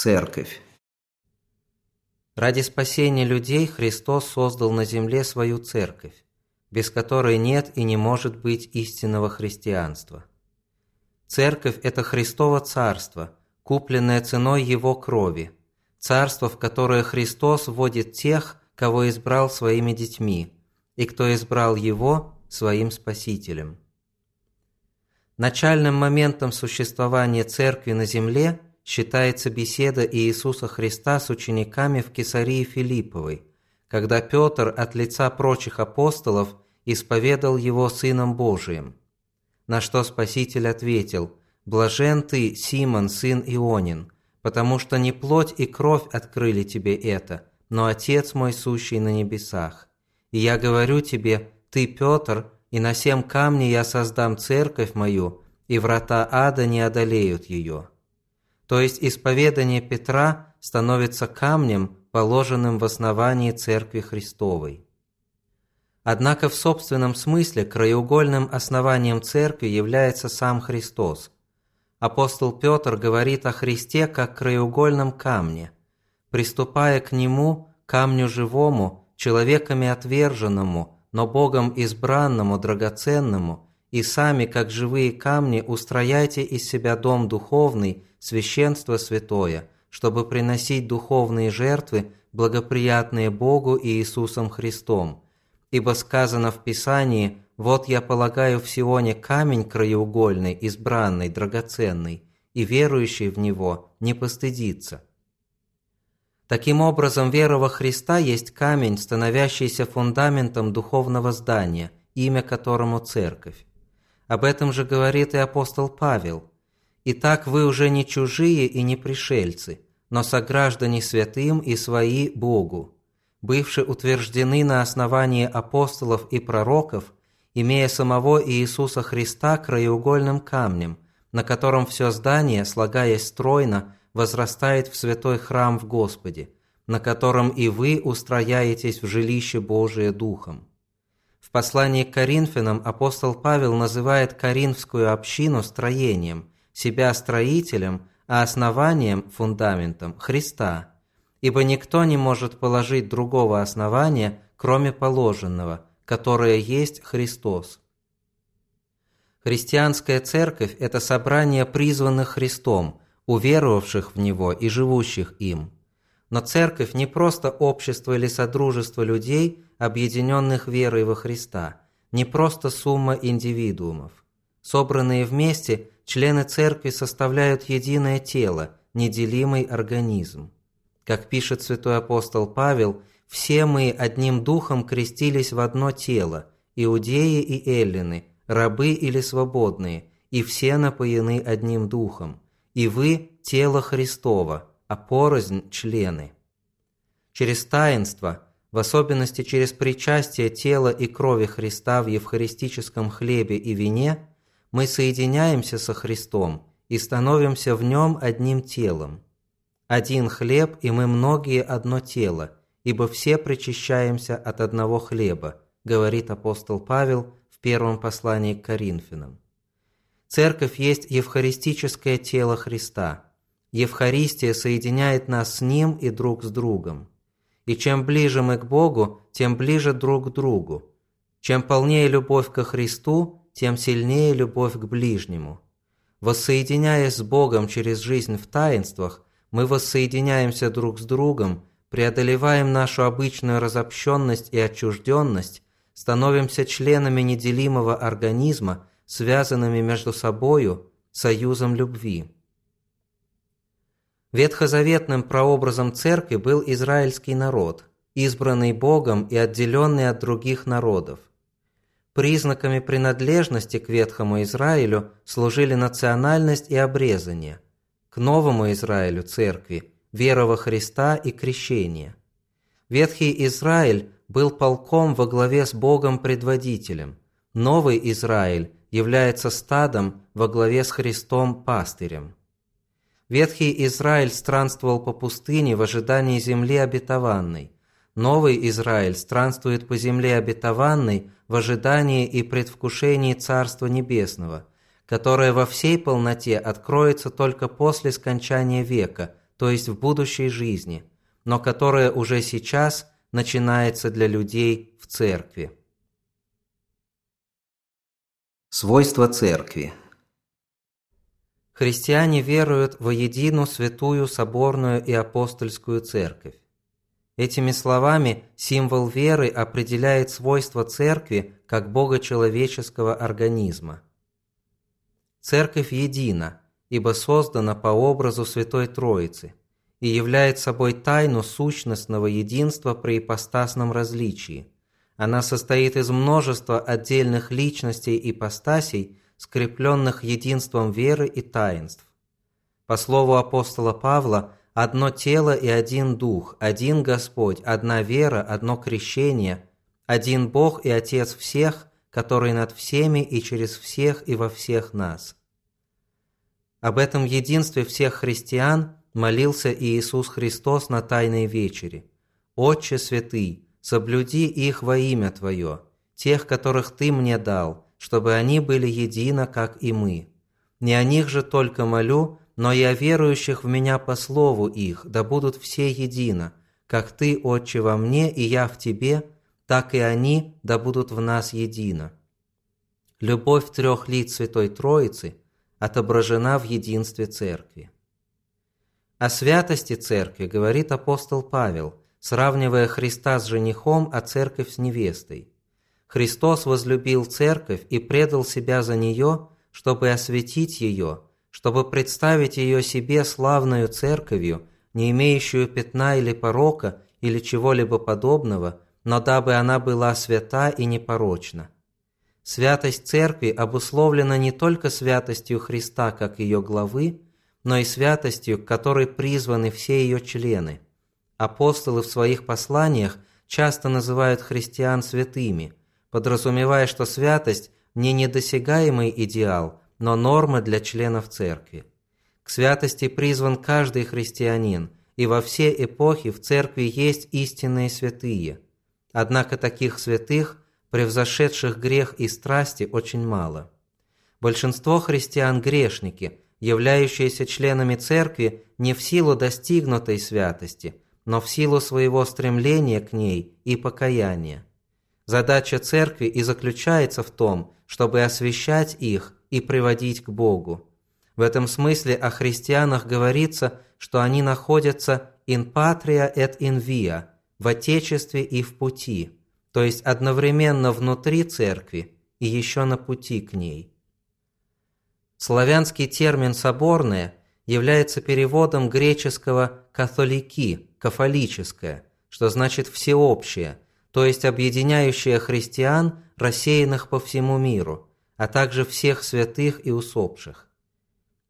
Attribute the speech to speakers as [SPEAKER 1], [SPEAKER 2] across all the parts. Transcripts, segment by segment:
[SPEAKER 1] Церковь.
[SPEAKER 2] Ради спасения людей Христос создал на земле свою церковь, без которой нет и не может быть истинного христианства. Церковь – это Христово царство, купленное ценой Его крови, царство, в которое Христос вводит тех, кого избрал своими детьми, и кто избрал Его своим Спасителем. Начальным моментом существования Церкви на земле – считается беседа Иисуса Христа с учениками в Кесарии Филипповой, когда Петр от лица прочих апостолов исповедал его Сыном Божиим. На что Спаситель ответил, «Блажен ты, Симон, сын Ионин, потому что не плоть и кровь открыли тебе это, но Отец мой, сущий на небесах. И я говорю тебе, ты, Петр, и на семь камней я создам церковь мою, и врата ада не одолеют ее». То есть исповедание Петра становится камнем, положенным в основании Церкви Христовой. Однако в собственном смысле краеугольным основанием Церкви является сам Христос. Апостол Петр говорит о Христе как краеугольном камне. Приступая к Нему, камню живому, человеками отверженному, но Богом избранному, драгоценному, и сами, как живые камни, устрояйте из себя дом духовный, священство святое, чтобы приносить духовные жертвы, благоприятные Богу и Иисусом Христом. Ибо сказано в Писании, «Вот я полагаю в Сионе камень краеугольный, избранный, драгоценный, и верующий в него не постыдится». Таким образом, вера во Христа есть камень, становящийся фундаментом духовного здания, имя которому Церковь. Об этом же говорит и апостол Павел. «Итак, вы уже не чужие и не пришельцы, но сограждане святым и свои Богу, бывшие утверждены на основании апостолов и пророков, имея самого Иисуса Христа краеугольным камнем, на котором все здание, слагаясь стройно, возрастает в святой храм в Господе, на котором и вы устрояетесь в жилище Божие Духом. В послании к Коринфянам апостол Павел называет коринфскую общину строением, себя строителем, а основанием, фундаментом Христа. Ибо никто не может положить другого основания, кроме положенного, которое есть Христос. Христианская церковь – это собрание призванных Христом, уверовавших в Него и живущих им. Но церковь не просто общество или содружество людей – объединенных верой во Христа, не просто сумма индивидуумов. Собранные вместе, члены церкви составляют единое тело, неделимый организм. Как пишет святой апостол Павел, все мы одним духом крестились в одно тело, иудеи и эллины, рабы или свободные, и все напоены одним духом. И вы – тело Христова, а порознь – члены. Через таинство – в особенности через причастие тела и крови Христа в евхаристическом хлебе и вине, мы соединяемся со Христом и становимся в нем одним телом. Один хлеб, и мы многие одно тело, ибо все причащаемся от одного хлеба, говорит апостол Павел в первом послании к Коринфянам. Церковь есть евхаристическое тело Христа. Евхаристия соединяет нас с Ним и друг с другом. И чем ближе мы к Богу, тем ближе друг к другу. Чем полнее любовь ко Христу, тем сильнее любовь к ближнему. Воссоединяясь с Богом через жизнь в таинствах, мы воссоединяемся друг с другом, преодолеваем нашу обычную разобщенность и отчужденность, становимся членами неделимого организма, связанными между собою союзом любви. Ветхозаветным прообразом церкви был израильский народ, избранный Богом и отделенный от других народов. Признаками принадлежности к Ветхому Израилю служили национальность и обрезание, к Новому Израилю церкви – вера во Христа и крещение. Ветхий Израиль был полком во главе с Богом-предводителем. Новый Израиль является стадом во главе с Христом пастырем. Ветхий Израиль странствовал по пустыне в ожидании земли обетованной. Новый Израиль странствует по земле обетованной в ожидании и предвкушении Царства Небесного, которое во всей полноте откроется только после скончания века, то есть в будущей жизни, но которое уже сейчас начинается для людей в церкви. Свойства церкви Христиане веруют во единую святую соборную и апостольскую церковь. Этими словами символ веры определяет свойства церкви как богочеловеческого организма. Церковь едина, ибо создана по образу Святой Троицы и являет собой тайну сущностного единства при ипостасном различии. Она состоит из множества отдельных личностей и ипостасей, скрепленных единством веры и таинств. По слову апостола Павла, одно тело и один дух, один Господь, одна вера, одно крещение, один Бог и Отец всех, который над всеми и через всех и во всех нас. Об этом единстве всех христиан молился и Иисус Христос на Тайной вечере. «Отче святый, соблюди их во имя Твое, тех, которых Ты мне дал, чтобы они были едино, как и мы. Не о них же только молю, но о верующих в Меня по слову их, да будут все едино, как Ты, Отче, во мне, и я в Тебе, так и они, да будут в нас едино. Любовь трех лиц Святой Троицы отображена в единстве Церкви. О святости Церкви говорит апостол Павел, сравнивая Христа с женихом, а Церковь с невестой. Христос возлюбил Церковь и предал себя за нее, чтобы осветить ее – чтобы представить ее себе славную церковью, не имеющую пятна или порока или чего-либо подобного, но дабы она была свята и непорочна. Святость церкви обусловлена не только святостью Христа как ее главы, но и святостью, к которой призваны все ее члены. Апостолы в своих посланиях часто называют христиан святыми, подразумевая, что святость не недосягаемый идеал, но нормы для членов церкви. К святости призван каждый христианин, и во все эпохи в церкви есть истинные святые. Однако таких святых, превзошедших грех и страсти, очень мало. Большинство христиан – грешники, являющиеся членами церкви не в силу достигнутой святости, но в силу своего стремления к ней и покаяния. Задача церкви и заключается в том, чтобы освящать их и приводить к Богу. В этом смысле о христианах говорится, что они находятся in patria et in via, в Отечестве и в пути, то есть одновременно внутри церкви и еще на пути к ней. Славянский термин «соборное» является переводом греческого «католики» – «кафолическое», что значит «всеобщее», то есть объединяющее христиан, рассеянных по всему миру – а также всех святых и усопших.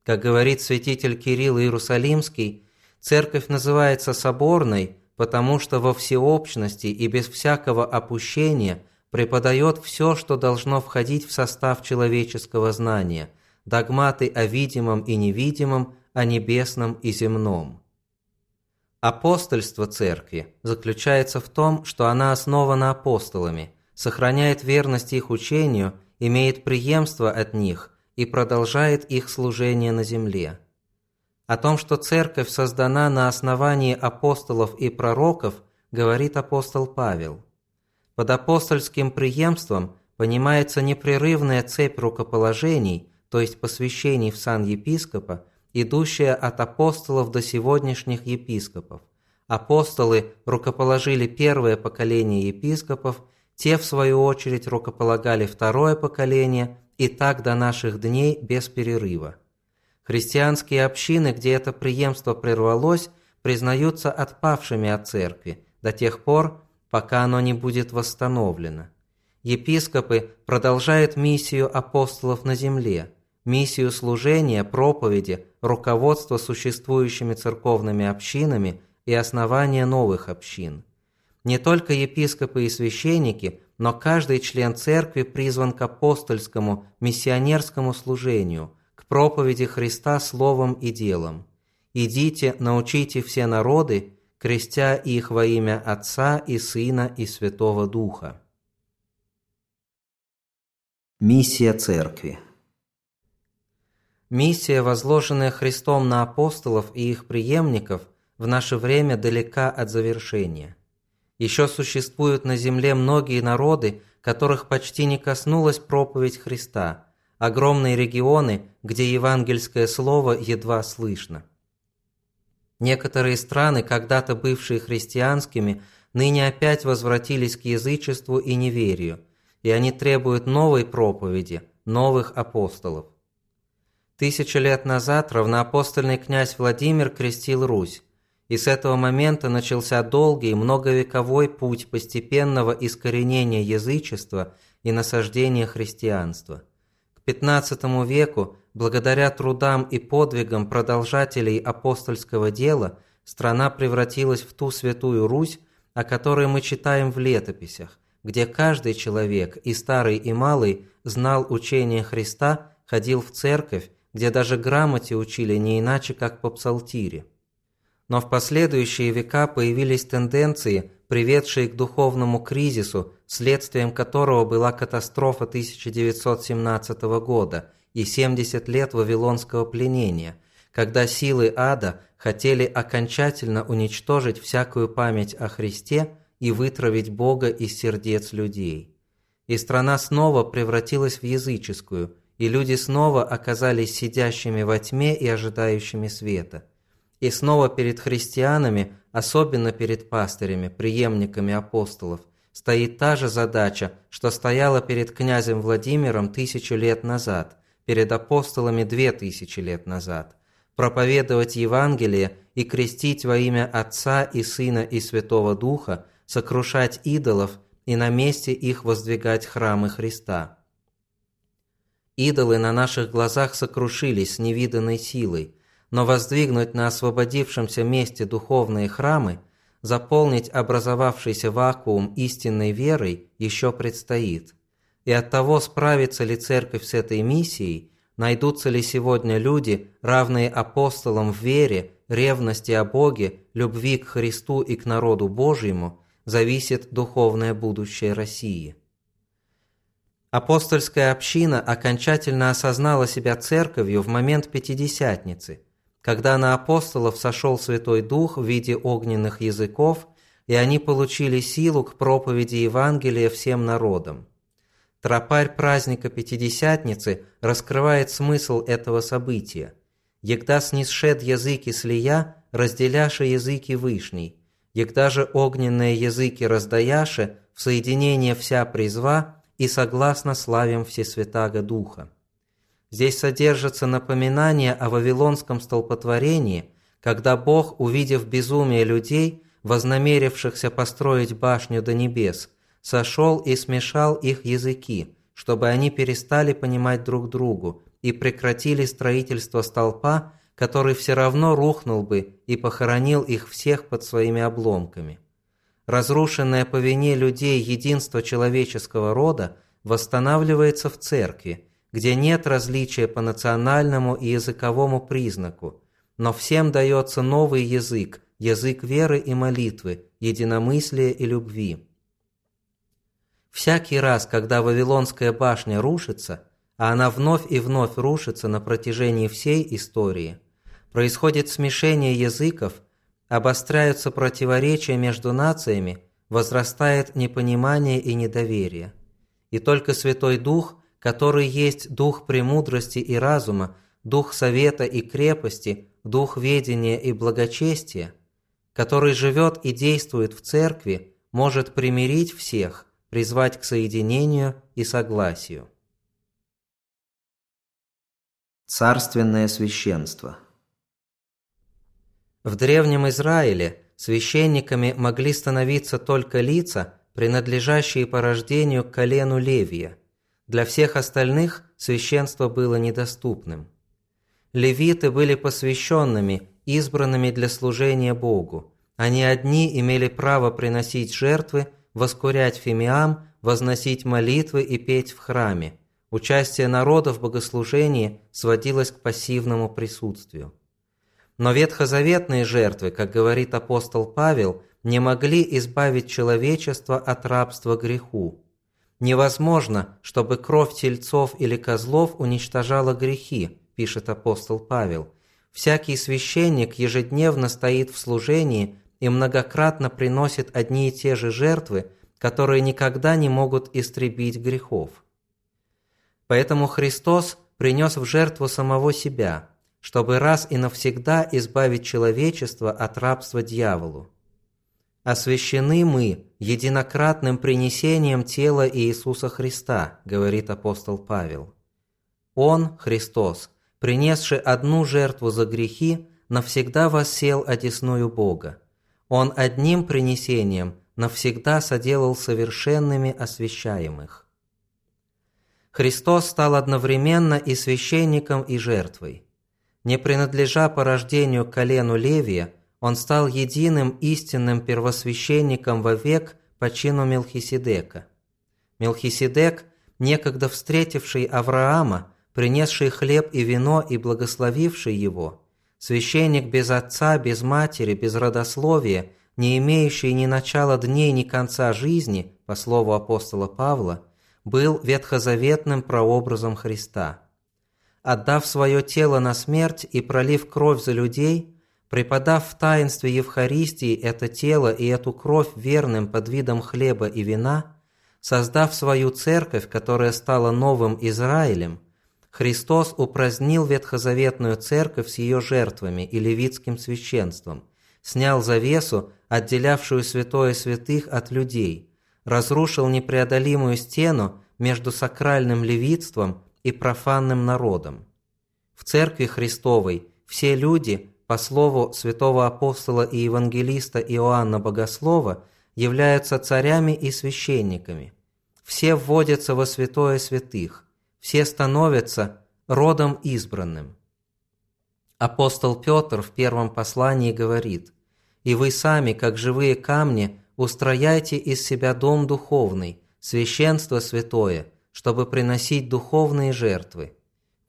[SPEAKER 2] Как говорит святитель Кирилл Иерусалимский, церковь называется соборной, потому что во всеобщности и без всякого опущения преподает все, что должно входить в состав человеческого знания, догматы о видимом и невидимом, о небесном и земном. Апостольство церкви заключается в том, что она основана апостолами, сохраняет верность их учению – имеет преемство от них и продолжает их служение на земле. О том, что церковь создана на основании апостолов и пророков, говорит апостол Павел. Под апостольским преемством понимается непрерывная цепь рукоположений, то есть посвящений в сан епископа, идущая от апостолов до сегодняшних епископов. Апостолы рукоположили первое поколение епископов – те, в свою очередь, рукополагали второе поколение, и так до наших дней без перерыва. Христианские общины, где это преемство прервалось, признаются отпавшими от церкви до тех пор, пока оно не будет восстановлено. Епископы продолжают миссию апостолов на земле, миссию служения, проповеди, руководства существующими церковными общинами и основания новых общин – не только епископы и священники, но каждый член церкви призван к апостольскому, миссионерскому служению, к проповеди Христа словом и делом. «Идите, научите все народы, крестя их во имя Отца и Сына и Святого Духа». Миссия Церкви Миссия, возложенная Христом на апостолов и их преемников, в наше время далека от завершения. Еще существуют на земле многие народы, которых почти не коснулась проповедь Христа, огромные регионы, где евангельское слово едва слышно. Некоторые страны, когда-то бывшие христианскими, ныне опять возвратились к язычеству и неверию, и они требуют новой проповеди, новых апостолов. Тысячу лет назад равноапостольный князь Владимир крестил Русь, и с этого момента начался долгий многовековой путь постепенного искоренения язычества и насаждения христианства. К XV веку, благодаря трудам и подвигам продолжателей апостольского дела, страна превратилась в ту святую Русь, о которой мы читаем в летописях, где каждый человек, и старый, и малый, знал учение Христа, ходил в церковь где даже грамоте учили не иначе, как по псалтире. Но в последующие века появились тенденции, приведшие к духовному кризису, следствием которого была катастрофа 1917 года и 70 лет Вавилонского пленения, когда силы ада хотели окончательно уничтожить всякую память о Христе и вытравить Бога из сердец людей. И страна снова превратилась в языческую – и люди снова оказались сидящими во тьме и ожидающими света. И снова перед христианами, особенно перед пастырями, преемниками апостолов, стоит та же задача, что стояла перед князем Владимиром тысячу лет назад, перед апостолами две тысячи лет назад – проповедовать Евангелие и крестить во имя Отца и Сына и Святого Духа, сокрушать идолов и на месте их воздвигать храмы Христа – Идолы на наших глазах сокрушились с невиданной силой, но воздвигнуть на освободившемся месте духовные храмы, заполнить образовавшийся вакуум истинной верой еще предстоит. И от того, справится ли церковь с этой миссией, найдутся ли сегодня люди, равные апостолам в вере, ревности о Боге, любви к Христу и к народу Божьему, зависит духовное будущее России. Апостольская община окончательно осознала себя церковью в момент Пятидесятницы, когда на апостолов сошел Святой Дух в виде огненных языков, и они получили силу к проповеди Евангелия всем народам. Тропарь праздника Пятидесятницы раскрывает смысл этого события. «Егда снисшед языки слия, разделяша языки вышней, егда же огненные языки раздаяше, в соединение вся призва, и согласно славим Всесвятаго Духа. Здесь содержится напоминание о Вавилонском столпотворении, когда Бог, увидев безумие людей, вознамерившихся построить башню до небес, сошел и смешал их языки, чтобы они перестали понимать друг другу и прекратили строительство столпа, который все равно рухнул бы и похоронил их всех под своими обломками. Разрушенное по вине людей единство человеческого рода восстанавливается в церкви, где нет различия по национальному и языковому признаку, но всем дается новый язык, язык веры и молитвы, единомыслия и любви. Всякий раз, когда Вавилонская башня рушится, а она вновь и вновь рушится на протяжении всей истории, происходит смешение языков – обостряются противоречия между нациями, возрастает непонимание и недоверие. И только Святой Дух, который есть Дух премудрости и разума, Дух совета и крепости, Дух ведения и благочестия, который живет и действует в Церкви, может примирить всех, призвать к соединению и согласию.
[SPEAKER 1] Царственное священство –
[SPEAKER 2] в Древнем Израиле священниками могли становиться только лица, принадлежащие по рождению к колену Левия. Для всех остальных священство было недоступным. Левиты были посвященными, избранными для служения Богу. Они одни имели право приносить жертвы, воскурять фимиам, возносить молитвы и петь в храме. Участие народа в богослужении сводилось к пассивному присутствию. Но ветхозаветные жертвы, как говорит апостол Павел, не могли избавить человечество от рабства греху. Невозможно, чтобы кровь тельцов или козлов уничтожала грехи. пишет апостол Павел, всякий священник ежедневно стоит в служении и многократно приносит одни и те же жертвы, которые никогда не могут истребить грехов. Поэтому Христос принес в жертву самого себя, чтобы раз и навсегда избавить человечество от рабства дьяволу. «Освящены мы единократным принесением тела Иисуса Христа», говорит апостол Павел. Он, Христос, принесший одну жертву за грехи, навсегда воссел одесную Бога. Он одним принесением навсегда соделал совершенными освящаемых. Христос стал одновременно и священником, и жертвой. Не принадлежа по рождению к колену Левия, он стал единым истинным первосвященником вовек по чину Мелхиседека. Мелхиседек, некогда встретивший Авраама, принесший хлеб и вино и благословивший его, священник без отца, без матери, без родословия, не имеющий ни начала дней, ни конца жизни, по слову апостола Павла, был ветхозаветным прообразом Христа. Отдав свое тело на смерть и пролив кровь за людей – Преподав в таинстве Евхаристии это тело и эту кровь верным под видом хлеба и вина, создав свою церковь, которая стала новым Израилем, Христос упразднил ветхозаветную церковь с ее жертвами и левитским священством, снял завесу, отделявшую святое святых от людей, разрушил непреодолимую стену между сакральным левитством и профанным народом. В Церкви Христовой все люди – по слову святого апостола и евангелиста Иоанна Богослова, являются царями и священниками. Все вводятся во святое святых, все становятся родом избранным. Апостол Петр в первом послании говорит, «И вы сами, как живые камни, устрояйте из себя дом духовный, священство святое, чтобы приносить духовные жертвы.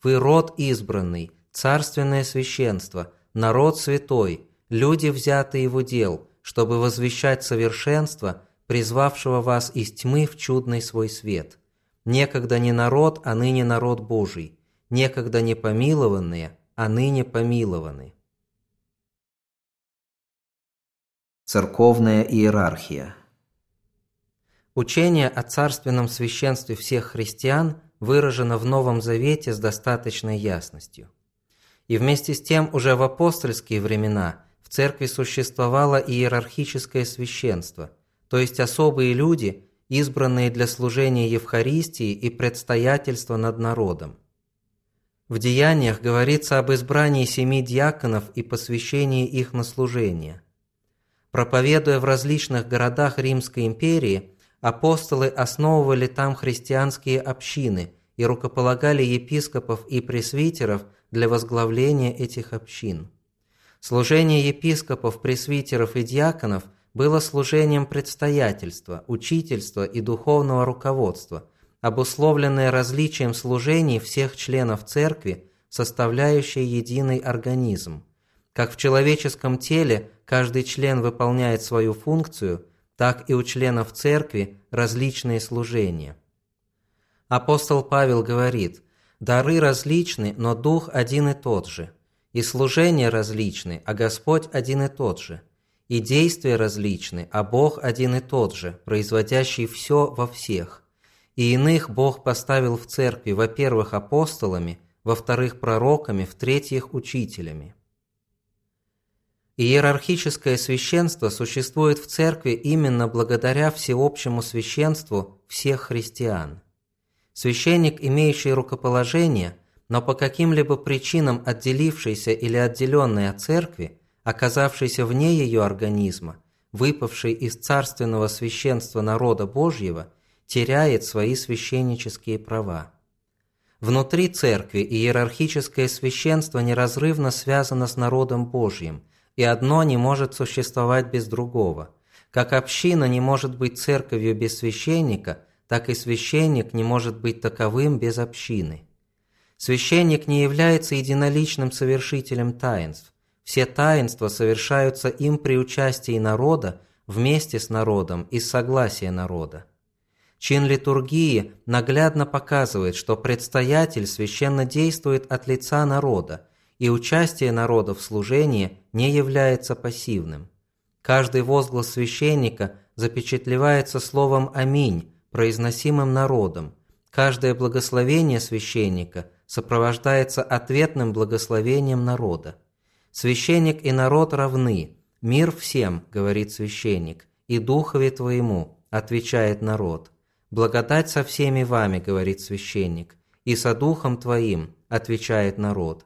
[SPEAKER 2] Вы род избранный, царственное священство – народ святой, люди, взятые в удел, чтобы возвещать совершенство, призвавшего вас из тьмы в чудный свой свет. Некогда не народ, а ныне народ Божий, некогда не помилованные, а ныне помилованы.
[SPEAKER 1] Церковная иерархия
[SPEAKER 2] Учение о царственном священстве всех христиан выражено в Новом Завете с достаточной ясностью. И вместе с тем уже в апостольские времена в церкви существовало иерархическое священство, то есть особые люди, избранные для служения Евхаристии и предстоятельства над народом. В Деяниях говорится об избрании семи диаконов и посвящении их на служение. Проповедуя в различных городах Римской империи, апостолы основывали там христианские общины и рукополагали епископов и пресвитеров – для возглавления этих общин. Служение епископов, пресвитеров и диаконов было служением предстоятельства, учительства и духовного руководства, обусловленное различием служений всех членов церкви, составляющей единый организм. Как в человеческом теле каждый член выполняет свою функцию, так и у членов церкви различные служения. Апостол Павел говорит – Дары различны, но Дух один и тот же. И служения различны, а Господь один и тот же. И действия различны, а Бог один и тот же, производящий все во всех. И иных Бог поставил в церкви, во-первых, апостолами, во-вторых, пророками, в-третьих, учителями. Иерархическое священство существует в церкви именно благодаря всеобщему священству всех христиан – Священник, имеющий рукоположение, но по каким-либо причинам отделившийся или отделенный от церкви, оказавшийся вне ее организма, выпавший из царственного священства народа Божьего, теряет свои священнические права. Внутри церкви иерархическое священство неразрывно связано с народом Божьим, и одно не может существовать без другого. Как община не может быть церковью без священника – так и священник не может быть таковым без общины. Священник не является единоличным совершителем таинств. Все таинства совершаются им при участии народа, вместе с народом и согласия народа. Чин литургии наглядно показывает, что предстоятель священно действует от лица народа, и участие народа в служении не является пассивным. Каждый возглас священника запечатлевается словом «Аминь», произносимым народом. Каждое благословение священника сопровождается ответным благословением народа. Священник и народ равны. «Мир всем», — говорит священник, — «и духове твоему», — отвечает народ. «Благодать со всеми вами», — говорит священник, — «и со духом твоим», — отвечает народ.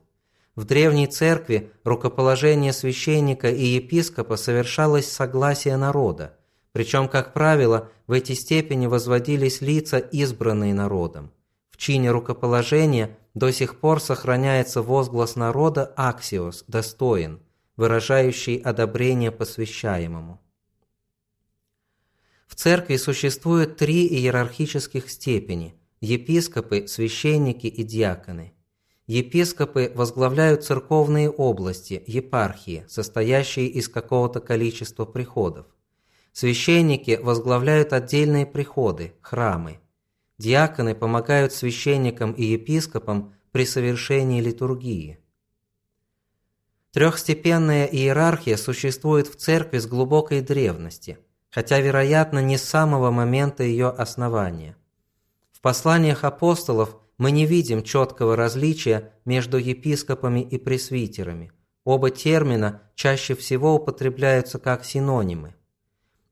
[SPEAKER 2] В древней церкви рукоположение священника и епископа совершалось с согласия народа, причем, как правило, в эти степени возводились лица, избранные народом. В чине рукоположения до сих пор сохраняется возглас народа «аксиос» – «достоин», выражающий одобрение посвящаемому. В церкви существует три иерархических степени – епископы, священники и диаконы – Епископы возглавляют церковные области, епархии, состоящие из какого-то количества приходов. Священники возглавляют отдельные приходы, храмы. Диаконы помогают священникам и епископам при совершении литургии. Трехстепенная иерархия существует в церкви с глубокой древности, хотя, вероятно, не с самого момента ее основания. В посланиях апостолов мы не видим четкого различия между епископами и пресвитерами. Оба термина чаще всего употребляются как синонимы.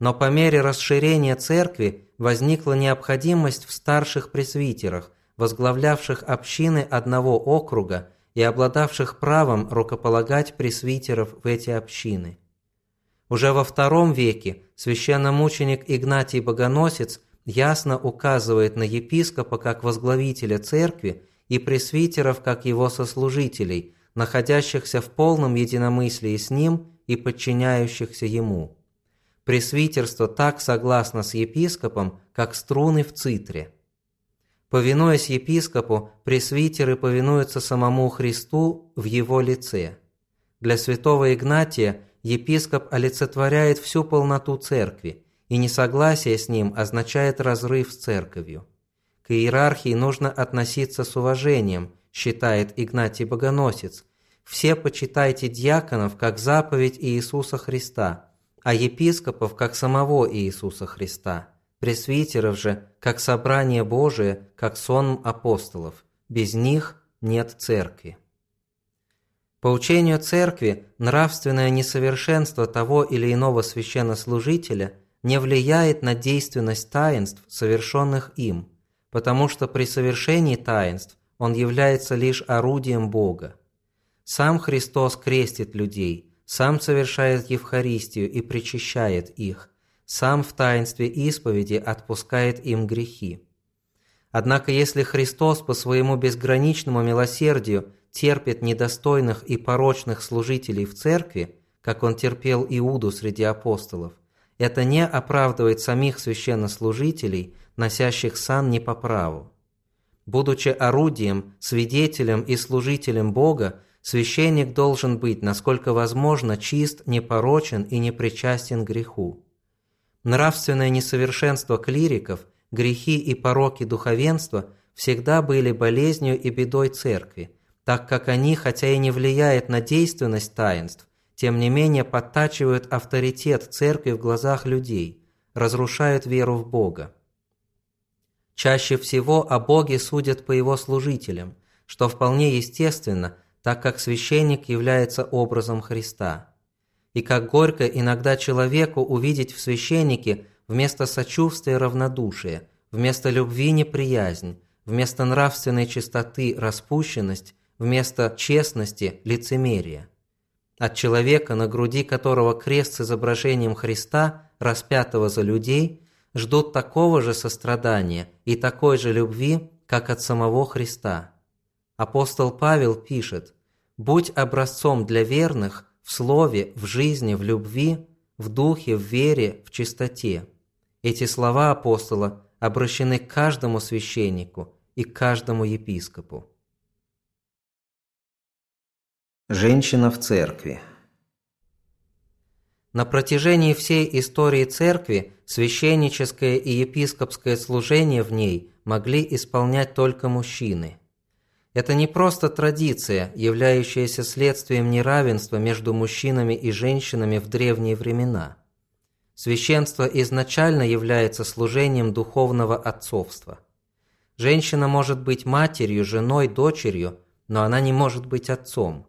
[SPEAKER 2] Но по мере расширения церкви возникла необходимость в старших пресвитерах, возглавлявших общины одного округа и обладавших правом рукополагать пресвитеров в эти общины. Уже во II веке священномученик Игнатий Богоносец – ясно указывает на епископа как возглавителя церкви и пресвитеров как его сослужителей, находящихся в полном единомыслии с ним и подчиняющихся ему. Пресвитерство так согласно с епископом, как струны в цитре. Повинуясь епископу, пресвитеры повинуются самому Христу в его лице. Для святого Игнатия епископ олицетворяет всю полноту церкви – и несогласие с ним означает разрыв с церковью. К иерархии нужно относиться с уважением, считает Игнатий Богоносец. Все почитайте диаконов как заповедь Иисуса Христа, а епископов как самого Иисуса Христа, пресвитеров же как собрание Божие, как сон апостолов. Без них нет церкви. По учению церкви, нравственное несовершенство того или иного священнослужителя не влияет на действенность таинств, совершенных им, потому что при совершении таинств он является лишь орудием Бога. Сам Христос крестит людей, сам совершает Евхаристию и причащает их, сам в таинстве исповеди отпускает им грехи. Однако если Христос по своему безграничному милосердию терпит недостойных и порочных служителей в церкви, как он терпел Иуду среди апостолов, это не оправдывает самих священнослужителей, носящих сан не по праву. Будучи орудием, свидетелем и служителем Бога, священник должен быть, насколько возможно, чист, непорочен и не причастен к греху. Нравственное несовершенство клириков, грехи и пороки духовенства всегда были болезнью и бедой церкви, так как они, хотя и не влияют на действенность таинств, тем не менее подтачивают авторитет церкви в глазах людей, разрушают веру в Бога. Чаще всего о Боге судят по его служителям, что вполне естественно, так как священник является образом Христа. И как горько иногда человеку увидеть в священнике вместо сочувствия равнодушие, вместо любви неприязнь, вместо нравственной чистоты распущенность, вместо честности лицемерие от человека, на груди которого крест с изображением Христа, распятого за людей, ждут такого же сострадания и такой же любви, как от самого Христа. Апостол Павел пишет «Будь образцом для верных в слове, в жизни, в любви, в духе, в вере, в чистоте». Эти слова апостола обращены к каждому священнику и к каждому епископу.
[SPEAKER 1] Женщина в церкви.
[SPEAKER 2] На протяжении всей истории церкви священническое и епископское служение в ней могли исполнять только мужчины. Это не просто традиция, являющаяся следствием неравенства между мужчинами и женщинами в древние времена. Священство изначально является служением духовного отцовства. Женщина может быть матерью, женой, дочерью, но она не может быть отцом.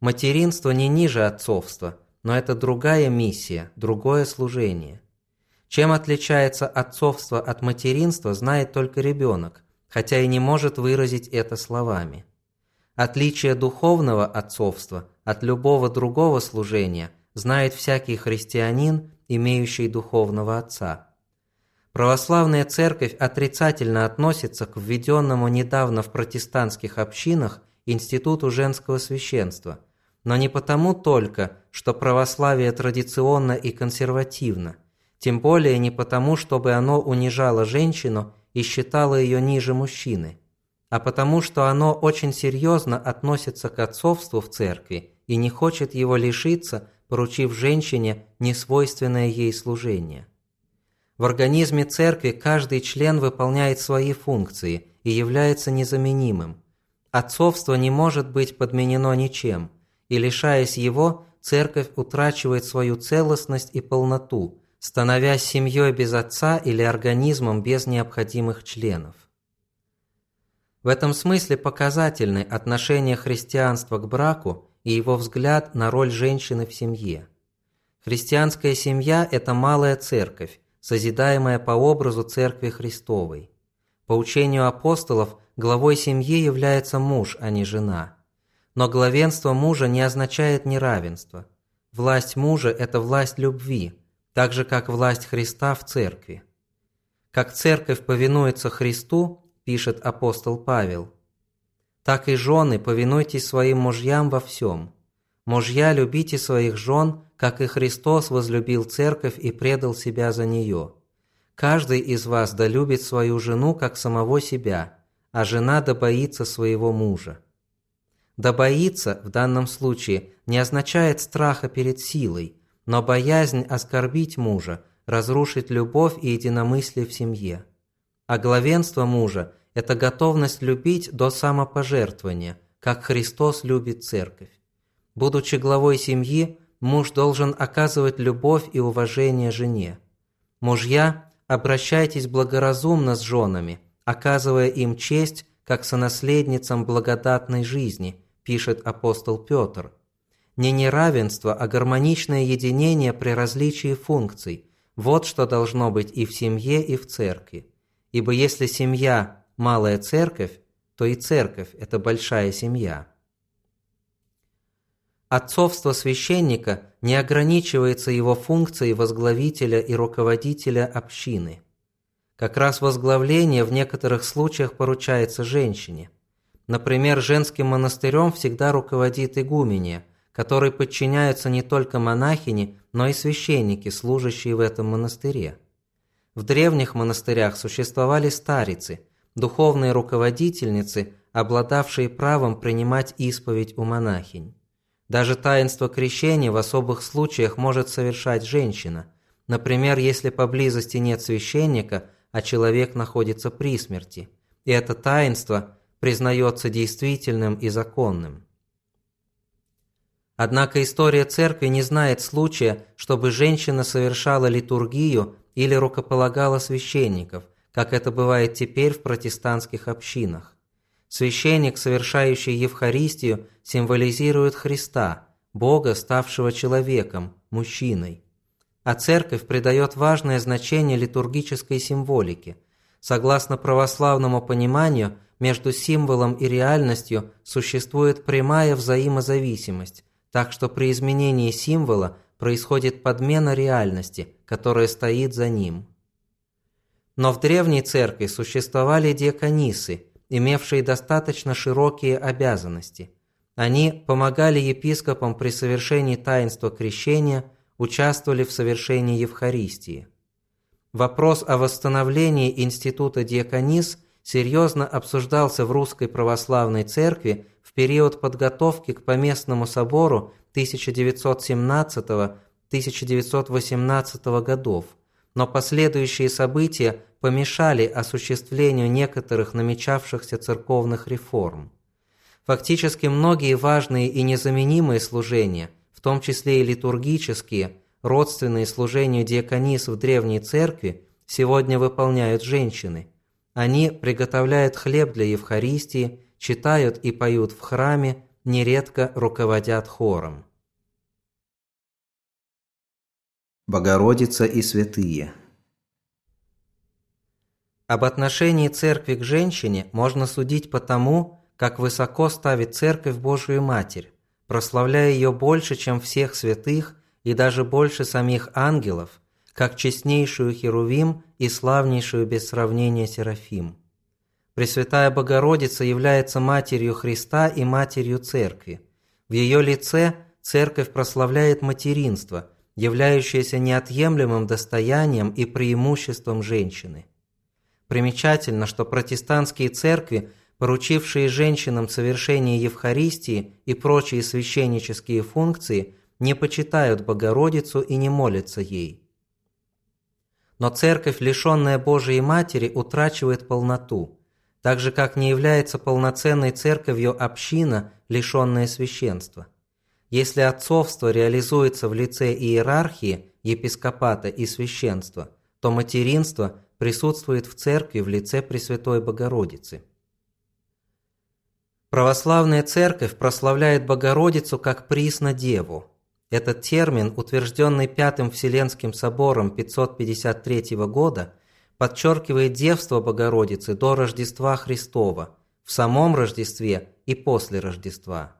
[SPEAKER 2] Материнство не ниже отцовства – но это другая миссия, другое служение. Чем отличается отцовство от материнства, знает только ребенок, хотя и не может выразить это словами. Отличие духовного отцовства от любого другого служения знает всякий христианин, имеющий духовного отца. Православная церковь отрицательно относится к введенному недавно в протестантских общинах институту женского священства – но не потому только, что православие традиционно и консервативно, тем более не потому, чтобы оно унижало женщину и считало ее ниже мужчины, а потому, что оно очень серьезно относится к отцовству в церкви и не хочет его лишиться, поручив женщине несвойственное ей служение. В организме церкви каждый член выполняет свои функции и является незаменимым. Отцовство не может быть подменено ничем – и лишаясь его, церковь утрачивает свою целостность и полноту, становясь семьей без отца или организмом без необходимых членов. В этом смысле показательны отношение христианства к браку и его взгляд на роль женщины в семье. Христианская семья – это малая церковь, созидаемая по образу Церкви Христовой. По учению апостолов главой семьи является муж, а не жена – но главенство мужа не означает неравенство. Власть мужа – это власть любви, так же, как власть Христа в церкви. Как церковь повинуется Христу, пишет апостол Павел, так и жены повинуйтесь своим мужьям во всем. Мужья, любите своих жен, как и Христос возлюбил церковь и предал себя за нее. Каждый из вас да любит свою жену, как самого себя, а жена да своего мужа. Да боится в данном случае не означает страха перед силой, но боязнь оскорбить мужа, разрушить любовь и единомыслие в семье. А главенство мужа – это готовность любить до самопожертвования, как Христос любит церковь. Будучи главой семьи, муж должен оказывать любовь и уважение жене. Мужья, обращайтесь благоразумно с женами, оказывая им честь, как сонаследницам благодатной жизни – пишет апостол Петр. Не неравенство, а гармоничное единение при различии функций – вот что должно быть и в семье, и в церкви. Ибо если семья – малая церковь, то и церковь – это большая семья. Отцовство священника не ограничивается его функцией возглавителя и руководителя общины. Как раз возглавление в некоторых случаях поручается женщине – Например, женским монастырем всегда руководит игуменья, которой подчиняются не только монахини, но и священники, служащие в этом монастыре. В древних монастырях существовали старицы, духовные руководительницы, обладавшие правом принимать исповедь у монахинь. Даже таинство крещения в особых случаях может совершать женщина. Например, если поблизости нет священника, а человек находится при смерти. И это таинство признается действительным и законным. Однако история церкви не знает случая, чтобы женщина совершала литургию или рукополагала священников, как это бывает теперь в протестантских общинах. Священник, совершающий Евхаристию, символизирует Христа, Бога, ставшего человеком, мужчиной. А церковь придает важное значение литургической символике. Согласно православному пониманию, между символом и реальностью существует прямая взаимозависимость, так что при изменении символа происходит подмена реальности, которая стоит за ним. Но в древней церкви существовали диаконисы, имевшие достаточно широкие обязанности. Они помогали епископам при совершении таинства крещения, участвовали в совершении Евхаристии. Вопрос о восстановлении института диаконис – серьезно обсуждался в Русской Православной Церкви в период подготовки к Поместному собору 1918 годов, но последующие события помешали осуществлению некоторых намечавшихся церковных реформ. Фактически многие важные и незаменимые служения, в том числе и литургические, родственные служению диаконис в Древней Церкви, сегодня выполняют женщины. Они приготовляют хлеб для Евхаристии, читают и поют в храме, нередко руководят хором.
[SPEAKER 1] Богородица и святые
[SPEAKER 2] Об отношении церкви к женщине можно судить по тому, как высоко ставит церковь Божию Матерь, прославляя ее больше, чем всех святых и даже больше самих ангелов, как честнейшую Херувим и славнейшую без сравнения Серафим. Пресвятая Богородица является Матерью Христа и Матерью Церкви. В ее лице Церковь прославляет материнство – являющееся неотъемлемым достоянием и преимуществом женщины. Примечательно, что протестантские церкви, поручившие женщинам совершение Евхаристии и прочие священнические функции, не почитают Богородицу и не молятся ей. Но церковь, лишенная Божией Матери, утрачивает полноту, так же как не является полноценной церковью община, лишенная священства – если отцовство реализуется в лице иерархии, епископата и священства, то материнство присутствует в церкви в лице Пресвятой Богородицы. Православная церковь прославляет Богородицу как присно-деву. Этот термин, утвержденный Пятым Вселенским собором 553 года, подчеркивает девство Богородицы до Рождества Христова, в самом Рождестве и после Рождества.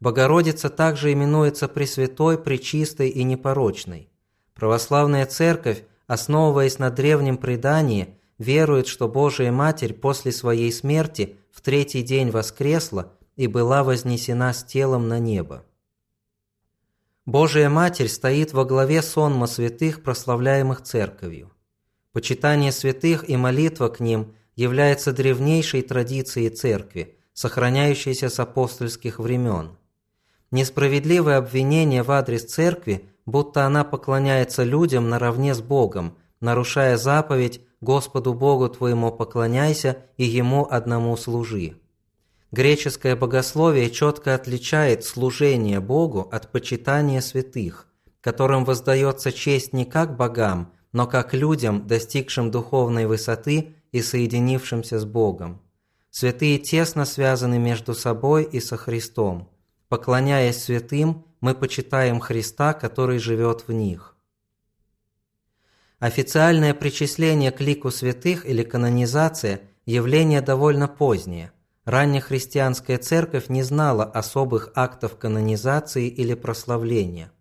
[SPEAKER 2] Богородица также именуется Пресвятой, Пречистой и Непорочной. Православная Церковь, основываясь на древнем предании, верует, что Божия Матерь после своей смерти в третий день воскресла и была вознесена с телом на небо. Божия Матерь стоит во главе сонма святых, прославляемых Церковью. Почитание святых и молитва к ним является древнейшей традицией Церкви, сохраняющейся с апостольских времен. Несправедливое обвинение в адрес церкви, будто она поклоняется людям наравне с Богом, нарушая заповедь «Господу Богу твоему поклоняйся и Ему одному служи». Греческое богословие четко отличает служение Богу от почитания святых, которым воздается честь не как богам, но как людям, достигшим духовной высоты и соединившимся с Богом. Святые тесно связаны между собой и со Христом. Поклоняясь святым, мы почитаем Христа, который живет в них. Официальное причисление к лику святых или канонизация – явление довольно позднее. Раннехристианская церковь не знала особых актов канонизации или прославления.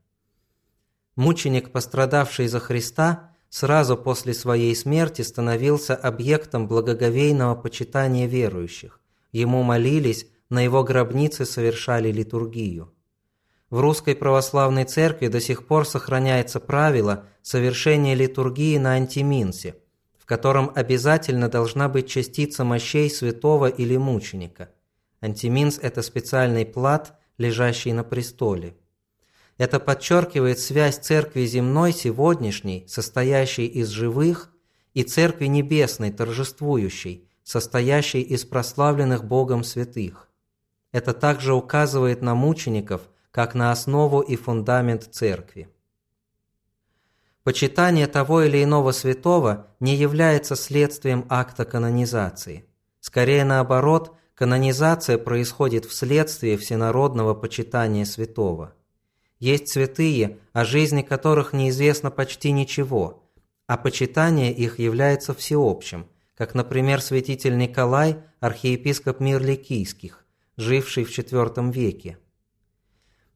[SPEAKER 2] Мученик, пострадавший за Христа, сразу после своей смерти становился объектом благоговейного почитания верующих. Ему молились, на его гробнице совершали литургию. В русской православной церкви до сих пор сохраняется правило совершения литургии на антиминсе, в котором обязательно должна быть частица мощей святого или мученика. Антиминс – это специальный плат, лежащий на престоле. Это подчеркивает связь церкви земной, сегодняшней, состоящей из живых, и церкви небесной, торжествующей, состоящей из прославленных Богом святых. Это также указывает на мучеников, как на основу и фундамент церкви. Почитание того или иного святого не является следствием акта канонизации. Скорее наоборот, канонизация происходит вследствие всенародного почитания святого. Есть святые, о жизни которых неизвестно почти ничего, а почитание их является всеобщим, как, например, святитель Николай, архиепископ Мирликийских, живший в IV веке.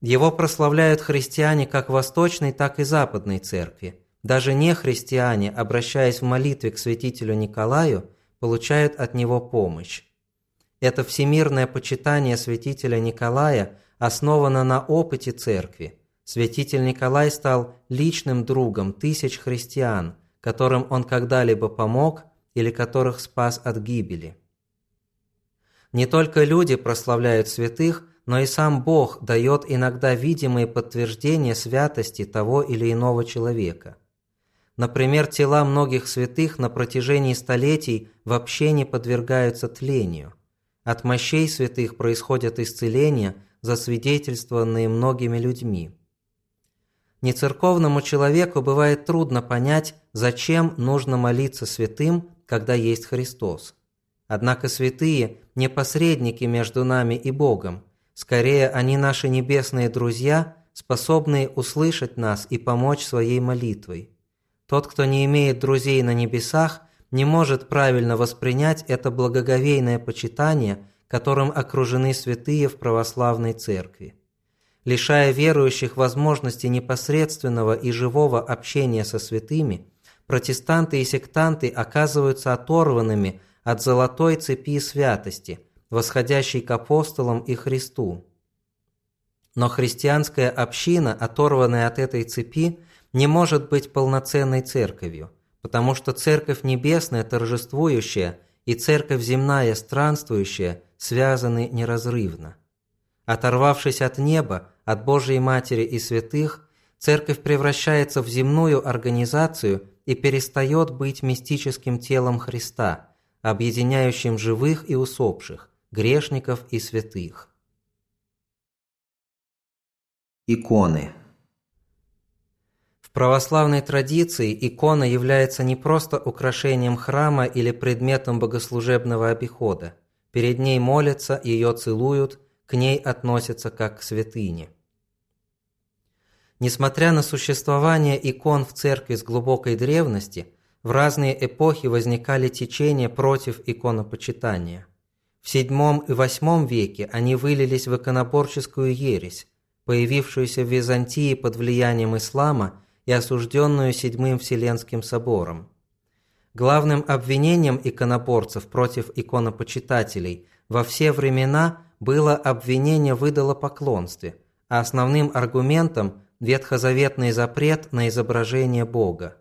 [SPEAKER 2] Его прославляют христиане как восточной, так и западной церкви. Даже не христиане, обращаясь в молитве к святителю Николаю, получают от него помощь. Это всемирное почитание святителя Николая основано на опыте церкви. Святитель Николай стал личным другом тысяч христиан, которым он когда-либо помог или которых спас от гибели. Не только люди прославляют святых, но и сам Бог дает иногда видимые подтверждения святости того или иного человека. Например, тела многих святых на протяжении столетий вообще не подвергаются тлению. От мощей святых происходят исцеления, засвидетельствованные многими людьми. Нецерковному человеку бывает трудно понять, зачем нужно молиться святым, когда есть Христос. Однако святые не посредники между нами и Богом, скорее они наши небесные друзья, способные услышать нас и помочь своей молитвой. Тот, кто не имеет друзей на небесах, не может правильно воспринять это благоговейное почитание, которым окружены святые в православной церкви. Лишая верующих возможности непосредственного и живого общения со святыми, протестанты и сектанты оказываются оторванными от золотой цепи святости, восходящей к апостолам и Христу. Но христианская община, оторванная от этой цепи, не может быть полноценной церковью, потому что церковь небесная торжествующая и церковь земная странствующая связаны неразрывно. Оторвавшись от неба, от Божией Матери и святых, церковь превращается в земную организацию и перестает быть мистическим телом Христа, объединяющим живых и усопших, грешников и святых.
[SPEAKER 1] Иконы –
[SPEAKER 2] православной традиции икона является не просто украшением храма или предметом богослужебного обихода. Перед ней молятся, ее целуют, к ней относятся как к святыне. Несмотря на существование икон в церкви с глубокой древности, в разные эпохи возникали течения против иконопочитания. В VII и VIII веке они вылились в иконоборческую ересь, появившуюся в Византии под влиянием ислама и осужденную Седьмым Вселенским собором. Главным обвинением иконоборцев против иконопочитателей во все времена было обвинение в идолопоклонстве, а основным аргументом – ветхозаветный запрет на изображение Бога.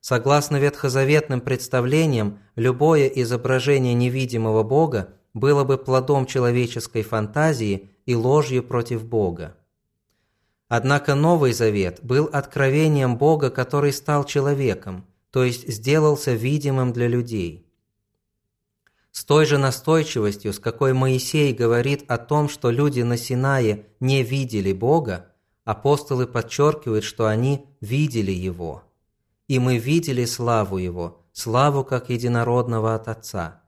[SPEAKER 2] Согласно ветхозаветным представлениям, любое изображение невидимого Бога было бы плодом человеческой фантазии и ложью против Бога. Однако Новый Завет был откровением Бога, который стал человеком, то есть сделался видимым для людей. С той же настойчивостью, с какой Моисей говорит о том, что люди на Синае не видели Бога, апостолы подчеркивают, что они видели Его. И мы видели славу Его, славу как единородного от Отца.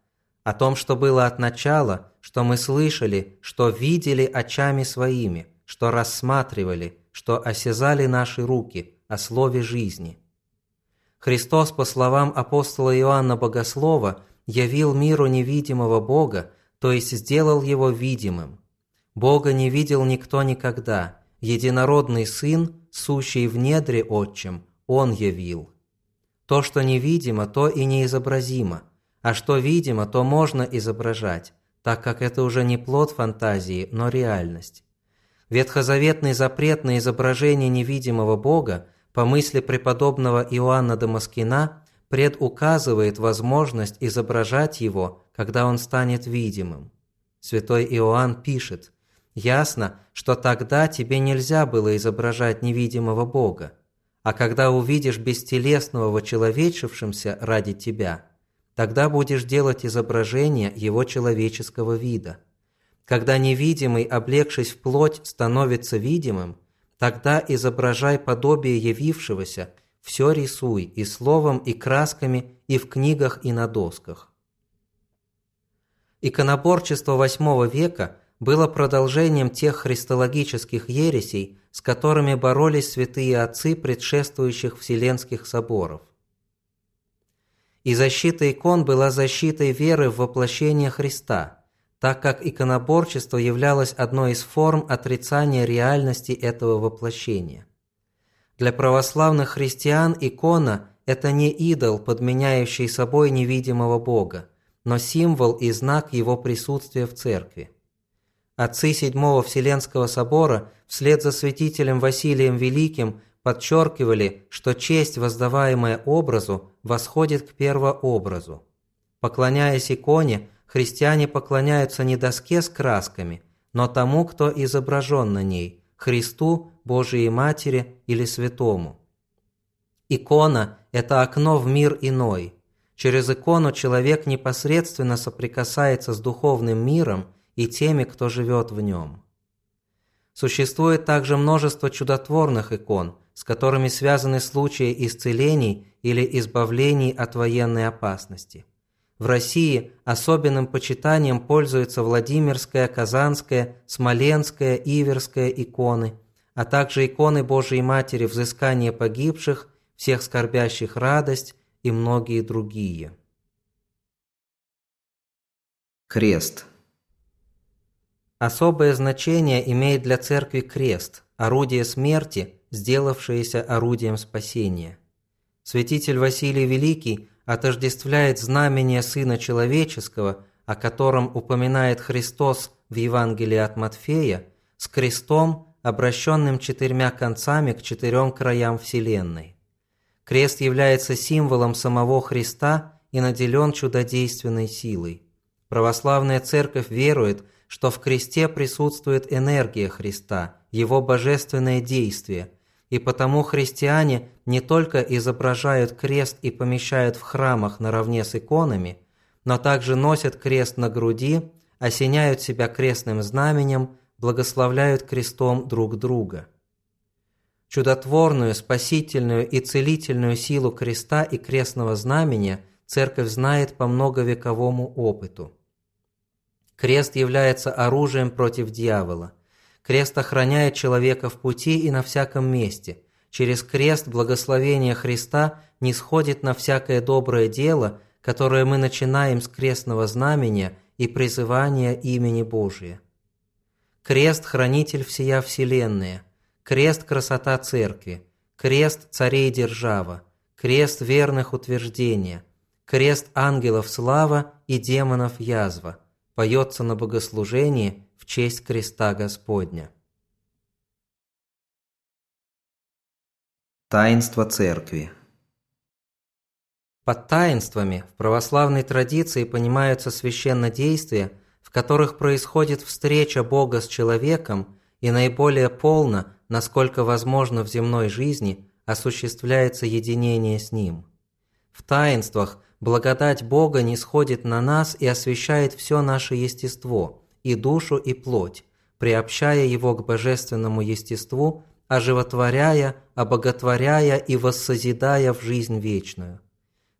[SPEAKER 2] О том, что было от начала, что мы слышали, что видели очами своими, что рассматривали, что осязали наши руки о слове жизни. Христос, по словам апостола Иоанна Богослова, явил миру невидимого Бога, то есть сделал его видимым. Бога не видел никто никогда, единородный Сын, сущий в недре Отчим, Он явил. То, что невидимо, то и неизобразимо, а что видимо, то можно изображать, так как это уже не плод фантазии, но реальность. Ветхозаветный запрет на изображение невидимого Бога, по мысли преподобного Иоанна Дамаскина, предуказывает возможность изображать его, когда он станет видимым. Святой Иоанн пишет, «Ясно, что тогда тебе нельзя было изображать невидимого Бога, а когда увидишь бестелесного вочеловечившимся ради тебя, тогда будешь делать изображение его человеческого вида». Когда невидимый, облегшись в плоть, становится видимым, тогда изображай подобие явившегося, все рисуй и словом, и красками, и в книгах, и на досках. Иконоборчество VIII века было продолжением тех христологических ересей, с которыми боролись святые отцы предшествующих Вселенских соборов. И защита икон была защитой веры в воплощение Христа – так как иконоборчество являлось одной из форм отрицания реальности этого воплощения. Для православных христиан икона – это не идол, подменяющий собой невидимого Бога, но символ и знак его присутствия в церкви. Отцы Седьмого Вселенского собора вслед за святителем Василием Великим подчеркивали, что честь, воздаваемая образу, восходит к первообразу. Поклоняясь иконе, христиане поклоняются не доске с красками, но тому, кто изображен на ней, Христу, Божией Матери или Святому. Икона – это окно в мир иной. Через икону человек непосредственно соприкасается с духовным миром и теми, кто живет в нем. Существует также множество чудотворных икон, с которыми связаны случаи исцелений или избавлений от военной опасности. В России особенным почитанием пользуются Владимирская, Казанская, Смоленская, Иверская иконы, а также иконы Божией Матери взыскания погибших, всех скорбящих радость и многие другие.
[SPEAKER 1] Крест –
[SPEAKER 2] Особое значение имеет для церкви крест, орудие смерти, сделавшееся орудием спасения. Святитель Василий Великий отождествляет знамение Сына Человеческого, о котором упоминает Христос в Евангелии от Матфея, с крестом, обращенным четырьмя концами к четырем краям Вселенной. Крест является символом самого Христа и наделен чудодейственной силой. Православная Церковь верует, что в кресте присутствует энергия Христа, Его божественное действие, и потому христиане не только изображают крест и помещают в храмах наравне с иконами, но также носят крест на груди, осеняют себя крестным знаменем, благословляют крестом друг друга. Чудотворную, спасительную и целительную силу креста и крестного знамения Церковь знает по многовековому опыту. Крест является оружием против дьявола. Крест охраняет человека в пути и на всяком месте. Через крест благословение Христа не сходит на всякое доброе дело, которое мы начинаем с крестного знамения и призывания имени Божия. Крест – хранитель всея вселенная, крест – красота церкви, крест – царей держава, крест верных утверждения, крест ангелов слава и демонов язва, поется на богослужении честь креста Господня.
[SPEAKER 1] Таинство Церкви
[SPEAKER 2] Под таинствами в православной традиции понимаются священнодействия, в которых происходит встреча Бога с человеком и наиболее полно, насколько возможно в земной жизни, осуществляется единение с Ним. В таинствах Благодать Бога не сходит на нас и освещает все наше естество, и душу, и плоть, приобщая его к божественному естеству, оживотворяя, обоготворяя и воссозидая в жизнь вечную.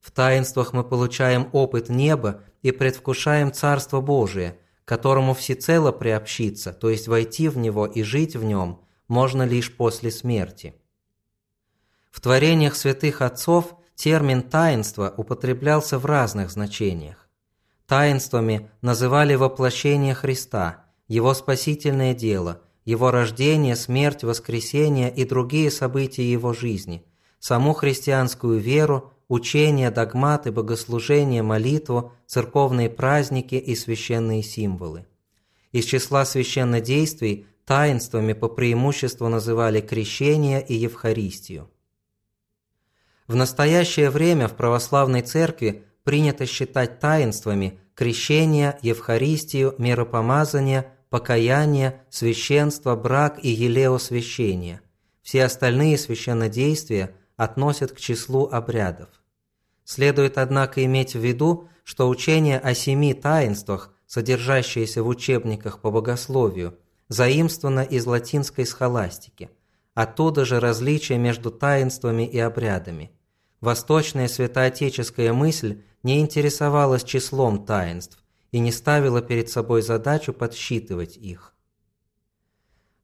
[SPEAKER 2] В таинствах мы получаем опыт неба и предвкушаем Царство Божие, которому всецело приобщиться, то есть войти в него и жить в нем, можно лишь после смерти. В творениях святых отцов – термин «таинство» употреблялся в разных значениях. Таинствами называли воплощение Христа, Его спасительное дело, Его рождение, смерть, воскресение и другие события Его жизни, саму христианскую веру, учения, догматы, богослужения, молитву, церковные праздники и священные символы. Из числа священнодействий таинствами по преимуществу называли крещение и Евхаристию. В настоящее время в православной церкви принято считать таинствами крещение, Евхаристию, миропомазание, покаяние, священство, брак и елеосвящение. Все остальные священнодействия относят к числу обрядов. Следует, однако, иметь в виду, что учение о семи таинствах, содержащееся в учебниках по богословию, заимствовано из латинской схоластики – Оттуда же различие между таинствами и обрядами. Восточная святоотеческая мысль не интересовалась числом таинств и не ставила перед собой задачу подсчитывать их.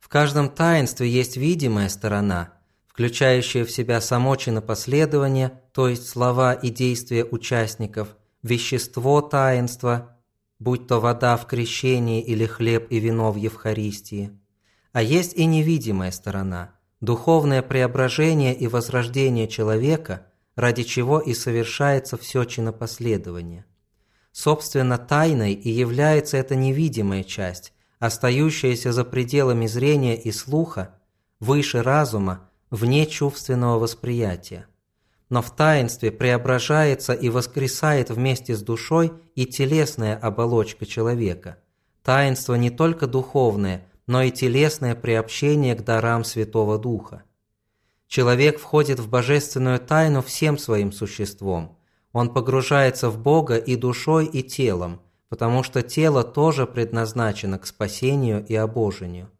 [SPEAKER 2] В каждом таинстве есть видимая сторона, включающая в себя само чинопоследование, то есть слова и действия участников, вещество таинства, будь то вода в крещении или хлеб и вино в Евхаристии. А есть и невидимая сторона – духовное преображение и возрождение человека, ради чего и совершается все чинопоследование. Собственно, тайной и является эта невидимая часть, остающаяся за пределами зрения и слуха, выше разума, вне чувственного восприятия. Но в таинстве преображается и воскресает вместе с душой и телесная оболочка человека – таинство не только духовное, но и телесное приобщение к дарам Святого Духа. Человек входит в божественную тайну всем своим существом. Он погружается в Бога и душой, и телом, потому что тело тоже предназначено к спасению и обожению.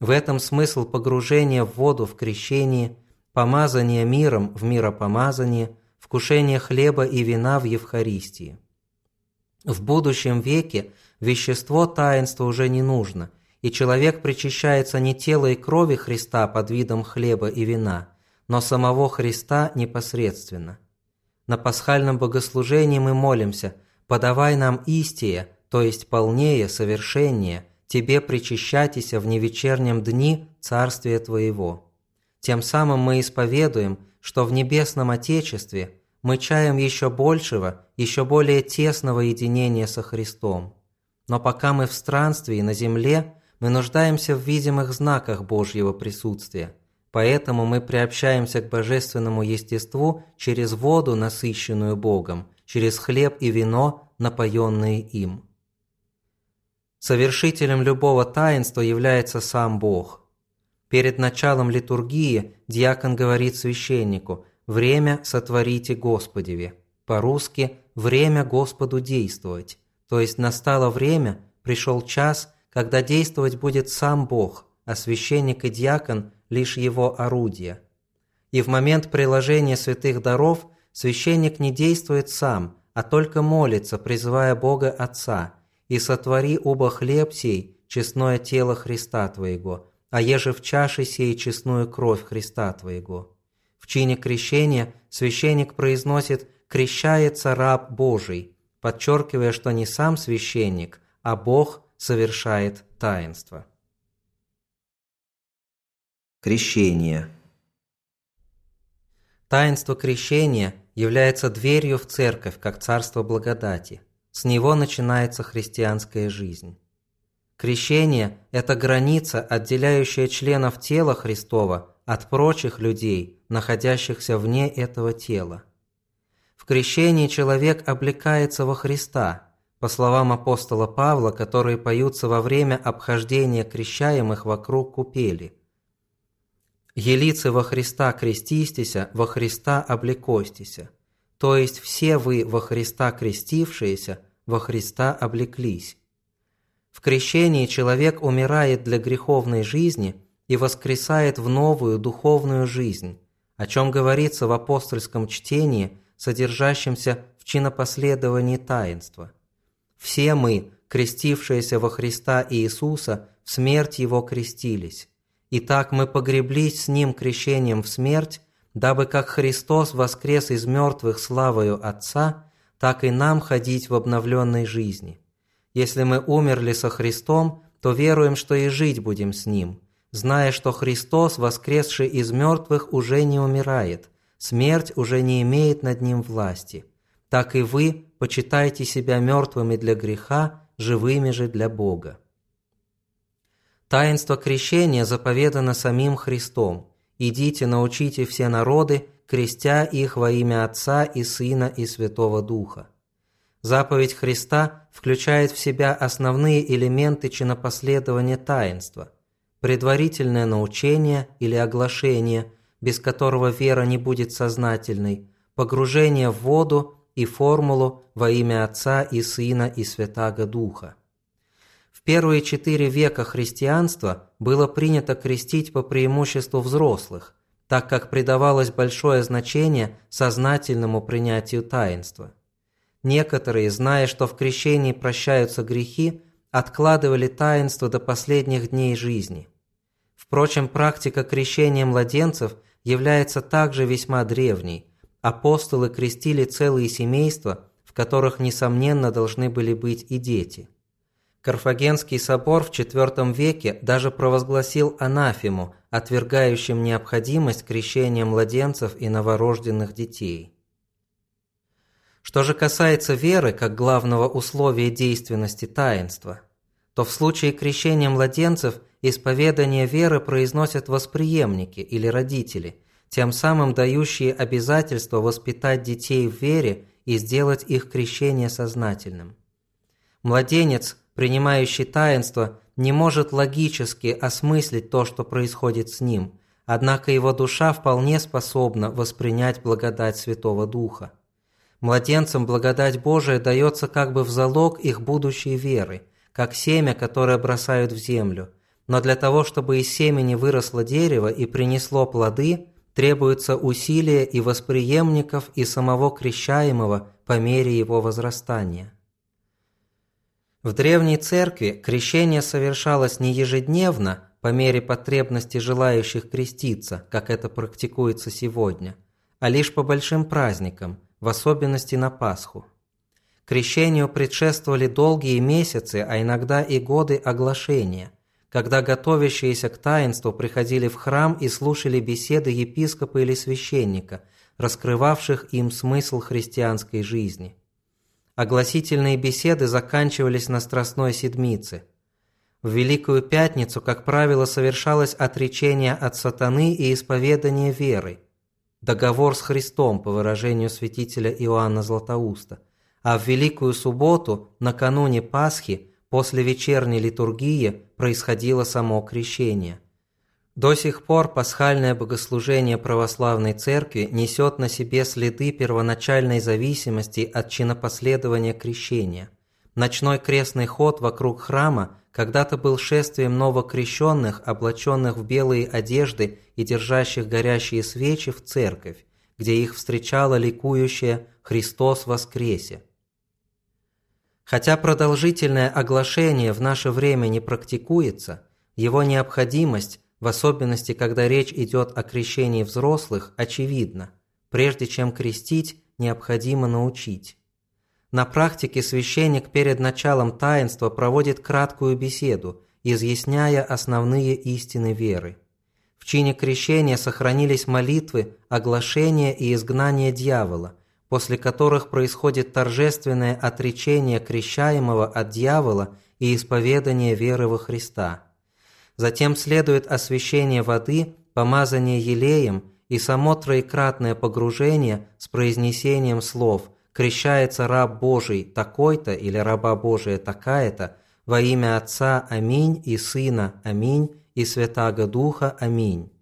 [SPEAKER 2] В этом смысл погружения в воду в крещении, помазания миром в миропомазании, вкушение хлеба и вина в Евхаристии. В будущем веке вещество таинства уже не нужно – и человек причащается не тела и крови Христа под видом хлеба и вина, но самого Христа непосредственно. На пасхальном богослужении мы молимся «Подавай нам истие, то есть полнее, совершеннее, Тебе причащатися в невечернем дни Царствия Твоего». Тем самым мы исповедуем, что в Небесном Отечестве мы чаем еще большего, еще более тесного единения со Христом. Но пока мы в странстве на земле – мы нуждаемся в видимых знаках Божьего присутствия, поэтому мы приобщаемся к божественному естеству через воду, насыщенную Богом, через хлеб и вино, напоенные им. Совершителем любого таинства является сам Бог. Перед началом литургии диакон говорит священнику «Время сотворите Господеве». По-русски «Время Господу действовать», то есть настало время, пришел час – когда действовать будет сам Бог, а священник и диакон – лишь его орудие. И в момент приложения святых даров священник не действует сам, а только молится, призывая Бога Отца, «И сотвори оба хлеб сей, честное тело Христа Твоего, а еже в чаше сей честную кровь Христа Твоего». В чине крещения священник произносит «крещается раб Божий», подчеркивая, что не сам священник, а Бог совершает таинство.
[SPEAKER 1] Крещение
[SPEAKER 2] Таинство крещения является дверью в церковь, как царство благодати. С него начинается христианская жизнь. Крещение – это граница, отделяющая членов тела Христова от прочих людей, находящихся вне этого тела. В крещении человек облекается во Христа – по словам апостола Павла, которые поются во время обхождения крещаемых вокруг купели. «Елицы во Христа крестистися, во Христа облекостися». То есть все вы во Христа крестившиеся, во Христа облеклись. В крещении человек умирает для греховной жизни и воскресает в новую духовную жизнь, о чем говорится в апостольском чтении, содержащемся в чинопоследовании таинства – все мы, крестившиеся во Христа Иисуса, в смерть Его крестились. И так мы погреблись с Ним крещением в смерть, дабы как Христос воскрес из мертвых славою Отца, так и нам ходить в обновленной жизни. Если мы умерли со Христом, то веруем, что и жить будем с Ним, зная, что Христос, воскресший из мертвых, уже не умирает, смерть уже не имеет над Ним власти. Так и вы почитайте себя мертвыми для греха, живыми же для Бога. Таинство крещения заповедано самим Христом. «Идите, научите все народы, крестя их во имя Отца и Сына и Святого Духа». Заповедь Христа включает в себя основные элементы чинопоследования таинства. Предварительное научение или оглашение, без которого вера не будет сознательной, погружение в воду и формулу во имя Отца и Сына и Святаго Духа. В первые четыре века христианства было принято крестить по преимуществу взрослых, так как придавалось большое значение сознательному принятию таинства. Некоторые, зная, что в крещении прощаются грехи, откладывали таинство до последних дней жизни. Впрочем, практика крещения младенцев является также весьма древней, апостолы крестили целые семейства, в которых, несомненно, должны были быть и дети. Карфагенский собор в IV веке даже провозгласил анафему, отвергающим необходимость крещения младенцев и новорожденных детей. Что же касается веры как главного условия действенности таинства, то в случае крещения младенцев исповедание веры произносят восприемники или родители – тем самым дающие обязательство воспитать детей в вере и сделать их крещение сознательным. Младенец, принимающий таинство, не может логически осмыслить то, что происходит с ним, однако его душа вполне способна воспринять благодать Святого Духа. Младенцам благодать Божия дается как бы в залог их будущей веры, как семя, которое бросают в землю. Но для того, чтобы из семени выросло дерево и принесло плоды, требуется усилие и восприемников, и самого крещаемого по мере его возрастания. В древней церкви крещение совершалось не ежедневно, по мере потребности желающих креститься, как это практикуется сегодня, а лишь по большим праздникам, в особенности на Пасху. Крещению предшествовали долгие месяцы, а иногда и годы оглашения – когда готовящиеся к таинству приходили в храм и слушали беседы епископа или священника, раскрывавших им смысл христианской жизни. Огласительные беседы заканчивались на Страстной Седмице. В Великую Пятницу, как правило, совершалось отречение от сатаны и исповедание веры, договор с Христом, по выражению святителя Иоанна Златоуста, а в Великую Субботу, накануне Пасхи, После вечерней литургии происходило само крещение. До сих пор пасхальное богослужение православной церкви несет на себе следы первоначальной зависимости от чинопоследования крещения. Ночной крестный ход вокруг храма когда-то был шествием новокрещенных, облаченных в белые одежды и держащих горящие свечи в церковь, где их встречало ликующее «Христос воскресе!». Хотя продолжительное оглашение в наше время не практикуется, его необходимость, в особенности когда речь идет о крещении взрослых, очевидна. Прежде чем крестить, необходимо научить. На практике священник перед началом таинства проводит краткую беседу, изъясняя основные истины веры. В чине крещения сохранились молитвы, оглашение и изгнание дьявола, после которых происходит торжественное отречение крещаемого от дьявола и исповедание веры во Христа. Затем следует освящение воды, помазание елеем и само троекратное погружение с произнесением слов «Крещается раб Божий такой-то» или «Раба Божия такая-то» во имя Отца Аминь и Сына Аминь и Святаго Духа Аминь.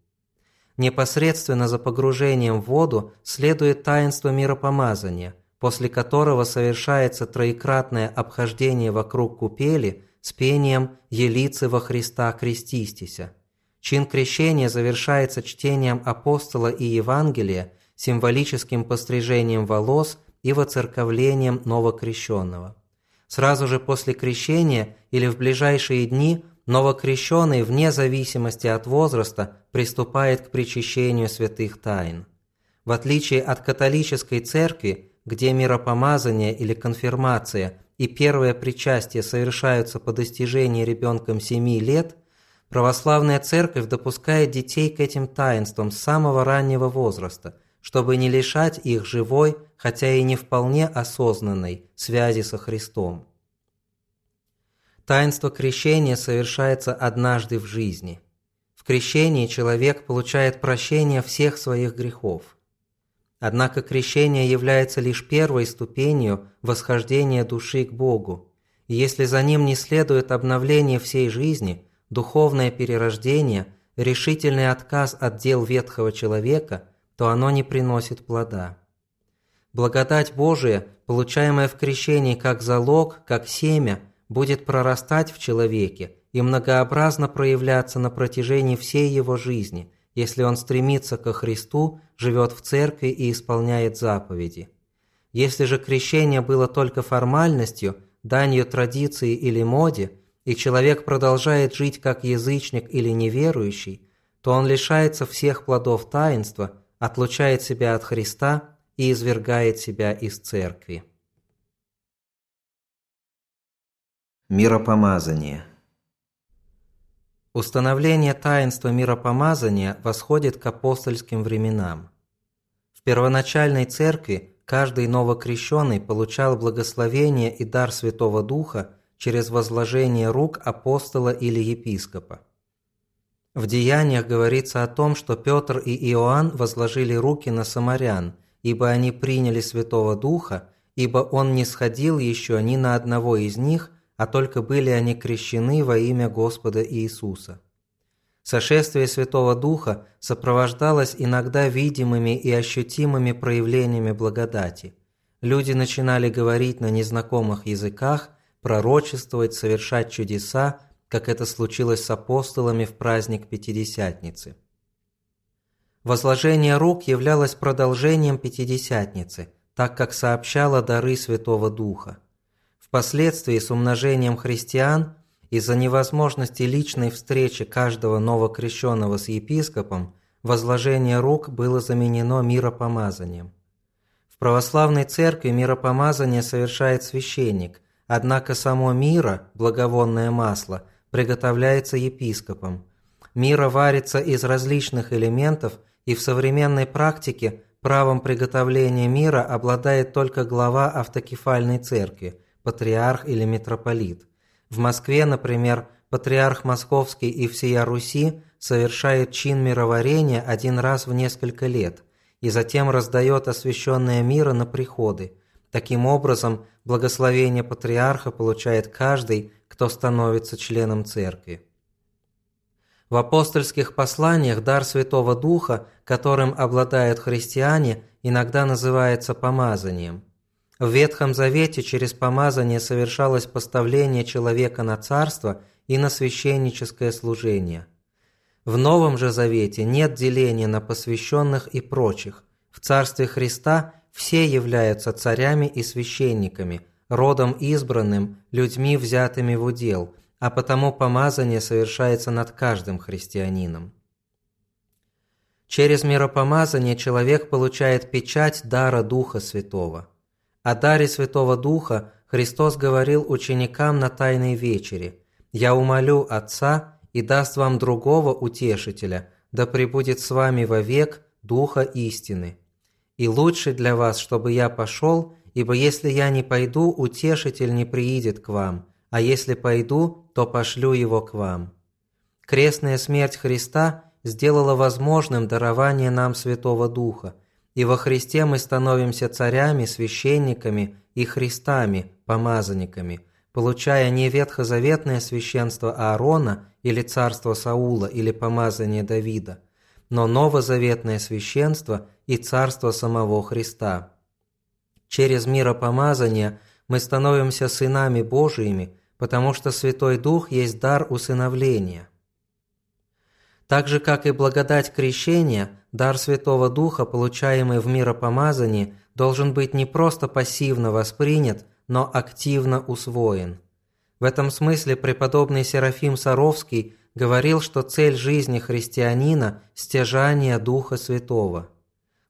[SPEAKER 2] Непосредственно за погружением в воду следует таинство миропомазания, после которого совершается троекратное обхождение вокруг купели с пением «Елицы во Христа крестистися». Чин крещения завершается чтением апостола и Евангелия, символическим пострижением волос и воцерковлением новокрещенного. Сразу же после крещения или в ближайшие дни – новокрещенный вне зависимости от возраста приступает к причащению святых тайн. В отличие от католической церкви, где миропомазание или конфирмация и первое причастие совершаются по достижении ребенком 7 лет, православная церковь допускает детей к этим таинствам с самого раннего возраста, чтобы не лишать их живой, хотя и не вполне осознанной, связи со Христом. Таинство крещения совершается однажды в жизни. В крещении человек получает прощение всех своих грехов. Однако крещение является лишь первой ступенью восхождения души к Богу, и если за ним не следует обновление всей жизни, духовное перерождение, решительный отказ от дел ветхого человека, то оно не приносит плода. Благодать Божия, получаемая в крещении как залог, как семя, будет прорастать в человеке и многообразно проявляться на протяжении всей его жизни, если он стремится ко Христу, живет в церкви и исполняет заповеди. Если же крещение было только формальностью, данью традиции или моде, и человек продолжает жить как язычник или неверующий, то он лишается всех плодов таинства, отлучает себя от Христа и извергает себя из церкви.
[SPEAKER 1] Миропомазание
[SPEAKER 2] Установление таинства миропомазания восходит к апостольским временам. В первоначальной церкви каждый новокрещенный получал благословение и дар Святого Духа через возложение рук апостола или епископа. В Деяниях говорится о том, что Петр и Иоанн возложили руки на самарян, ибо они приняли Святого Духа, ибо он не сходил еще ни на одного из них – а только были они крещены во имя Господа Иисуса. Сошествие Святого Духа сопровождалось иногда видимыми и ощутимыми проявлениями благодати. Люди начинали говорить на незнакомых языках, пророчествовать, совершать чудеса, как это случилось с апостолами в праздник Пятидесятницы. Возложение рук являлось продолжением Пятидесятницы, так как сообщало дары Святого Духа. Впоследствии с умножением христиан из-за невозможности личной встречи каждого новокрещенного с епископом возложение рук было заменено миропомазанием. В православной церкви миропомазание совершает священник, однако само мира, благовонное масло, приготовляется епископом. Мира варится из различных элементов, и в современной практике правом приготовления мира обладает только глава автокефальной церкви, патриарх или митрополит. В Москве, например, патриарх Московский и всея Руси совершает чин мироварения один раз в несколько лет и затем раздает освященное мира на приходы. Таким образом, благословение патриарха получает каждый, кто становится членом церкви. В апостольских посланиях дар Святого Духа, которым обладают христиане, иногда называется помазанием. В Ветхом Завете через помазание совершалось поставление человека на царство и на священническое служение. В Новом же Завете нет деления на посвященных и прочих. В Царстве Христа все являются царями и священниками, родом избранным, людьми, взятыми в удел, а потому помазание совершается над каждым христианином. Через миропомазание человек получает печать дара Духа Святого – о даре Святого Духа Христос говорил ученикам на Тайной вечере «Я умолю Отца и даст вам другого утешителя, да пребудет с вами вовек Духа истины. И лучше для вас, чтобы я пошел, ибо если я не пойду, утешитель не приидет к вам, а если пойду, то пошлю его к вам». Крестная смерть Христа сделала возможным дарование нам Святого Духа – и во Христе мы становимся царями, священниками и Христами, помазанниками, получая не ветхозаветное священство Аарона или царство Саула или помазание Давида, но новозаветное священство и царство самого Христа. Через миропомазание мы становимся сынами Божиими, потому что Святой Дух есть дар усыновления – так же, как и благодать крещения, дар Святого Духа, получаемый в миропомазании, должен быть не просто пассивно воспринят, но активно усвоен. В этом смысле преподобный Серафим Саровский говорил, что цель жизни христианина – стяжание Духа Святого.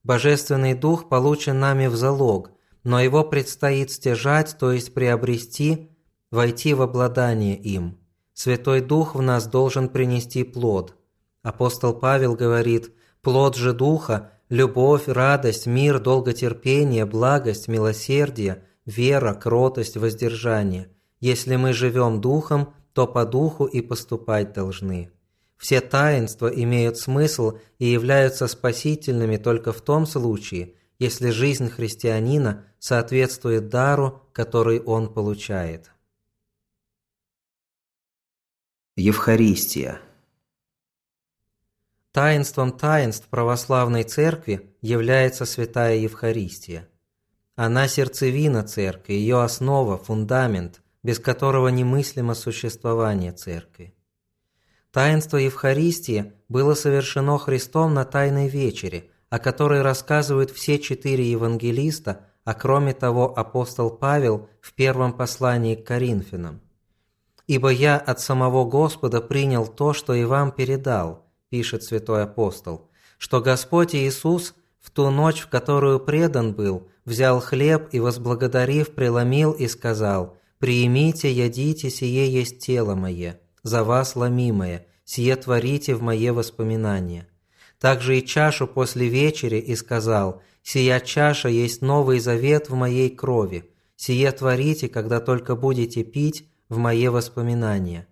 [SPEAKER 2] Божественный Дух получен нами в залог, но его предстоит стяжать, то есть приобрести, войти в обладание им. Святой Дух в нас должен принести плод. Апостол Павел говорит, плод же Духа – любовь, радость, мир, долготерпение, благость, милосердие, вера, кротость, воздержание. Если мы живем Духом, то по Духу и поступать должны. Все таинства имеют смысл и являются спасительными только в том случае, если жизнь христианина соответствует дару, который он получает.
[SPEAKER 1] Евхаристия –
[SPEAKER 2] Таинством таинств православной церкви является Святая Евхаристия. Она сердцевина церкви, ее основа, фундамент, без которого немыслимо существование церкви. Таинство Евхаристии было совершено Христом на Тайной вечере, о которой рассказывают все четыре евангелиста, а кроме того апостол Павел в первом послании к Коринфянам. «Ибо я от самого Господа принял то, что и вам передал, пишет святой апостол, что Господь Иисус в ту ночь, в которую предан был, взял хлеб и, возблагодарив, преломил и сказал, «Приимите, ядите, сие есть тело мое, за вас ломимое, сие творите в мое воспоминание». Также и чашу после вечери и сказал, «Сия чаша есть новый завет в моей крови, сие творите, когда только будете пить в мое воспоминание».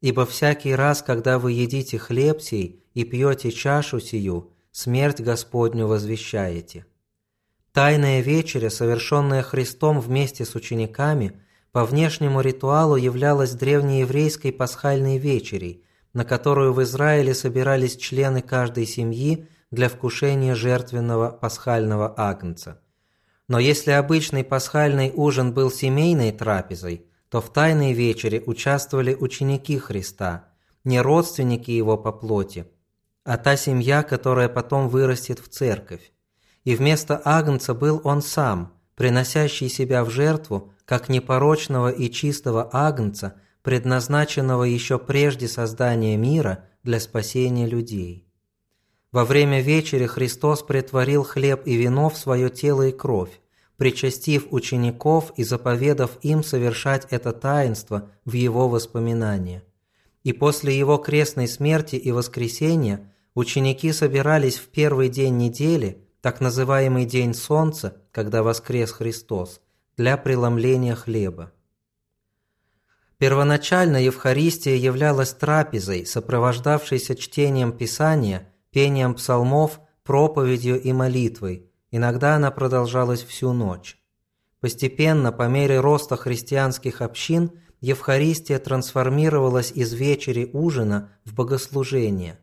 [SPEAKER 2] Ибо всякий раз, когда вы едите хлеб сей и пьете чашу сию, смерть Господню возвещаете. Тайная вечеря, совершенная Христом вместе с учениками, по внешнему ритуалу являлась древнееврейской пасхальной вечерей, на которую в Израиле собирались члены каждой семьи для вкушения жертвенного пасхального агнца. Но если обычный пасхальный ужин был семейной трапезой, то в тайной вечере участвовали ученики Христа, не родственники его по плоти, а та семья, которая потом вырастет в церковь. И вместо агнца был он сам, приносящий себя в жертву, как непорочного и чистого агнца, предназначенного еще прежде создания мира для спасения людей. Во время вечери Христос претворил хлеб и вино в свое тело и кровь, причастив учеников и заповедав им совершать это таинство в его воспоминания. И после его крестной смерти и воскресения ученики собирались в первый день недели, так называемый День Солнца, когда воскрес Христос, для преломления хлеба. Первоначально Евхаристия являлась трапезой, сопровождавшейся чтением Писания, пением псалмов, проповедью и молитвой. Иногда она продолжалась всю ночь. Постепенно, по мере роста христианских общин, Евхаристия трансформировалась из вечери ужина в богослужение.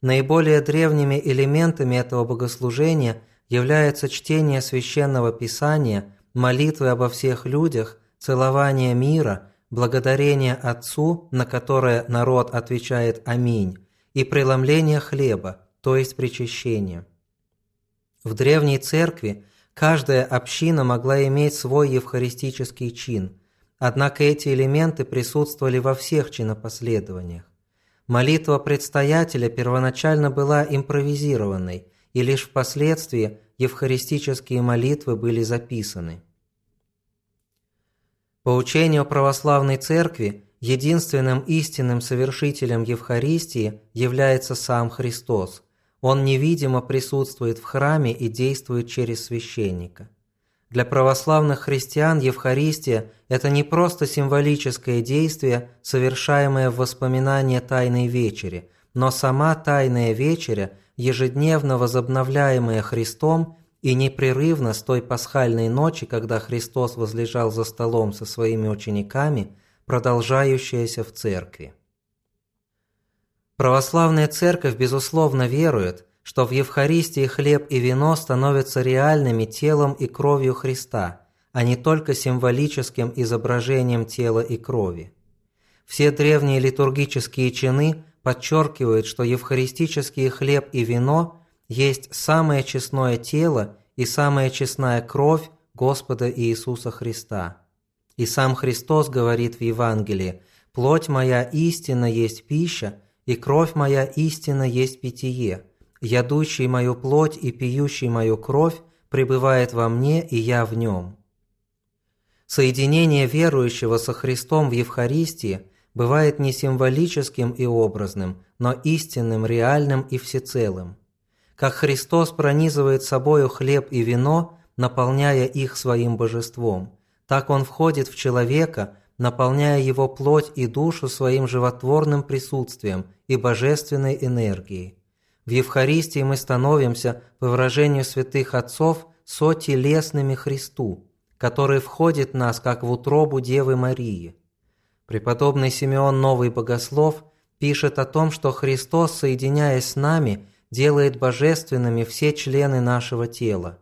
[SPEAKER 2] Наиболее древними элементами этого богослужения являются чтение священного писания, молитвы обо всех людях, целование мира, благодарение Отцу, на которое народ отвечает «Аминь», и преломление хлеба, то есть причащение. В древней церкви каждая община могла иметь свой евхаристический чин, однако эти элементы присутствовали во всех чинопоследованиях. Молитва предстоятеля первоначально была импровизированной, и лишь впоследствии евхаристические молитвы были записаны. По учению православной церкви, единственным истинным совершителем Евхаристии является сам Христос. Он невидимо присутствует в храме и действует через священника. Для православных христиан Евхаристия – это не просто символическое действие, совершаемое в воспоминание Тайной Вечери, но сама Тайная Вечеря, ежедневно возобновляемая Христом и непрерывно с той пасхальной ночи, когда Христос возлежал за столом со своими учениками, продолжающаяся в церкви. Православная церковь, безусловно, верует, что в Евхаристии хлеб и вино становятся реальными телом и кровью Христа, а не только символическим изображением тела и крови. Все древние литургические чины подчеркивают, что евхаристический хлеб и вино есть самое честное тело и самая честная кровь Господа Иисуса Христа. И сам Христос говорит в Евангелии, «Плоть моя истина есть пища, и кровь моя истина есть питье. Ядущий мою плоть и пьющий мою кровь пребывает во мне, и я в нем». Соединение верующего со Христом в Евхаристии бывает не символическим и образным, но истинным, реальным и всецелым как Христос пронизывает собою хлеб и вино, наполняя их своим божеством. Так Он входит в человека, наполняя его плоть и душу своим животворным присутствием и божественной энергией. В Евхаристии мы становимся, по выражению святых отцов, сотелесными Христу, который входит в нас, как в утробу Девы Марии. Преподобный Симеон Новый Богослов пишет о том, что Христос, соединяясь с нами, делает божественными все члены нашего тела.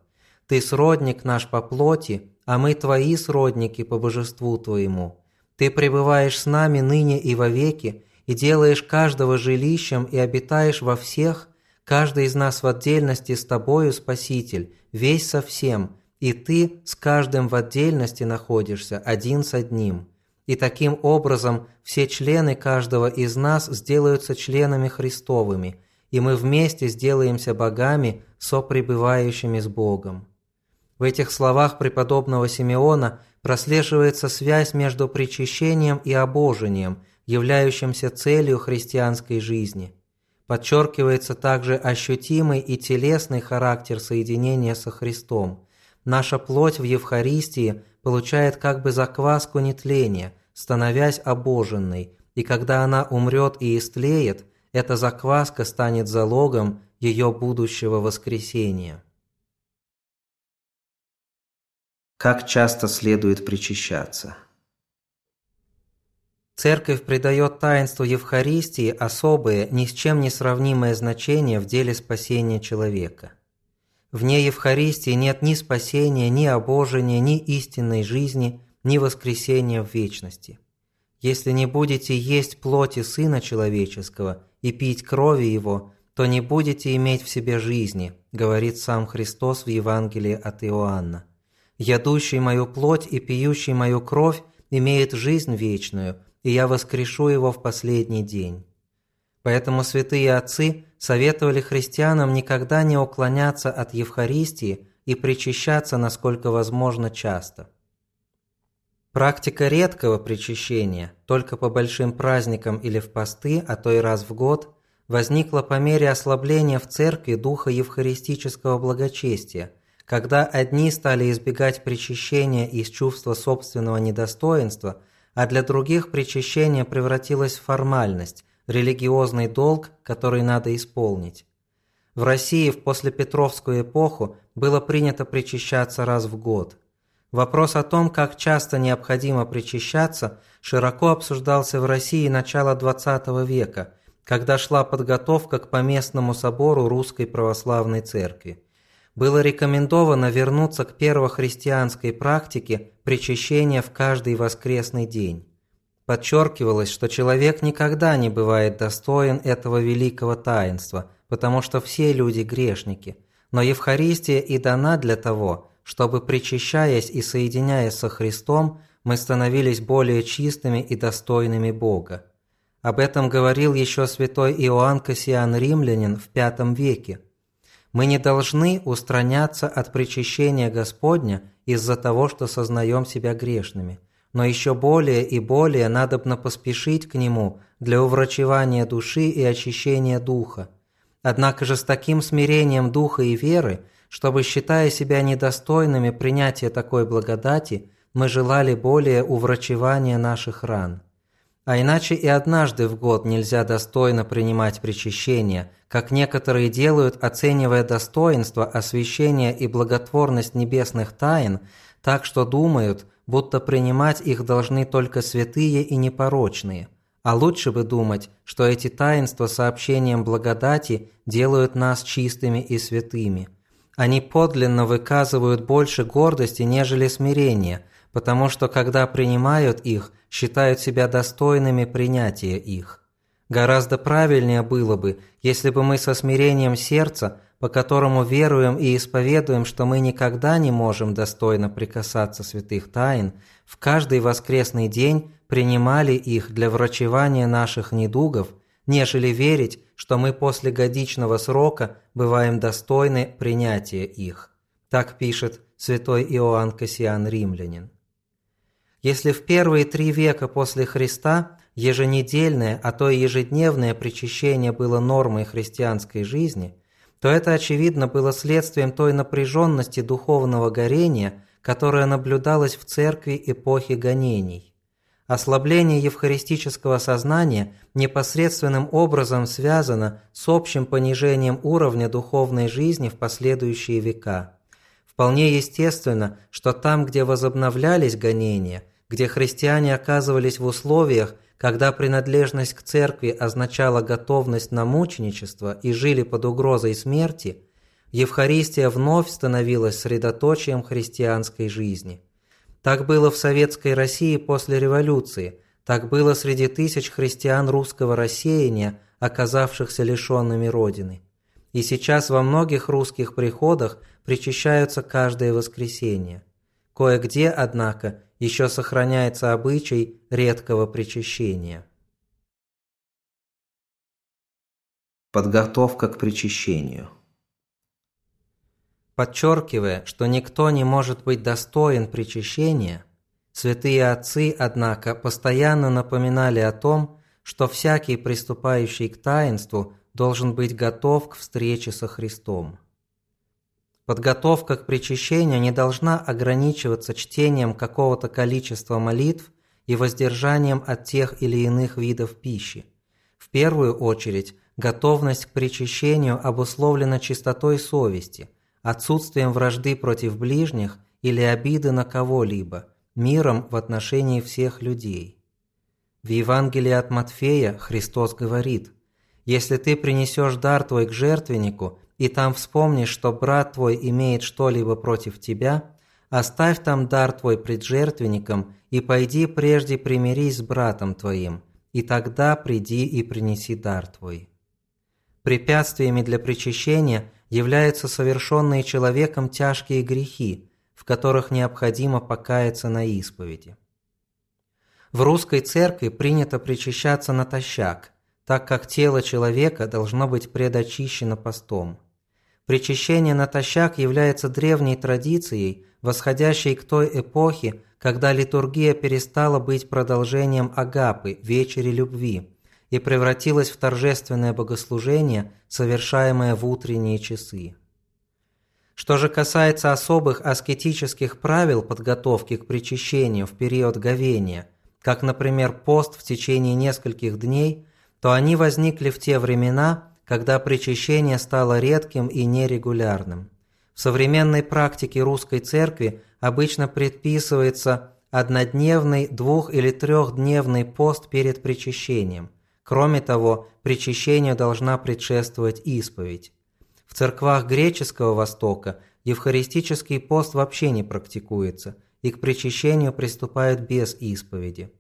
[SPEAKER 2] Ты сродник наш по плоти, а мы твои сродники по божеству твоему. Ты пребываешь с нами ныне и вовеки, и делаешь каждого жилищем и обитаешь во всех, каждый из нас в отдельности с тобою, Спаситель, весь со всем, и ты с каждым в отдельности находишься, один с одним. И таким образом все члены каждого из нас сделаются членами Христовыми – и мы вместе сделаемся богами, сопребывающими с Богом. В этих словах преподобного Симеона прослеживается связь между причащением и обожением, являющимся целью христианской жизни. Подчеркивается также ощутимый и телесный характер соединения со Христом. Наша плоть в Евхаристии получает как бы закваску нетления, становясь обоженной, и когда она умрет и истлеет – эта закваска станет залогом ее будущего воскресения.
[SPEAKER 1] Как часто следует причащаться?
[SPEAKER 2] Церковь придает таинству Евхаристии особое, ни с чем не сравнимое значение в деле спасения человека. Вне Евхаристии нет ни спасения, ни обожения, ни истинной жизни, ни воскресения в вечности. Если не будете есть плоти Сына Человеческого и пить крови Его, то не будете иметь в себе жизни, говорит сам Христос в Евангелии от Иоанна. Ядущий мою плоть и пьющий мою кровь имеет жизнь вечную, и я воскрешу его в последний день. Поэтому святые отцы советовали христианам никогда не уклоняться от Евхаристии и причащаться, насколько возможно, часто. Практика редкого причащения, только по большим праздникам или в посты, а то и раз в год, возникла по мере ослабления в церкви духа евхаристического благочестия, когда одни стали избегать причащения из чувства собственного недостоинства, а для других причащение превратилось в формальность, религиозный долг, который надо исполнить. В России в послепетровскую эпоху было принято причащаться раз в год. Вопрос о том, как часто необходимо причащаться, широко обсуждался в России начала XX века, когда шла подготовка к поместному собору Русской Православной Церкви. Было рекомендовано вернуться к первохристианской практике причащения в каждый воскресный день. Подчеркивалось, что человек никогда не бывает достоин этого великого таинства, потому что все люди грешники. Но Евхаристия и дана для того, чтобы, причащаясь и соединяясь со Христом, мы становились более чистыми и достойными Бога. Об этом говорил еще святой Иоанн Кассиан Римлянин в V веке. Мы не должны устраняться от причащения Господня из-за того, что сознаем себя грешными – но еще более и более надобно поспешить к нему для уврачевания души и очищения духа. Однако же с таким смирением духа и веры, чтобы, считая себя недостойными принятия такой благодати, мы желали более уврачевания наших ран. А иначе и однажды в год нельзя достойно принимать причащение, как некоторые делают, оценивая достоинство, освящение и благотворность небесных тайн, так что думают – будто принимать их должны только святые и непорочные, а лучше бы думать, что эти таинства сообщением благодати делают нас чистыми и святыми. Они подлинно выказывают больше гордости, нежели смирения, потому что когда принимают их, считают себя достойными принятия их. Гораздо правильнее было бы, если бы мы со смирением сердца по которому веруем и исповедуем, что мы никогда не можем достойно прикасаться святых тайн, в каждый воскресный день принимали их для врачевания наших недугов, нежели верить, что мы после годичного срока бываем достойны принятия их. Так пишет святой Иоанн Кассиан Римлянин. Если в первые три века после Христа еженедельное, а то и ежедневное причащение было нормой христианской жизни – то это, очевидно, было следствием той напряженности духовного горения, которая наблюдалась в церкви эпохи гонений. Ослабление евхаристического сознания непосредственным образом связано с общим понижением уровня духовной жизни в последующие века. Вполне естественно, что там, где возобновлялись гонения, где христиане оказывались в условиях, когда принадлежность к церкви означала готовность на мученичество и жили под угрозой смерти, Евхаристия вновь становилась средоточием христианской жизни. Так было в советской России после революции, так было среди тысяч христиан русского рассеяния, оказавшихся лишенными Родины. И сейчас во многих русских приходах причащаются каждое воскресенье. Кое-где, однако, еще сохраняется обычай редкого причащения.
[SPEAKER 1] Подготовка к причащению.
[SPEAKER 2] Подчеркивая, что никто не может быть достоин причащения, святые отцы, однако, постоянно напоминали о том, что всякий, приступающий к таинству, должен быть готов к встрече со Христом. Подготовка к причащению не должна ограничиваться чтением какого-то количества молитв и воздержанием от тех или иных видов пищи. В первую очередь, готовность к причащению обусловлена чистотой совести, отсутствием вражды против ближних или обиды на кого-либо, миром в отношении всех людей. В Евангелии от Матфея Христос говорит, «Если ты принесешь дар твой к жертвеннику, и там вспомнишь, что брат твой имеет что-либо против тебя, оставь там дар твой пред жертвенником, и пойди прежде примирись с братом твоим, и тогда приди и принеси дар твой». Препятствиями для причащения являются совершенные человеком тяжкие грехи, в которых необходимо покаяться на исповеди. В русской церкви принято причащаться натощак, так как тело человека должно быть предочищено постом. Причащение натощак является древней традицией, восходящей к той эпохе, когда литургия перестала быть продолжением агапы, вечери любви, и превратилась в торжественное богослужение, совершаемое в утренние часы. Что же касается особых аскетических правил подготовки к причащению в период говения, как, например, пост в течение нескольких дней, то они возникли в те времена, когда причащение стало редким и нерегулярным. В современной практике русской церкви обычно предписывается однодневный, двух- или трехдневный пост перед причащением – Кроме того, причащению должна предшествовать исповедь. В церквах греческого Востока евхаристический пост вообще не практикуется, и к причащению приступают без исповеди.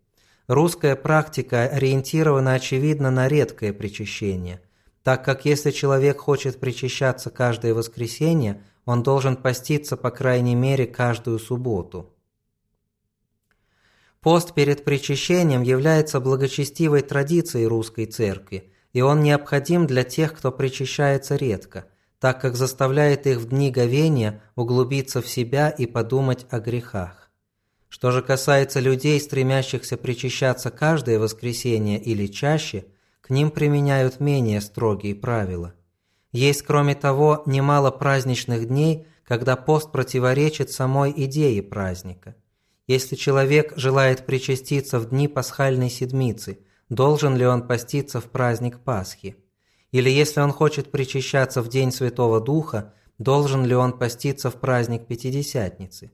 [SPEAKER 2] Русская практика ориентирована очевидно на редкое причащение, так как если человек хочет причащаться каждое воскресенье, он должен поститься по крайней мере каждую субботу. Пост перед причащением является благочестивой традицией русской церкви, и он необходим для тех, кто причащается редко, так как заставляет их в дни говения углубиться в себя и подумать о грехах. Что же касается людей, стремящихся причащаться каждое воскресенье или чаще, к ним применяют менее строгие правила. Есть, кроме того, немало праздничных дней, когда пост противоречит самой идее праздника – если человек желает причаститься в дни пасхальной седмицы, должен ли он поститься в праздник Пасхи? Или если он хочет причащаться в день Святого Духа, должен ли он поститься в праздник Пятидесятницы?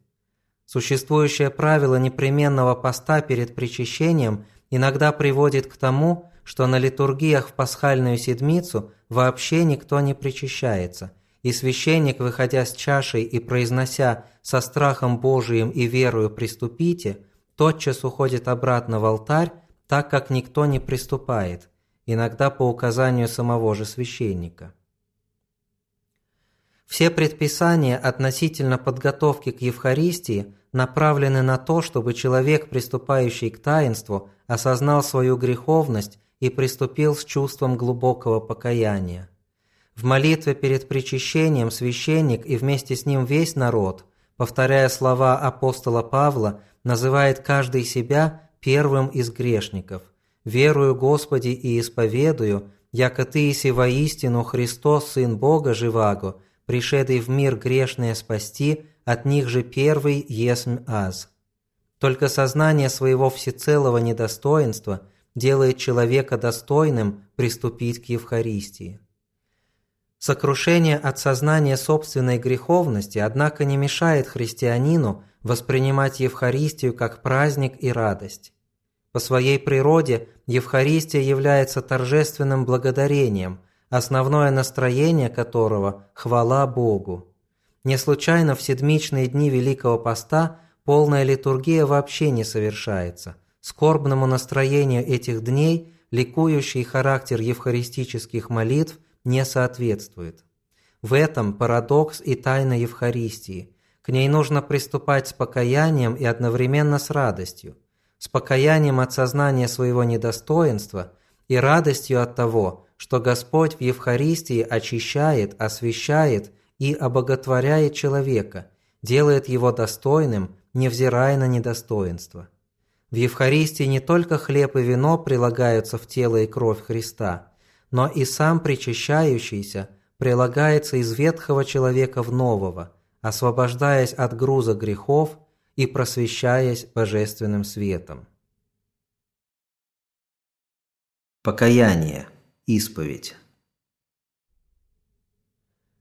[SPEAKER 2] Существующее правило непременного поста перед причащением иногда приводит к тому, что на литургиях в пасхальную седмицу вообще никто не причащается – и священник, выходя с чашей и произнося «со страхом Божиим и верою приступите», тотчас уходит обратно в алтарь, так как никто не приступает, иногда по указанию самого же священника. Все предписания относительно подготовки к Евхаристии направлены на то, чтобы человек, приступающий к таинству, осознал свою греховность и приступил с чувством глубокого покаяния. В молитве перед причащением священник и вместе с ним весь народ, повторяя слова апостола Павла, называет каждый себя первым из грешников. «Верую Господи и исповедую, яко Ты иси воистину Христос, Сын Бога живаго, пришедший в мир грешное спасти, от них же первый есмь аз». Только сознание своего всецелого недостоинства делает человека достойным приступить к Евхаристии. Сокрушение от сознания собственной греховности, однако, не мешает христианину воспринимать Евхаристию как праздник и радость. По своей природе Евхаристия является торжественным благодарением, основное настроение которого – хвала Богу. Не случайно в седмичные дни Великого Поста полная литургия вообще не совершается. Скорбному настроению этих дней ликующий характер евхаристических молитв не соответствует. В этом парадокс и тайна Евхаристии. К ней нужно приступать с покаянием и одновременно с радостью. С покаянием от сознания своего недостоинства и радостью от того, что Господь в Евхаристии очищает, освящает и обоготворяет человека, делает его достойным, невзирая на недостоинство. В Евхаристии не только хлеб и вино прилагаются в тело и кровь Христа – но и сам причащающийся прилагается из ветхого человека в нового, освобождаясь от груза грехов и просвещаясь божественным светом.
[SPEAKER 1] Покаяние. Исповедь.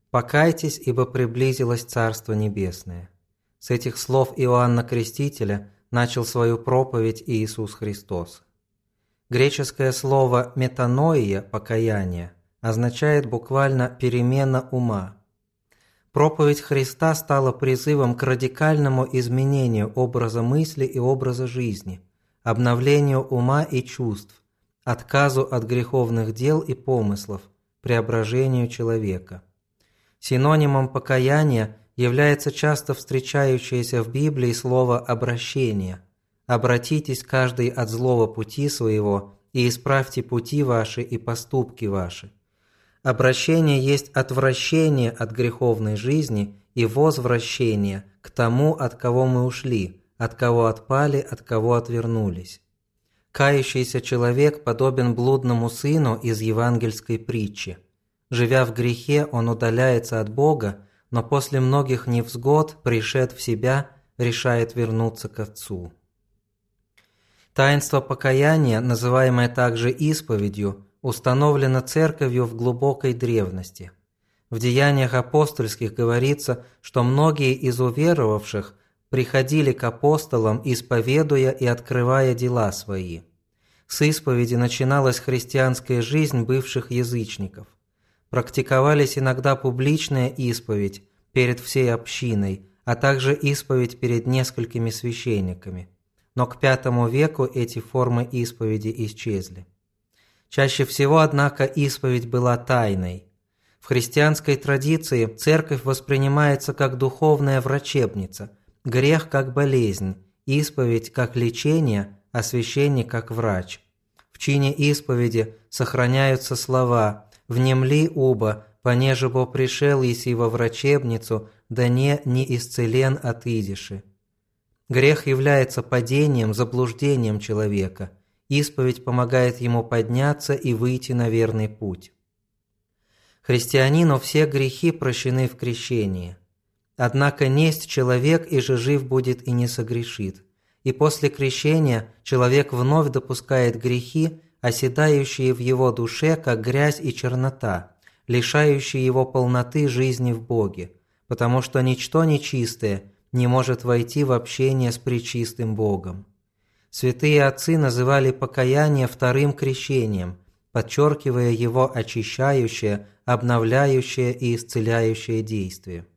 [SPEAKER 2] «Покайтесь, ибо приблизилось Царство Небесное». С этих слов Иоанна Крестителя начал свою проповедь Иисус Христос. Греческое слово «метаноия» – «покаяние» означает буквально «перемена ума». Проповедь Христа стала призывом к радикальному изменению образа мысли и образа жизни, обновлению ума и чувств, отказу от греховных дел и помыслов, преображению человека. Синонимом покаяния является часто встречающееся в Библии слово «обращение». «Обратитесь каждый от злого пути своего и исправьте пути ваши и поступки ваши». Обращение есть отвращение от греховной жизни и возвращение к тому, от кого мы ушли, от кого отпали, от кого отвернулись. Кающийся человек подобен блудному сыну из евангельской притчи. Живя в грехе, он удаляется от Бога, но после многих невзгод, пришед в себя, решает вернуться к Отцу. Таинство покаяния, называемое также исповедью, установлено церковью в глубокой древности. В деяниях апостольских говорится, что многие из уверовавших приходили к апостолам, исповедуя и открывая дела свои. С исповеди начиналась христианская жизнь бывших язычников. Практиковались иногда публичная исповедь перед всей общиной, а также исповедь перед несколькими священниками. Но к V веку эти формы исповеди исчезли. Чаще всего, однако, исповедь была тайной. В христианской традиции церковь воспринимается как духовная врачебница, грех как болезнь, исповедь как лечение, а священник как врач. В чине исповеди сохраняются слова «внемли уба, понеже бо пришел еси во врачебницу, да не не исцелен от идиши». Грех является падением, заблуждением человека – Исповедь помогает ему подняться и выйти на верный путь. Христианину все грехи прощены в крещении. Однако несть человек и же жив будет и не согрешит. И после крещения человек вновь допускает грехи, оседающие в его душе, как грязь и чернота, лишающие его полноты жизни в Боге, потому что ничто нечистое не может войти в общение с пречистым Богом. Святые отцы называли покаяние вторым крещением, подчеркивая его очищающее, обновляющее и исцеляющее действие.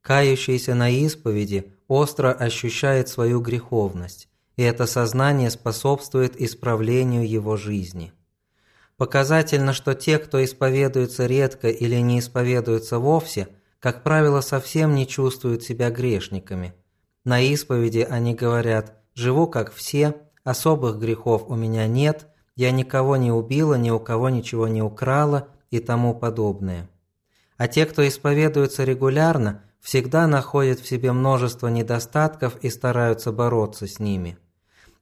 [SPEAKER 2] Кающийся на исповеди остро ощущает свою греховность, и это сознание способствует исправлению его жизни. Показательно, что те, кто исповедуется редко или не исповедуются вовсе, как правило, совсем не чувствуют себя грешниками. На исповеди они говорят – Живу как все, особых грехов у меня нет, я никого не убила, ни у кого ничего не украла и тому подобное. А те, кто исповедуется регулярно, всегда находят в себе множество недостатков и стараются бороться с ними.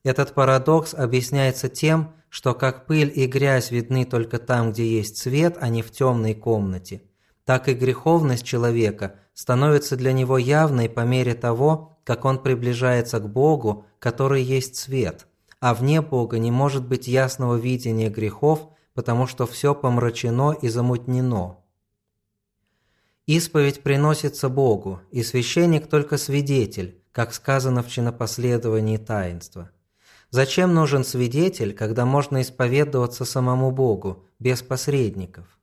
[SPEAKER 2] Этот парадокс объясняется тем, что как пыль и грязь видны только там, где есть свет, а не в темной комнате, так и греховность человека становится для него явной по мере того, как он приближается к Богу, который есть свет, а вне Бога не может быть ясного видения грехов, потому что все помрачено и замутнено. Исповедь приносится Богу, и священник только свидетель, как сказано в чинопоследовании таинства. Зачем нужен свидетель, когда можно исповедоваться самому Богу, без посредников?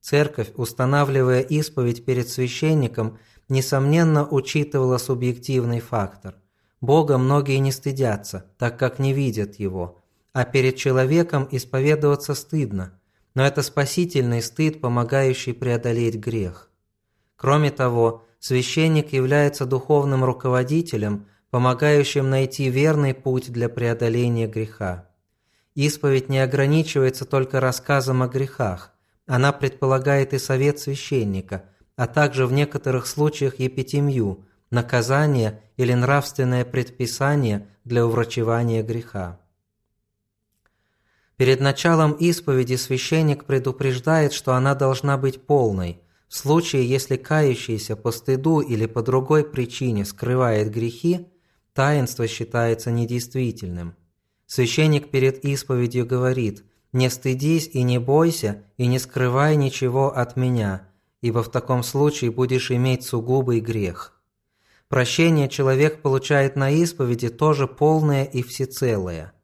[SPEAKER 2] Церковь, устанавливая исповедь перед священником, несомненно учитывала субъективный фактор. Бога многие не стыдятся, так как не видят Его, а перед человеком исповедоваться стыдно, но это спасительный стыд, помогающий преодолеть грех. Кроме того, священник является духовным руководителем, помогающим найти верный путь для преодоления греха. Исповедь не ограничивается только рассказом о грехах, она предполагает и совет священника – а также в некоторых случаях епитемью, наказание или нравственное предписание для уврачевания греха. Перед началом исповеди священник предупреждает, что она должна быть полной. В случае, если кающийся по стыду или по другой причине скрывает грехи, таинство считается недействительным. Священник перед исповедью говорит «Не стыдись и не бойся, и не скрывай ничего от меня, ибо в таком случае будешь иметь сугубый грех. Прощение человек получает на исповеди тоже полное и всецелое.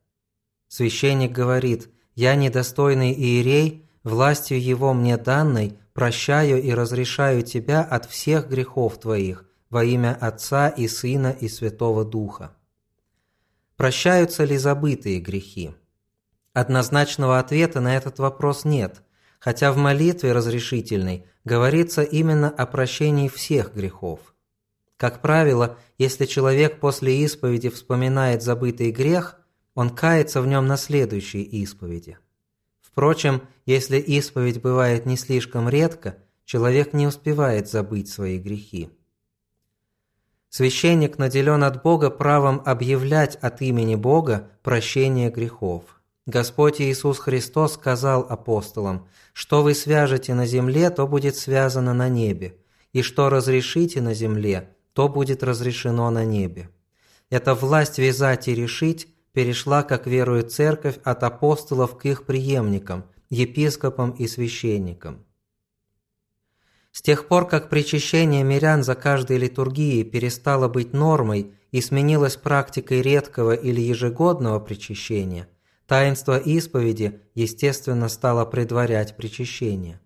[SPEAKER 2] Священник говорит «Я недостойный иерей, властью его мне данной, прощаю и разрешаю тебя от всех грехов твоих во имя Отца и Сына и Святого Духа». Прощаются ли забытые грехи? Однозначного ответа на этот вопрос нет, хотя в молитве разрешительной говорится именно о прощении всех грехов. Как правило, если человек после исповеди вспоминает забытый грех, он кается в нем на следующей исповеди. Впрочем, если исповедь бывает не слишком редко, человек не успевает забыть свои грехи. Священник наделен от Бога правом объявлять от имени Бога прощение грехов. Господь Иисус Христос сказал апостолам, «Что вы свяжете на земле, то будет связано на небе, и что разрешите на земле, то будет разрешено на небе». Эта власть вязать и решить перешла, как верует Церковь, от апостолов к их преемникам, епископам и священникам. С тех пор, как причащение мирян за каждой литургией перестало быть нормой и сменилось практикой редкого или ежегодного причащения, таинство исповеди, естественно, стало предварять причащение.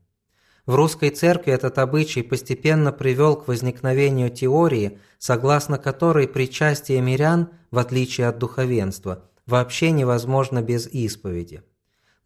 [SPEAKER 2] В русской церкви этот обычай постепенно привел к возникновению теории, согласно которой причастие мирян, в отличие от духовенства, вообще невозможно без исповеди.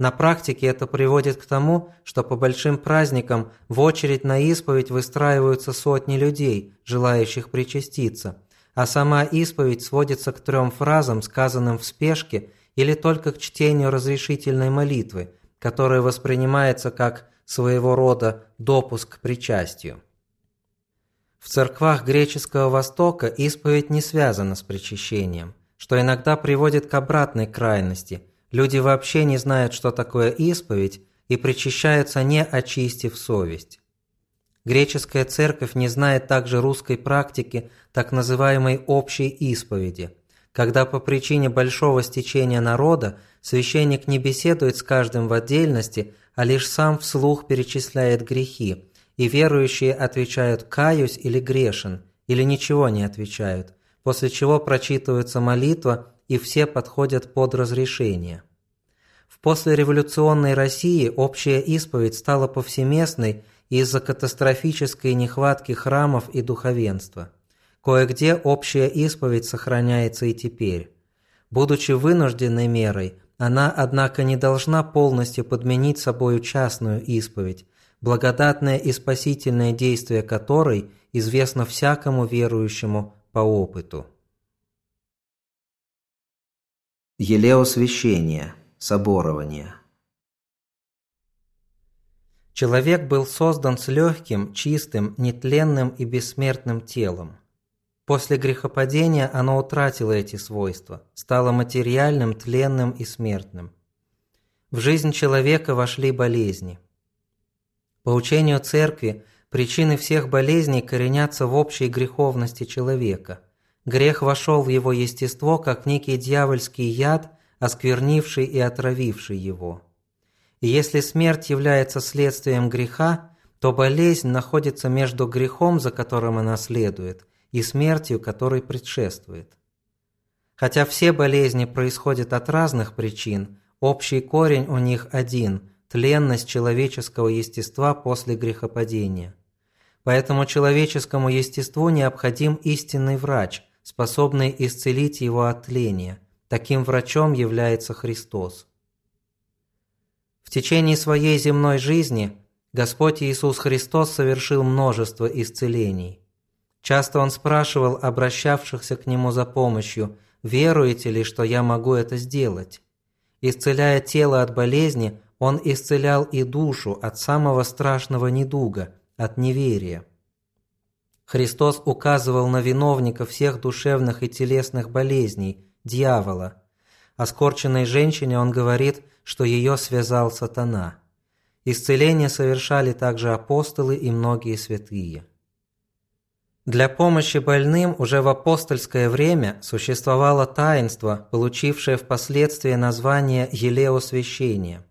[SPEAKER 2] На практике это приводит к тому, что по большим праздникам в очередь на исповедь выстраиваются сотни людей, желающих причаститься, а сама исповедь сводится к трем фразам, сказанным в спешке или только к чтению разрешительной молитвы, которая воспринимается как своего рода допуск к причастию. В церквах греческого Востока исповедь не связана с причащением, что иногда приводит к обратной крайности. Люди вообще не знают, что такое исповедь, и причащаются не очистив совесть. Греческая церковь не знает также русской практики так называемой общей исповеди, когда по причине большого стечения народа священник не беседует с каждым в отдельности, а лишь сам вслух перечисляет грехи, и верующие отвечают «каюсь» или «грешен», или ничего не отвечают, после чего прочитывается молитва, и все подходят под разрешение. В послереволюционной России общая исповедь стала повсеместной из-за катастрофической нехватки храмов и духовенства. Кое-где общая исповедь сохраняется и теперь. Будучи вынужденной мерой, она, однако, не должна полностью подменить собою частную исповедь, благодатное и спасительное действие которой известно всякому верующему по опыту.
[SPEAKER 1] Елеосвящение, соборование.
[SPEAKER 2] Человек был создан с легким, чистым, нетленным и бессмертным телом. После грехопадения оно утратило эти свойства, стало материальным, тленным и смертным. В жизнь человека вошли болезни. По учению Церкви, причины всех болезней коренятся в общей греховности человека. Грех вошел в его естество, как некий дьявольский яд, осквернивший и отравивший его. И если смерть является следствием греха, то болезнь находится между грехом, за которым она следует, и смертью, которой предшествует. Хотя все болезни происходят от разных причин, общий корень у них один – тленность человеческого естества после грехопадения. Поэтому человеческому естеству необходим истинный врач, способный исцелить его от тления. Таким врачом является Христос. В течение своей земной жизни Господь Иисус Христос совершил множество исцелений. Часто он спрашивал обращавшихся к нему за помощью, «Веруете ли, что я могу это сделать?» Исцеляя тело от болезни, он исцелял и душу от самого страшного недуга, от неверия. Христос указывал на виновника всех душевных и телесных болезней, дьявола. О скорченной женщине он говорит, что ее связал сатана. Исцеление совершали также апостолы и многие святые. Для помощи больным уже в апостольское время существовало таинство, получившее впоследствии название Елеосвящения.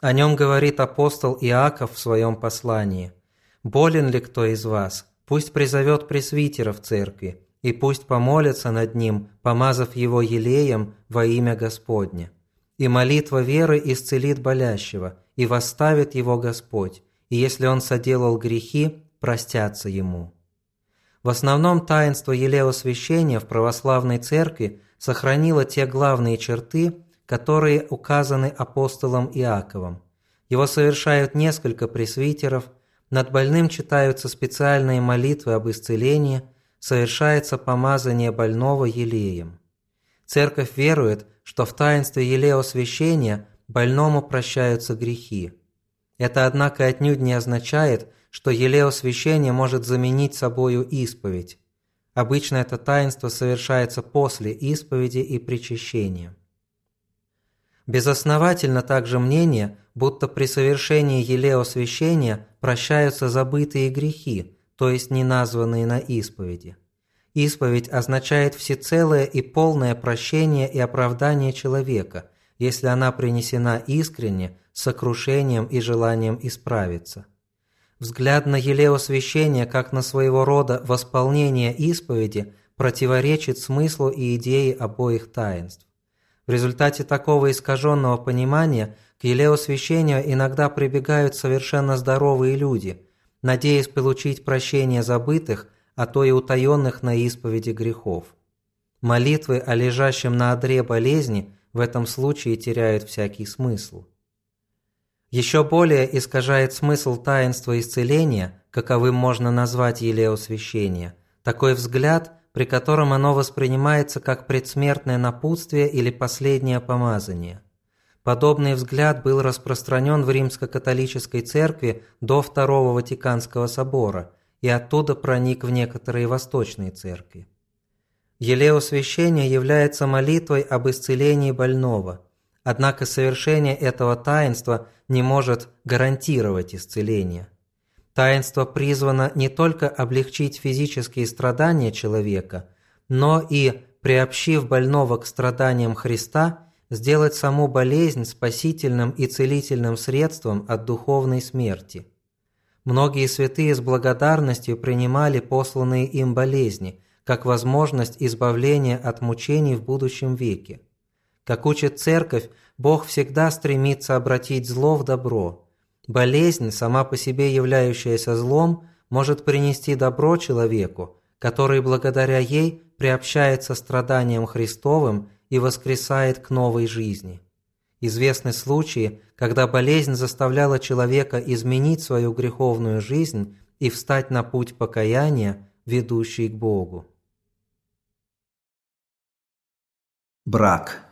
[SPEAKER 2] О нем говорит апостол Иаков в своем послании. «Болен ли кто из вас? Пусть призовет пресвитера в церкви, и пусть помолятся над ним, помазав его елеем во имя Господне. И молитва веры исцелит болящего, и восставит его Господь, и если он соделал грехи, простятся ему». В основном таинство елеосвящения в православной церкви сохранило те главные черты, которые указаны апостолом Иаковом. Его совершают несколько пресвитеров, над больным читаются специальные молитвы об исцелении, совершается помазание больного елеем. Церковь верует, что в таинстве елеосвящения больному прощаются грехи. Это, однако, отнюдь не означает, что елеосвящение может заменить собою исповедь. Обычно это таинство совершается после исповеди и причащения. Безосновательно также мнение, будто при совершении елеосвящения прощаются забытые грехи, то есть не названные на исповеди. Исповедь означает всецелое и полное прощение и оправдание человека, если она принесена искренне, с сокрушением и желанием исправиться. Взгляд на елеосвящение как на своего рода восполнение исповеди противоречит смыслу и идее обоих таинств. В результате такого искаженного понимания к елеосвящению иногда прибегают совершенно здоровые люди, надеясь получить прощение забытых, а то и утаенных на исповеди грехов. Молитвы о лежащем на одре болезни в этом случае теряют всякий смысл. Еще более искажает смысл таинства исцеления, каковым можно назвать елеосвящение, такой взгляд, при котором оно воспринимается как предсмертное напутствие или последнее помазание. Подобный взгляд был распространен в римско-католической церкви до Второго Ватиканского собора и оттуда проник в некоторые восточные церкви. Елеосвящение является молитвой об исцелении больного – Однако совершение этого таинства не может гарантировать исцеление. Таинство призвано не только облегчить физические страдания человека, но и, приобщив больного к страданиям Христа, сделать саму болезнь спасительным и целительным средством от духовной смерти. Многие святые с благодарностью принимали посланные им болезни, как возможность избавления от мучений в будущем веке. Как учит Церковь, Бог всегда стремится обратить зло в добро. Болезнь, сама по себе являющаяся злом, может принести добро человеку, который благодаря ей приобщается страданиям Христовым и воскресает к новой жизни. Известны случаи, когда болезнь заставляла человека изменить свою греховную жизнь и встать на путь покаяния, ведущий к Богу.
[SPEAKER 1] Брак –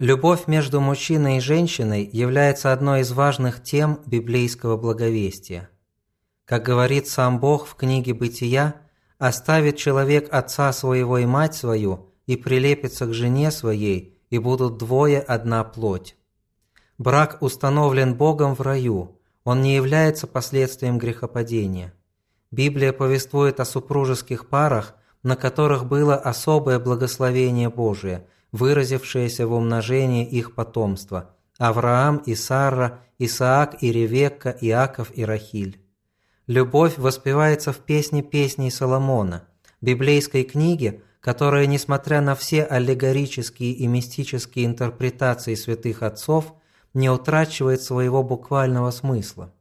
[SPEAKER 2] Любовь между мужчиной и женщиной является одной из важных тем библейского благовестия. Как говорит сам Бог в книге «Бытия», «Оставит человек отца своего и мать свою, и прилепится к жене своей, и будут двое одна плоть». Брак установлен Богом в раю, он не является последствием грехопадения. Библия повествует о супружеских парах, на которых было особое благословение Божие – выразившееся в умножении их потомства – Авраам и Сара, Исаак и Ревекка, Иаков и Рахиль. Любовь воспевается в песне песней Соломона, библейской книге, которая, несмотря на все аллегорические и мистические интерпретации святых отцов, не утрачивает своего буквального смысла.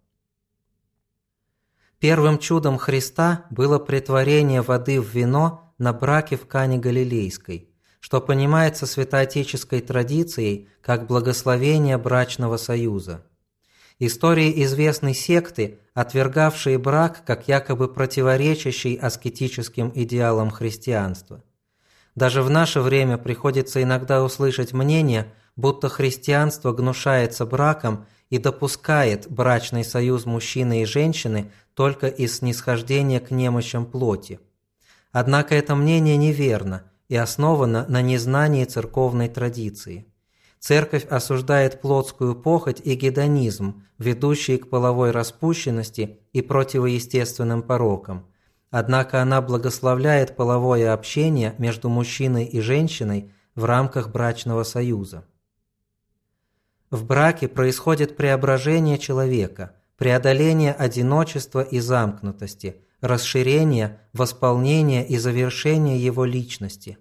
[SPEAKER 2] Первым чудом Христа было претворение воды в вино на браке в Кане Галилейской что понимается святоотеческой традицией как благословение брачного союза. Истории известны секты, отвергавшие брак как якобы противоречащий аскетическим идеалам христианства. Даже в наше время приходится иногда услышать мнение, будто христианство гнушается браком и допускает брачный союз мужчины и женщины только из снисхождения к немощам плоти. Однако это мнение неверно, и основана на незнании церковной традиции. Церковь осуждает плотскую похоть и гедонизм, ведущие к половой распущенности и противоестественным порокам. Однако она благословляет половое общение между мужчиной и женщиной в рамках брачного союза. В браке происходит преображение человека, преодоление одиночества и замкнутости, расширения, восполнения и завершения его личности.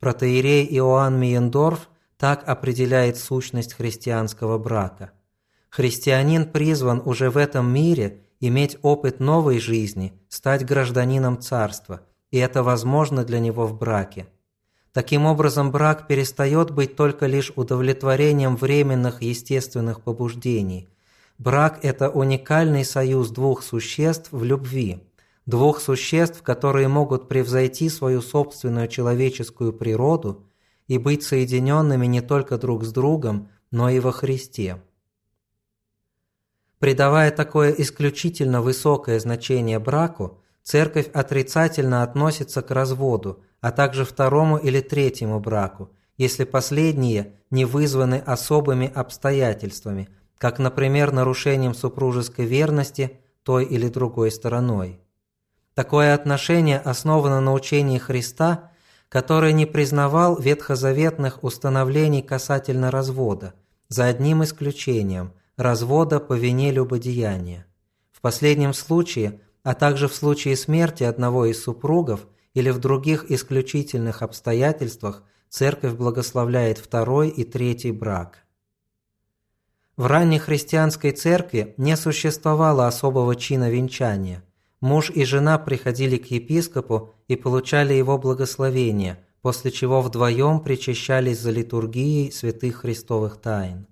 [SPEAKER 2] Протеерей Иоанн Миендорф так определяет сущность христианского брака. Христианин призван уже в этом мире иметь опыт новой жизни, стать гражданином царства, и это возможно для него в браке. Таким образом, брак перестает быть только лишь удовлетворением временных естественных побуждений. Брак – это уникальный союз двух существ в любви, двух существ, которые могут превзойти свою собственную человеческую природу и быть соединенными не только друг с другом, но и во Христе. Придавая такое исключительно высокое значение браку, Церковь отрицательно относится к разводу, а также второму или третьему браку, если последние не вызваны особыми обстоятельствами, как, например, нарушением супружеской верности той или другой стороной. Такое отношение основано на учении Христа, который не признавал ветхозаветных установлений касательно развода, за одним исключением – развода по вине любодеяния. В последнем случае, а также в случае смерти одного из супругов – или в других исключительных обстоятельствах церковь благословляет второй и третий брак. В ранней христианской церкви не существовало особого чина венчания. Муж и жена приходили к епископу и получали его благословение, после чего вдвоем причащались за литургией святых христовых тайн.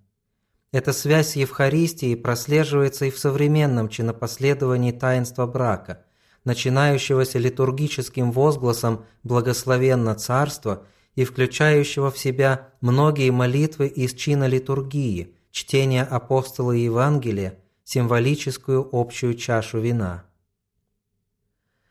[SPEAKER 2] Эта связь с Евхаристией прослеживается и в современном чинопоследовании таинства брака – начинающегося литургическим возгласом «Благословенно Царство» и включающего в себя многие молитвы из чина литургии, чтения апостола Евангелия, символическую общую чашу вина.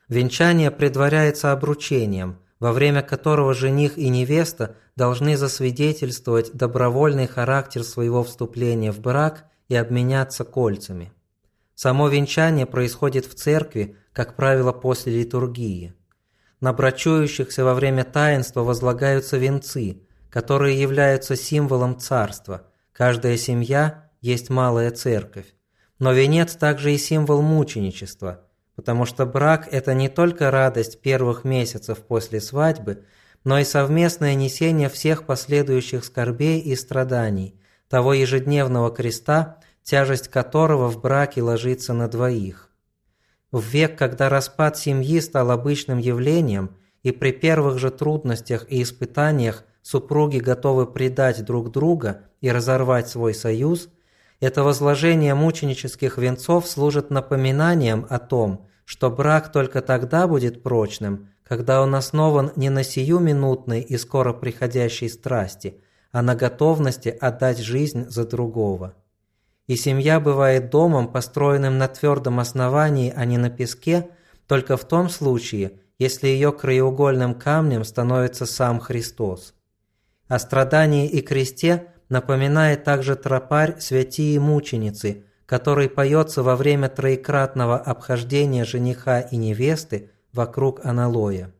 [SPEAKER 2] Венчание предваряется обручением, во время которого жених и невеста должны засвидетельствовать добровольный характер своего вступления в брак и обменяться кольцами. Само венчание происходит в церкви, как правило, после литургии. На брачующихся во время таинства возлагаются венцы, которые являются символом царства. Каждая семья есть малая церковь. Но венец также и символ мученичества, потому что брак – это не только радость первых месяцев после свадьбы, но и совместное несение всех последующих скорбей и страданий, того ежедневного креста, тяжесть которого в браке ложится на двоих. В век, когда распад семьи стал обычным явлением, и при первых же трудностях и испытаниях супруги готовы предать друг друга и разорвать свой союз, это возложение мученических венцов служит напоминанием о том, что брак только тогда будет прочным, когда он основан не на сиюминутной и скоро приходящей страсти, а на готовности отдать жизнь за другого и семья бывает домом, построенным на твердом основании, а не на песке, только в том случае, если ее краеугольным камнем становится сам Христос. О страдании и кресте напоминает также тропарь «Святие мученицы», который поется во время троекратного обхождения жениха и невесты вокруг аналоя.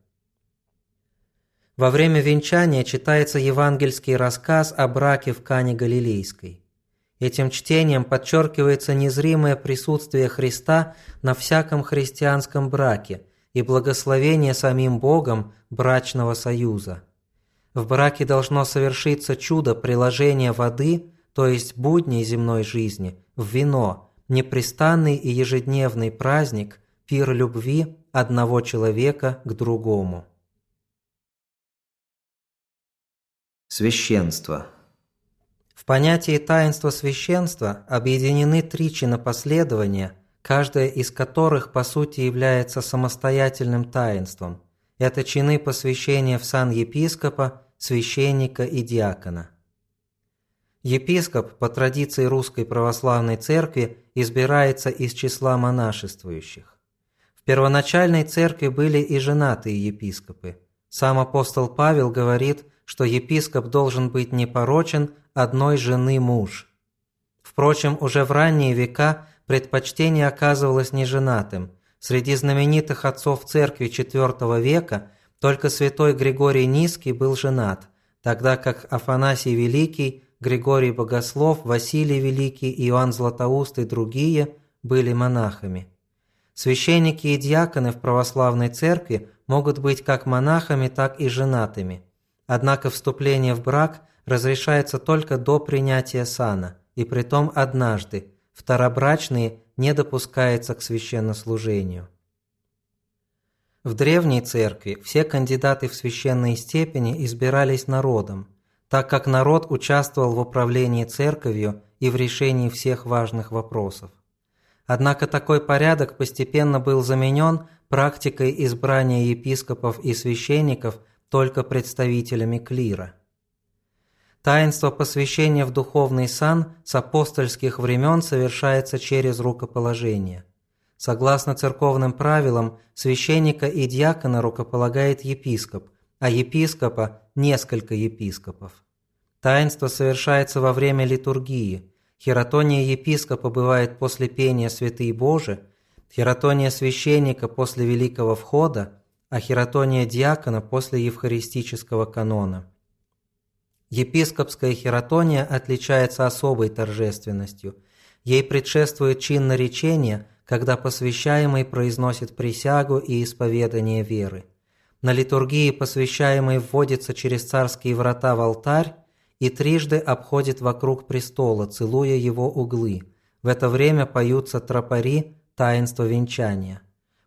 [SPEAKER 2] Во время венчания читается евангельский рассказ о браке в Кане Галилейской. Этим чтением подчеркивается незримое присутствие Христа на всяком христианском браке и благословение самим Богом брачного союза. В браке должно совершиться чудо приложения воды, то есть будней земной жизни, в вино, непрестанный и ежедневный праздник, пир любви одного человека к другому.
[SPEAKER 1] Священство –
[SPEAKER 2] в понятии таинства священства объединены три чинопоследования, каждое из которых по сути является самостоятельным таинством. Это чины посвящения в сан епископа, священника и диакона. Епископ по традиции Русской Православной Церкви избирается из числа монашествующих. В первоначальной церкви были и женатые епископы. Сам апостол Павел говорит, что епископ должен быть непорочен, одной жены муж. Впрочем, уже в ранние века предпочтение оказывалось неженатым. Среди знаменитых отцов церкви IV века только святой Григорий Низкий был женат, тогда как Афанасий Великий, Григорий Богослов, Василий Великий, Иоанн Златоуст и другие были монахами. Священники и диаконы в православной церкви могут быть как монахами, так и женатыми. Однако вступление в брак разрешается только до принятия сана, и притом однажды. Второбрачные не допускается к священнослужению. В древней церкви все кандидаты в священные степени избирались народом, так как народ участвовал в управлении церковью и в решении всех важных вопросов. Однако такой порядок постепенно был заменен практикой избрания епископов и священников только представителями клира. Таинство посвящения в духовный сан с апостольских времен совершается через рукоположение. Согласно церковным правилам, священника и диакона рукополагает епископ, а епископа – несколько епископов. Таинство совершается во время литургии. Хератония епископа бывает после пения «Святые Божи», хератония священника после Великого Входа, а хератония диакона после Евхаристического канона. Епископская хератония отличается особой торжественностью. Ей предшествует чин наречения, когда посвящаемый произносит присягу и исповедание веры. На литургии посвящаемый вводится через царские врата в алтарь и трижды обходит вокруг престола, целуя его углы. В это время поются тропари таинства венчания.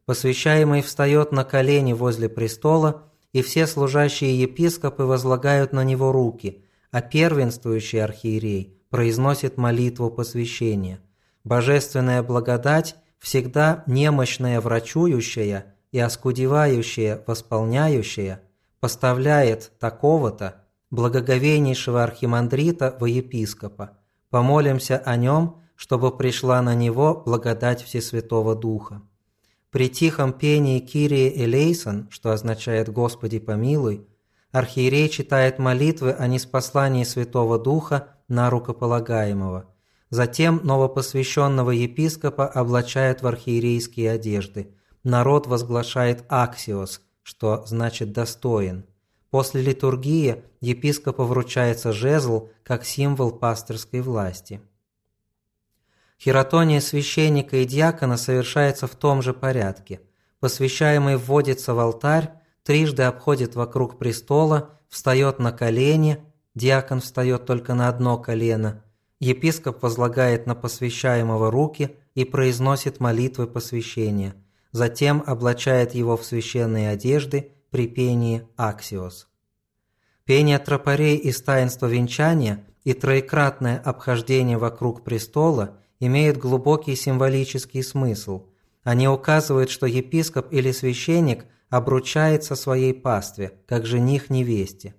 [SPEAKER 2] Посвящаемый встает на колени возле престола и все служащие епископы возлагают на него руки, а первенствующий архиерей произносит молитву посвящения. Божественная благодать, всегда немощная врачующая и оскудевающая восполняющая, поставляет такого-то, благоговейнейшего архимандрита во епископа. Помолимся о нем, чтобы пришла на него благодать Всесвятого Духа. При тихом пении Кирии Элейсон, что означает «Господи помилуй», архиерей читает молитвы о неспослании Святого Духа на рукополагаемого. Затем новопосвященного епископа облачают в архиерейские одежды. Народ возглашает «аксиос», что значит «достоин». После литургии епископу вручается жезл как символ пасторской власти. Хератония священника и диакона совершается в том же порядке. Посвящаемый вводится в алтарь, трижды обходит вокруг престола, встает на колени, диакон встает только на одно колено, епископ возлагает на посвящаемого руки и произносит молитвы посвящения, затем облачает его в священные одежды при пении «Аксиос». Пение тропарей из таинства венчания и троекратное обхождение вокруг престола – имеют глубокий символический смысл. Они указывают, что епископ или священник обручается своей пастве, как жених невесте.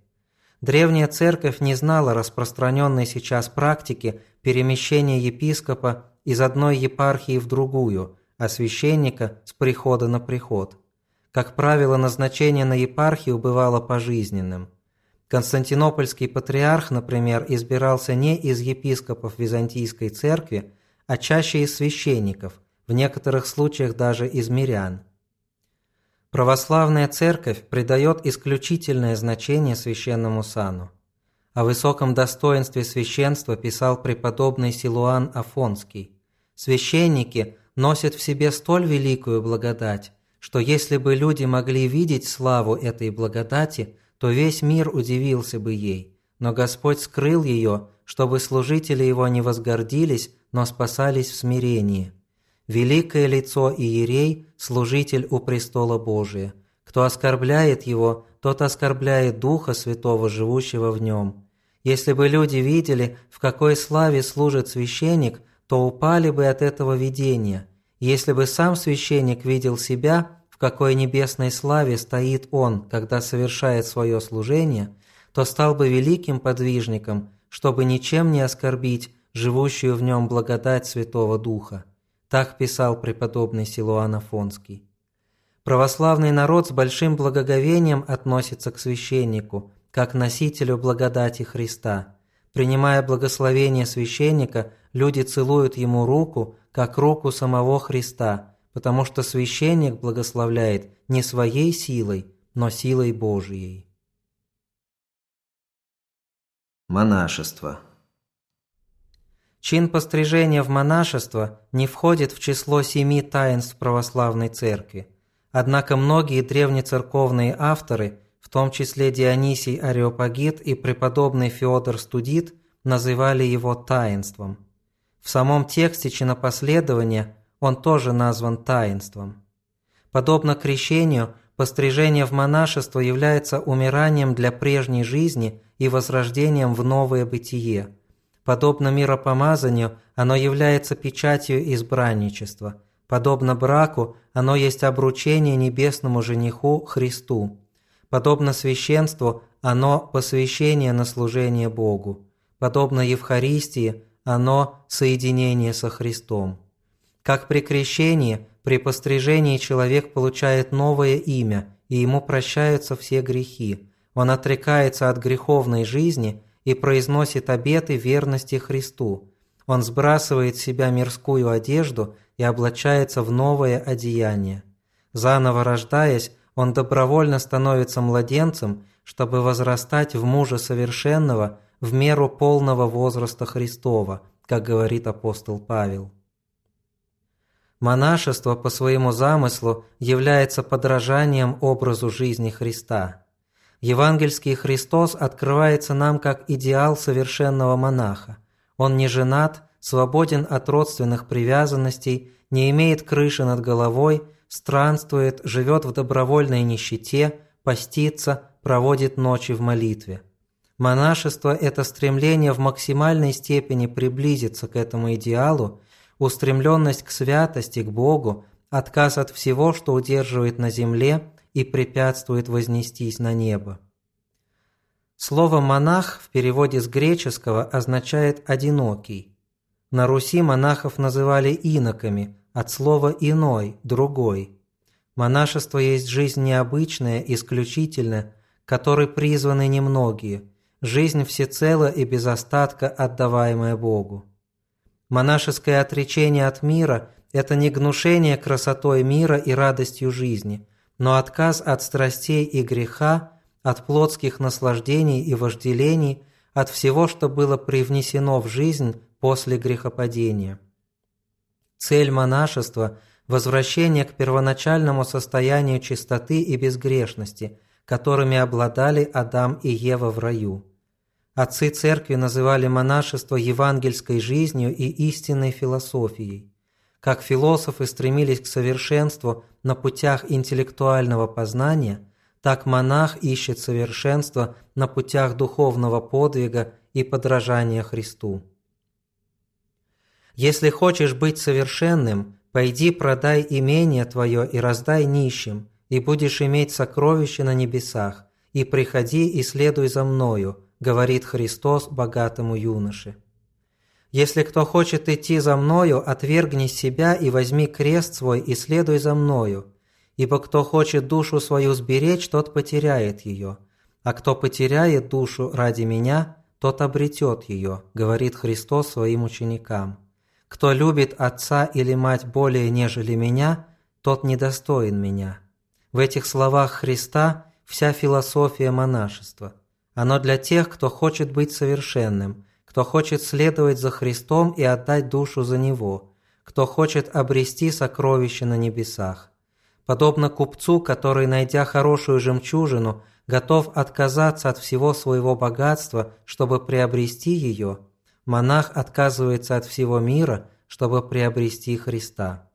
[SPEAKER 2] Древняя церковь не знала распространенной сейчас практики перемещения епископа из одной епархии в другую, а священника с прихода на приход. Как правило, назначение на епархию бывало пожизненным. Константинопольский патриарх, например, избирался не из епископов Византийской церкви, а чаще из священников, в некоторых случаях даже из мирян. Православная церковь придает исключительное значение священному сану. О высоком достоинстве священства писал преподобный Силуан Афонский. Священники носят в себе столь великую благодать, что если бы люди могли видеть славу этой благодати, то весь мир удивился бы ей. Но Господь скрыл ее, чтобы служители его не возгордились, но спасались в смирении. Великое лицо Иерей – служитель у престола Божия. Кто оскорбляет его, тот оскорбляет Духа Святого, живущего в нем. Если бы люди видели, в какой славе служит священник, то упали бы от этого видения. Если бы сам священник видел себя, в какой небесной славе стоит он, когда совершает свое служение, то стал бы великим подвижником, чтобы ничем не оскорбить живущую в нем благодать Святого Духа. Так писал преподобный Силуан Афонский. Православный народ с большим благоговением относится к священнику, как носителю благодати Христа. Принимая благословение священника, люди целуют ему руку, как руку самого Христа, потому что священник благословляет не своей силой, но силой Божией.
[SPEAKER 1] Монашество –
[SPEAKER 2] Чин пострижения в монашество не входит в число семи таинств православной церкви. Однако многие древнецерковные авторы, в том числе Дионисий Ареопагит и преподобный Феодор Студит, называли его таинством. В самом тексте чинопоследования он тоже назван таинством. Подобно крещению, пострижение в монашество является умиранием для прежней жизни и возрождением в новое бытие. Подобно миропомазанию, оно является печатью избранничества. Подобно браку, оно есть обручение небесному жениху Христу. Подобно священству, оно посвящение на служение Богу. Подобно Евхаристии, оно соединение со Христом. Как при крещении, при пострижении человек получает новое имя, и ему прощаются все грехи. Он отрекается от греховной жизни и произносит обеты верности Христу. Он сбрасывает с себя мирскую одежду и облачается в новое одеяние. Заново рождаясь, он добровольно становится младенцем, чтобы возрастать в мужа совершенного в меру полного возраста Христова, как говорит апостол Павел. Монашество по своему замыслу является подражанием образу жизни Христа. Евангельский Христос открывается нам как идеал совершенного монаха. Он не женат, свободен от родственных привязанностей, не имеет крыши над головой, странствует, живет в добровольной нищете, постится, проводит ночи в молитве. Монашество – это стремление в максимальной степени приблизиться к этому идеалу устремленность к святости, к Богу, отказ от всего, что удерживает на земле и препятствует вознестись на небо. Слово «монах» в переводе с греческого означает «одинокий». На Руси монахов называли иноками, от слова «иной», «другой». Монашество есть жизнь необычная, исключительная, которой призваны немногие, жизнь всецело и без остатка отдаваемая Богу. Монашеское отречение от мира – это не гнушение красотой мира и радостью жизни, но отказ от страстей и греха, от плотских наслаждений и вожделений, от всего, что было привнесено в жизнь после грехопадения. Цель монашества – возвращение к первоначальному состоянию чистоты и безгрешности, которыми обладали Адам и Ева в раю. Отцы церкви называли монашество евангельской жизнью и истинной философией. Как философы стремились к совершенству на путях интеллектуального познания, так монах ищет совершенство на путях духовного подвига и подражания Христу. Если хочешь быть совершенным, пойди продай имение твое и раздай нищим, и будешь иметь сокровища на небесах, и приходи и следуй за мною, говорит Христос богатому юноше. «Если кто хочет идти за Мною, отвергни себя и возьми крест свой и следуй за Мною. Ибо кто хочет душу свою сберечь, тот потеряет ее, а кто потеряет душу ради Меня, тот обретет ее», говорит Христос своим ученикам. «Кто любит отца или мать более, нежели Меня, тот недостоин Меня». В этих словах Христа вся философия монашества – оно для тех, кто хочет быть совершенным, кто хочет следовать за Христом и отдать душу за Него, кто хочет обрести сокровище на небесах. Подобно купцу, который, найдя хорошую жемчужину, готов отказаться от всего своего богатства, чтобы приобрести ее, монах отказывается от всего мира, чтобы приобрести Христа.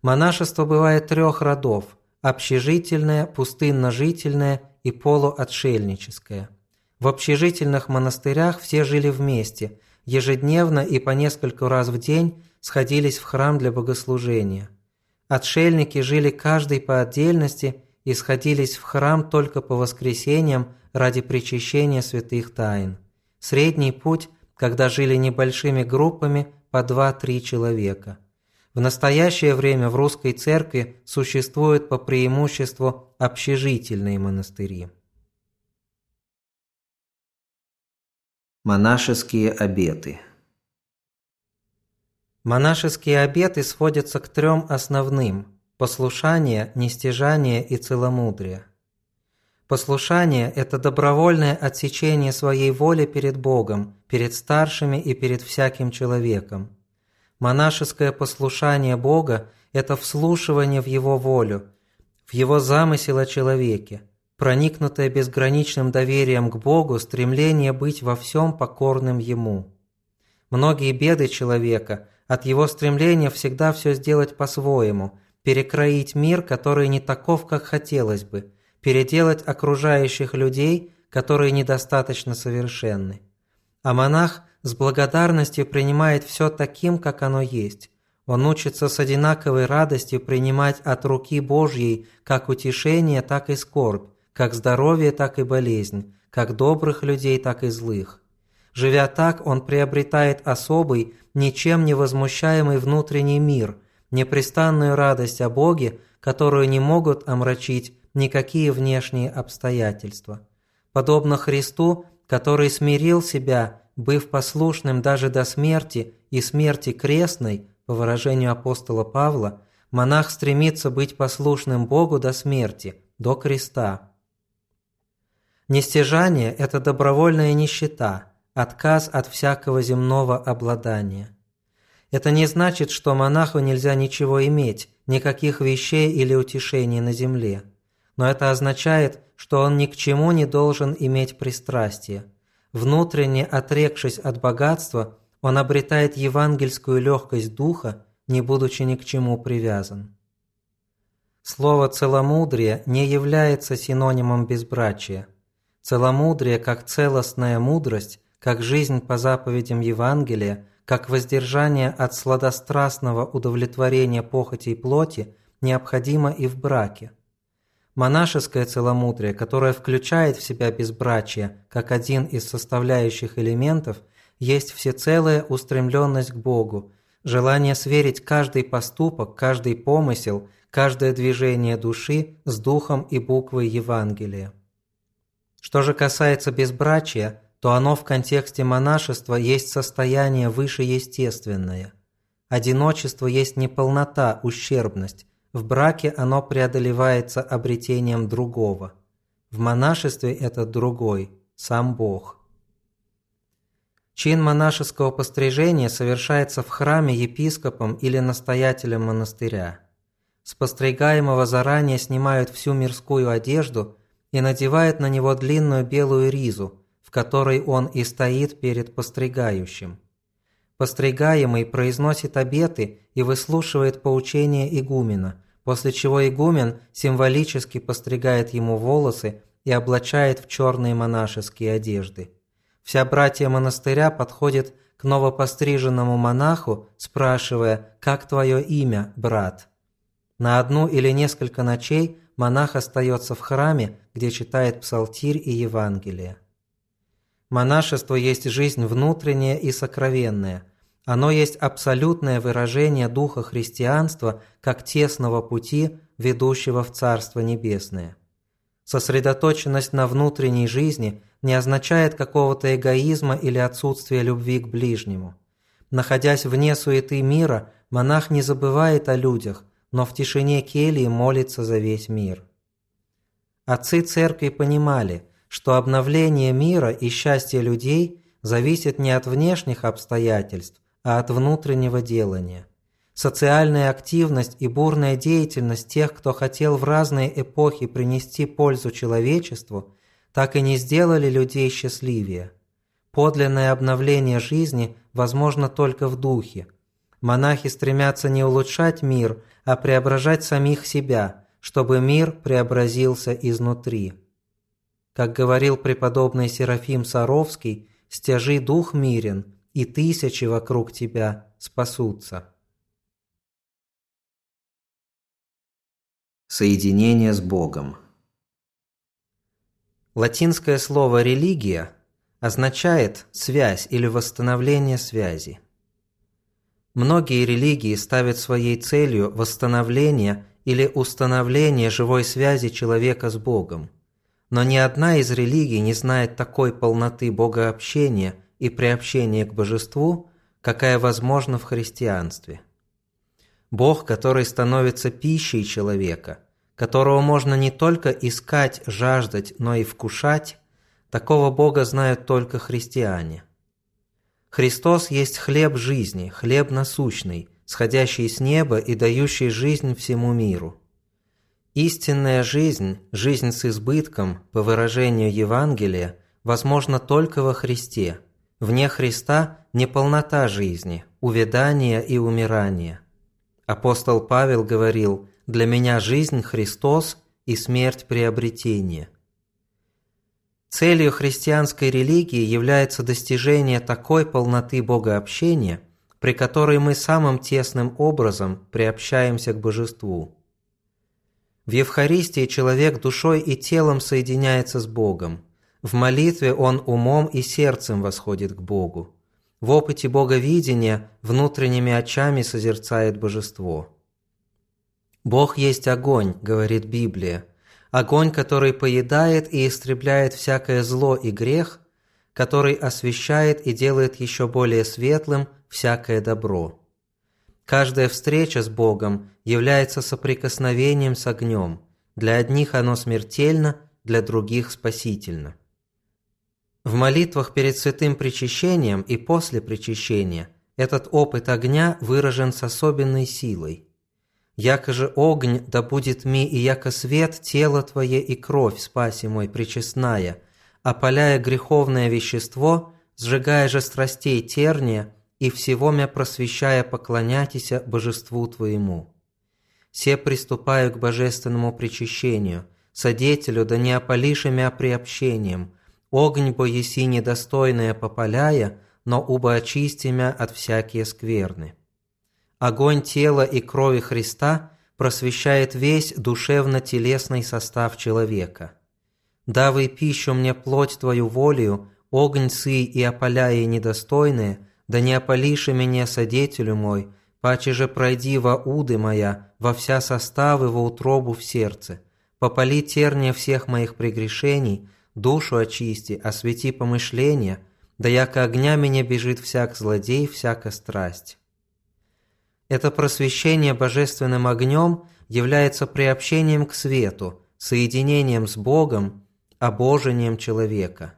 [SPEAKER 2] Монашество бывает трех родов – общежительное, пустынно-жительное и полуотшельническое. В общежительных монастырях все жили вместе, ежедневно и по несколько раз в день сходились в храм для богослужения. Отшельники жили каждый по отдельности и сходились в храм только по воскресеньям ради причащения святых тайн. Средний путь, когда жили небольшими группами по 2-3 человека – в настоящее время в русской церкви существуют по преимуществу общежительные монастыри.
[SPEAKER 1] Монашеские обеты
[SPEAKER 2] Монашеские обеты сводятся к трем основным – послушание, нестяжание и целомудрие. Послушание – это добровольное отсечение своей воли перед Богом, перед старшими и перед всяким человеком. Монашеское послушание Бога – это вслушивание в Его волю, в Его замысел о человеке, проникнутое безграничным доверием к Богу стремление быть во всем покорным Ему. Многие беды человека от его стремления всегда все сделать по-своему, перекроить мир, который не таков, как хотелось бы, переделать окружающих людей, которые недостаточно совершенны. А монах с благодарностью принимает все таким, как оно есть. Он учится с одинаковой радостью принимать от руки Божьей как утешение, так и скорбь, как здоровье, так и болезнь, как добрых людей, так и злых. Живя так, он приобретает особый, ничем не возмущаемый внутренний мир, непрестанную радость о Боге, которую не могут омрачить никакие внешние обстоятельства. Подобно Христу, который смирил себя, быв послушным даже до смерти и смерти крестной, по выражению апостола Павла, монах стремится быть послушным Богу до смерти, до креста. Нестяжание – это добровольная нищета, отказ от всякого земного обладания. Это не значит, что монаху нельзя ничего иметь, никаких вещей или утешений на земле. Но это означает, что он ни к чему не должен иметь пристрастия. Внутренне отрекшись от богатства, он обретает евангельскую легкость духа, не будучи ни к чему привязан. Слово «целомудрие» не является синонимом безбрачия. Целомудрие, как целостная мудрость, как жизнь по заповедям Евангелия, как воздержание от сладострастного удовлетворения похотей плоти, необходимо и в браке. Монашеское целомудрие, которое включает в себя безбрачие как один из составляющих элементов, есть всецелая устремленность к Богу, желание сверить каждый поступок, каждый помысел, каждое движение души с духом и буквой Евангелия. Что же касается безбрачия, то оно в контексте монашества есть состояние вышеестественное. Одиночество есть неполнота, ущербность. В браке оно преодолевается обретением другого. В монашестве этот другой – сам Бог. Чин монашеского пострижения совершается в храме епископом или настоятелем монастыря. С постригаемого заранее снимают всю мирскую одежду и надевают на него длинную белую ризу, в которой он и стоит перед постригающим. Постригаемый произносит обеты и выслушивает поучения игумена, после чего игумен символически постригает ему волосы и облачает в черные монашеские одежды. Вся братья монастыря подходит к новопостриженному монаху, спрашивая «Как твое имя, брат?». На одну или несколько ночей монах остается в храме, где читает псалтирь и Евангелие. Монашество есть жизнь внутренняя и сокровенная. Оно есть абсолютное выражение духа христианства как тесного пути, ведущего в Царство Небесное. Сосредоточенность на внутренней жизни не означает какого-то эгоизма или отсутствия любви к ближнему. Находясь вне суеты мира, монах не забывает о людях, но в тишине кельи молится за весь мир. Отцы церкви понимали, что обновление мира и счастье людей зависит не от внешних обстоятельств, а от внутреннего делания. Социальная активность и бурная деятельность тех, кто хотел в разные эпохи принести пользу человечеству, так и не сделали людей счастливее. Подлинное обновление жизни возможно только в духе. Монахи стремятся не улучшать мир, а преображать самих себя, чтобы мир преобразился изнутри. Как говорил преподобный Серафим Саровский, «Стяжи дух мирен, и тысячи вокруг тебя спасутся».
[SPEAKER 1] Соединение с Богом
[SPEAKER 2] Латинское слово «религия» означает «связь» или «восстановление связи». Многие религии ставят своей целью восстановление или установление живой связи человека с Богом. Но ни одна из религий не знает такой полноты богообщения и приобщения к божеству, какая возможна в христианстве. Бог, который становится пищей человека, которого можно не только искать, жаждать, но и вкушать, такого Бога знают только христиане. Христос есть хлеб жизни, хлеб насущный, сходящий с неба и дающий жизнь всему миру. Истинная жизнь, жизнь с избытком, по выражению Евангелия, возможна только во Христе. Вне Христа – неполнота жизни, увядание и умирание. Апостол Павел говорил «Для меня жизнь – Христос и смерть – приобретение». Целью христианской религии является достижение такой полноты богообщения, при которой мы самым тесным образом приобщаемся к божеству. В Евхаристии человек душой и телом соединяется с Богом. В молитве он умом и сердцем восходит к Богу. В опыте боговидения внутренними очами созерцает божество. «Бог есть огонь», — говорит Библия, огонь, который поедает и истребляет всякое зло и грех, который освещает и делает еще более светлым всякое добро. Каждая встреча с Богом является соприкосновением с огнем. Для одних оно смертельно, для других спасительно. В молитвах перед святым причащением и после причащения этот опыт огня выражен с особенной силой. «Яко же огонь да будет ми, и яко свет тело Твое и кровь, спаси мой, причестная, опаляя греховное вещество, сжигая же страстей терния, и всего мя просвещая поклоняйтеся божеству Твоему. Се приступаю к божественному причащению, содетелю да не опалиши мя приобщением, огонь бо еси недостойное попаляя, но убо очисти мя от всякие скверны. Огонь тела и крови Христа просвещает весь душевно-телесный состав человека. «Давай пищу мне плоть Твою волею, огонь сый и опаляя недостойные, да не опалиши меня, содетелю мой, паче же пройди во уды моя, во вся составы, во утробу в сердце. Попали терния всех моих прегрешений, душу очисти, освети помышления, да яко огня меня бежит всяк злодей, всяка страсть». Это просвещение божественным огнем является приобщением к свету, соединением с Богом, обожением человека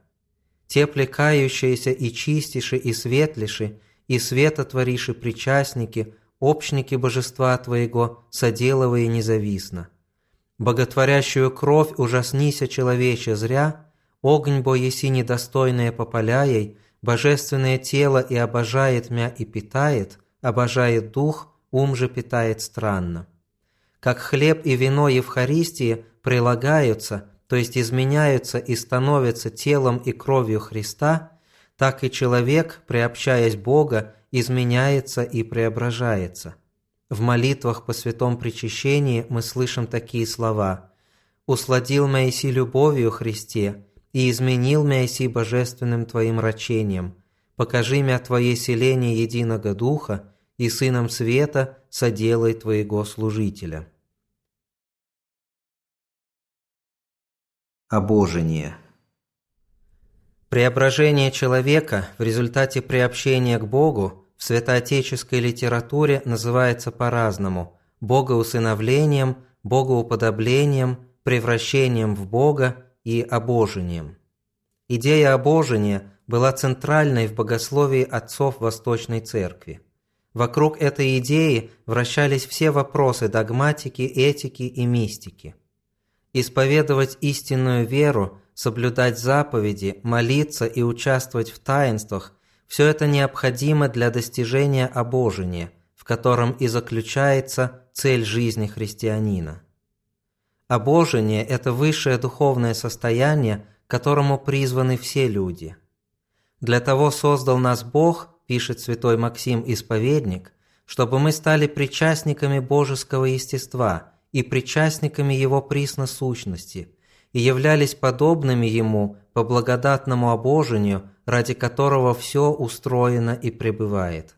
[SPEAKER 2] те плекающиеся и чистиши, и светлиши, и светотвориши причастники, общники божества Твоего, соделывая независно. Боготворящую кровь ужаснися человече зря, огонь бо еси недостойное попаляей, божественное тело и обожает мя и питает, обожает дух, ум же питает странно. Как хлеб и вино Евхаристии прилагаются, то есть изменяются и становятся телом и кровью Христа, так и человек, приобщаясь Бога, изменяется и преображается. В молитвах по святом причащении мы слышим такие слова «Усладил Моиси любовью Христе, и изменил Моиси божественным Твоим рачением. Покажи мя Твое селение единого Духа, и Сыном Света соделай Твоего служителя».
[SPEAKER 1] Обожение.
[SPEAKER 2] Преображение человека в результате приобщения к Богу в святоотеческой литературе называется по-разному – богоусыновлением, богоуподоблением, превращением в Бога и обожением. Идея обожения была центральной в богословии отцов Восточной Церкви. Вокруг этой идеи вращались все вопросы догматики, этики и мистики – Исповедовать истинную веру, соблюдать заповеди, молиться и участвовать в таинствах – все это необходимо для достижения обожения, в котором и заключается цель жизни христианина. Обожение – это высшее духовное состояние, к которому призваны все люди. Для того создал нас Бог, пишет святой Максим Исповедник, чтобы мы стали причастниками божеского естества – и причастниками Его присносущности, и являлись подобными Ему по благодатному обожению, ради которого все устроено и пребывает.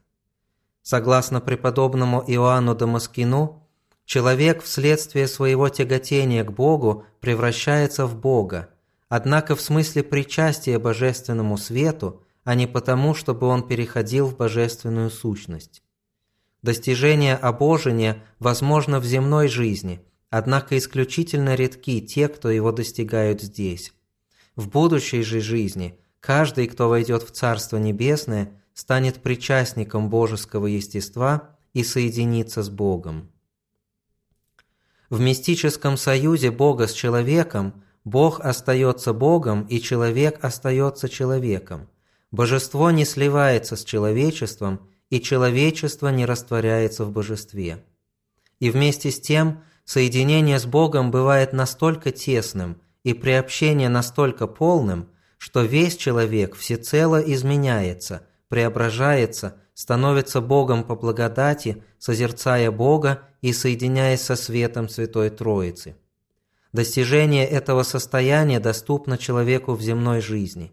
[SPEAKER 2] Согласно преподобному Иоанну Дамаскину, человек вследствие своего тяготения к Богу превращается в Бога, однако в смысле причастия божественному свету, а не потому, чтобы он переходил в божественную сущность. Достижение обожения возможно в земной жизни, однако исключительно редки те, кто его достигают здесь. В будущей же жизни каждый, кто войдет в Царство Небесное, станет причастником божеского естества и соединится с Богом. В мистическом союзе Бога с человеком Бог остается Богом и человек остается человеком. Божество не сливается с человечеством, и человечество не растворяется в божестве. И вместе с тем соединение с Богом бывает настолько тесным и приобщение настолько полным, что весь человек всецело изменяется, преображается, становится Богом по благодати, созерцая Бога и соединяясь со светом Святой Троицы. Достижение этого состояния доступно человеку в земной жизни.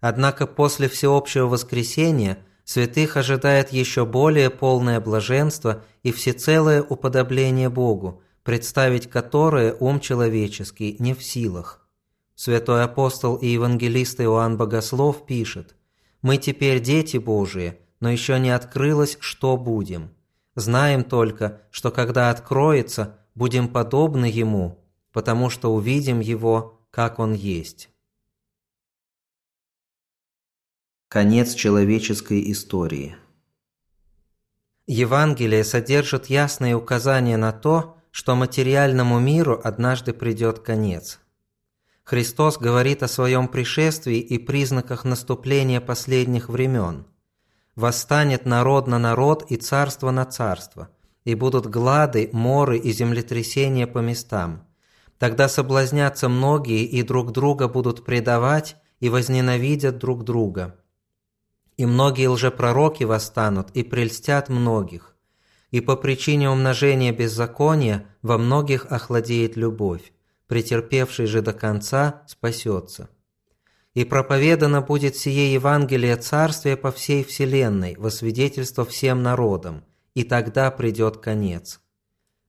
[SPEAKER 2] Однако после всеобщего воскресения святых ожидает еще более полное блаженство и всецелое уподобление Богу, представить которое ум человеческий не в силах. Святой апостол и евангелист Иоанн Богослов пишет «Мы теперь дети Божии, но еще не открылось, что будем. Знаем только, что когда откроется, будем подобны Ему, потому что увидим Его, как Он есть».
[SPEAKER 1] Конец человеческой истории.
[SPEAKER 2] Евангелие содержит ясные указания на то, что материальному миру однажды придет конец. Христос говорит о своем пришествии и признаках наступления последних времен. «Восстанет народ на народ и царство на царство, и будут глады, моры и землетрясения по местам. Тогда соблазнятся многие и друг друга будут предавать и возненавидят друг друга» И многие лжепророки восстанут и прельстят многих. И по причине умножения беззакония во многих охладеет любовь, претерпевший же до конца спасется. И проповедано будет сие Евангелие Царствия по всей вселенной, во свидетельство всем народам, и тогда придет конец.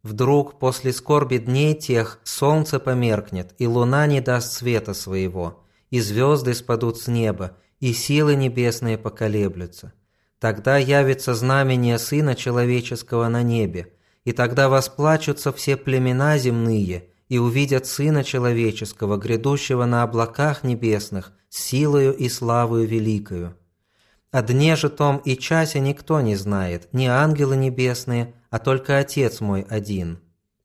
[SPEAKER 2] Вдруг после скорби дней тех солнце померкнет, и луна не даст света своего, и звезды спадут с неба, и силы небесные поколеблются. Тогда явится знамение Сына Человеческого на небе, и тогда восплачутся все племена земные, и увидят Сына Человеческого, грядущего на облаках небесных, силою и славою великою. О дне же том и часе никто не знает, ни ангелы небесные, а только Отец мой один.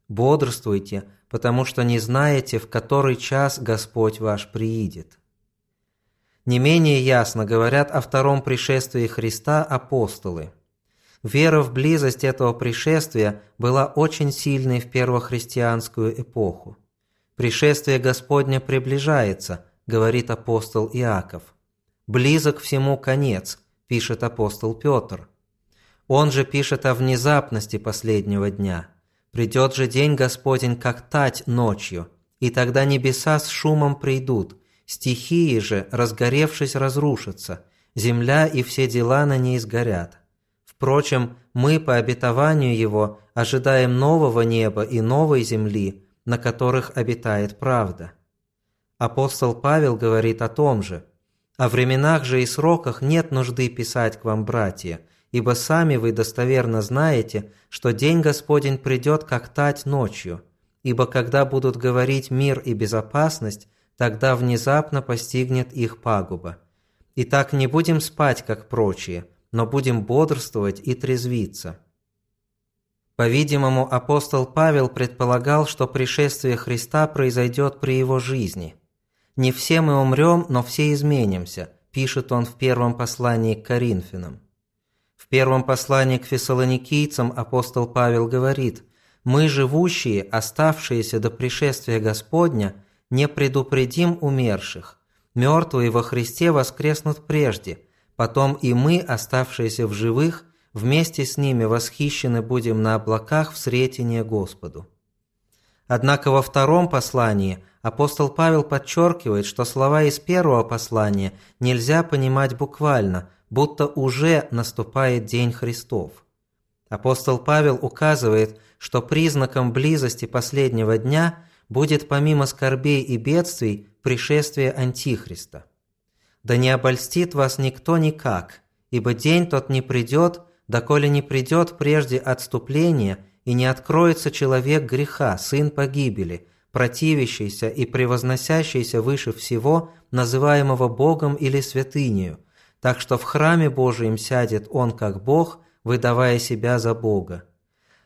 [SPEAKER 2] Бодрствуйте, потому что не знаете, в который час Господь ваш приидет. Не менее ясно говорят о втором пришествии Христа апостолы. Вера в близость этого пришествия была очень сильной в первохристианскую эпоху. «Пришествие Господня приближается», – говорит апостол Иаков. «Близок всему конец», – пишет апостол Петр. Он же пишет о внезапности последнего дня. «Придет же день Господень, как тать ночью, и тогда небеса с шумом придут, Стихии же, разгоревшись, разрушатся, земля и все дела на ней сгорят. Впрочем, мы по обетованию Его ожидаем нового неба и новой земли, на которых обитает правда. Апостол Павел говорит о том же. «О временах же и сроках нет нужды писать к вам, братья, ибо сами вы достоверно знаете, что день Господень придет, как тать ночью, ибо когда будут говорить мир и безопасность, тогда внезапно постигнет их пагуба. Итак, не будем спать, как прочие, но будем бодрствовать и трезвиться. По-видимому, апостол Павел предполагал, что пришествие Христа произойдет при его жизни. «Не все мы умрем, но все изменимся», пишет он в первом послании к Коринфянам. В первом послании к фессалоникийцам апостол Павел говорит «Мы, живущие, оставшиеся до пришествия Господня, не предупредим умерших. Мертвые во Христе воскреснут прежде, потом и мы, оставшиеся в живых, вместе с ними восхищены будем на облаках в сретение Господу. Однако во втором послании апостол Павел подчеркивает, что слова из первого послания нельзя понимать буквально, будто уже наступает День Христов. Апостол Павел указывает, что признаком близости последнего дня – будет помимо скорбей и бедствий пришествие Антихриста. Да не обольстит вас никто никак, ибо день тот не придет, доколе не придет прежде отступления и не откроется человек греха, сын погибели, противящийся и превозносящийся выше всего, называемого Богом или святынею, так что в храме Божием сядет он как Бог, выдавая себя за Бога.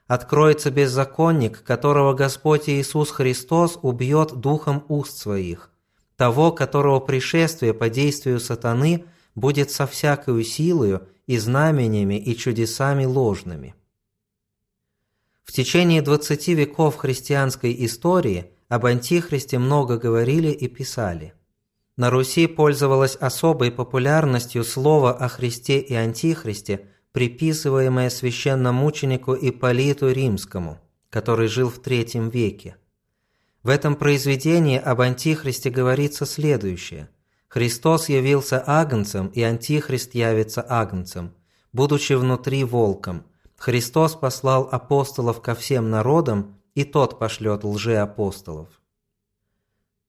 [SPEAKER 2] Откроется беззаконник, которого Господь Иисус Христос убьет духом уст своих, того, которого пришествие по действию сатаны будет со всякою силою и знамениями и чудесами ложными. В течение 20 веков христианской истории об Антихристе много говорили и писали. На Руси пользовалось особой популярностью слово о Христе и Антихристе, приписываемое священномученику Ипполиту Римскому, который жил в III веке. В этом произведении об Антихристе говорится следующее. Христос явился агнцем, и Антихрист явится агнцем, будучи внутри волком. Христос послал апостолов ко всем народам, и тот пошлет лжеапостолов.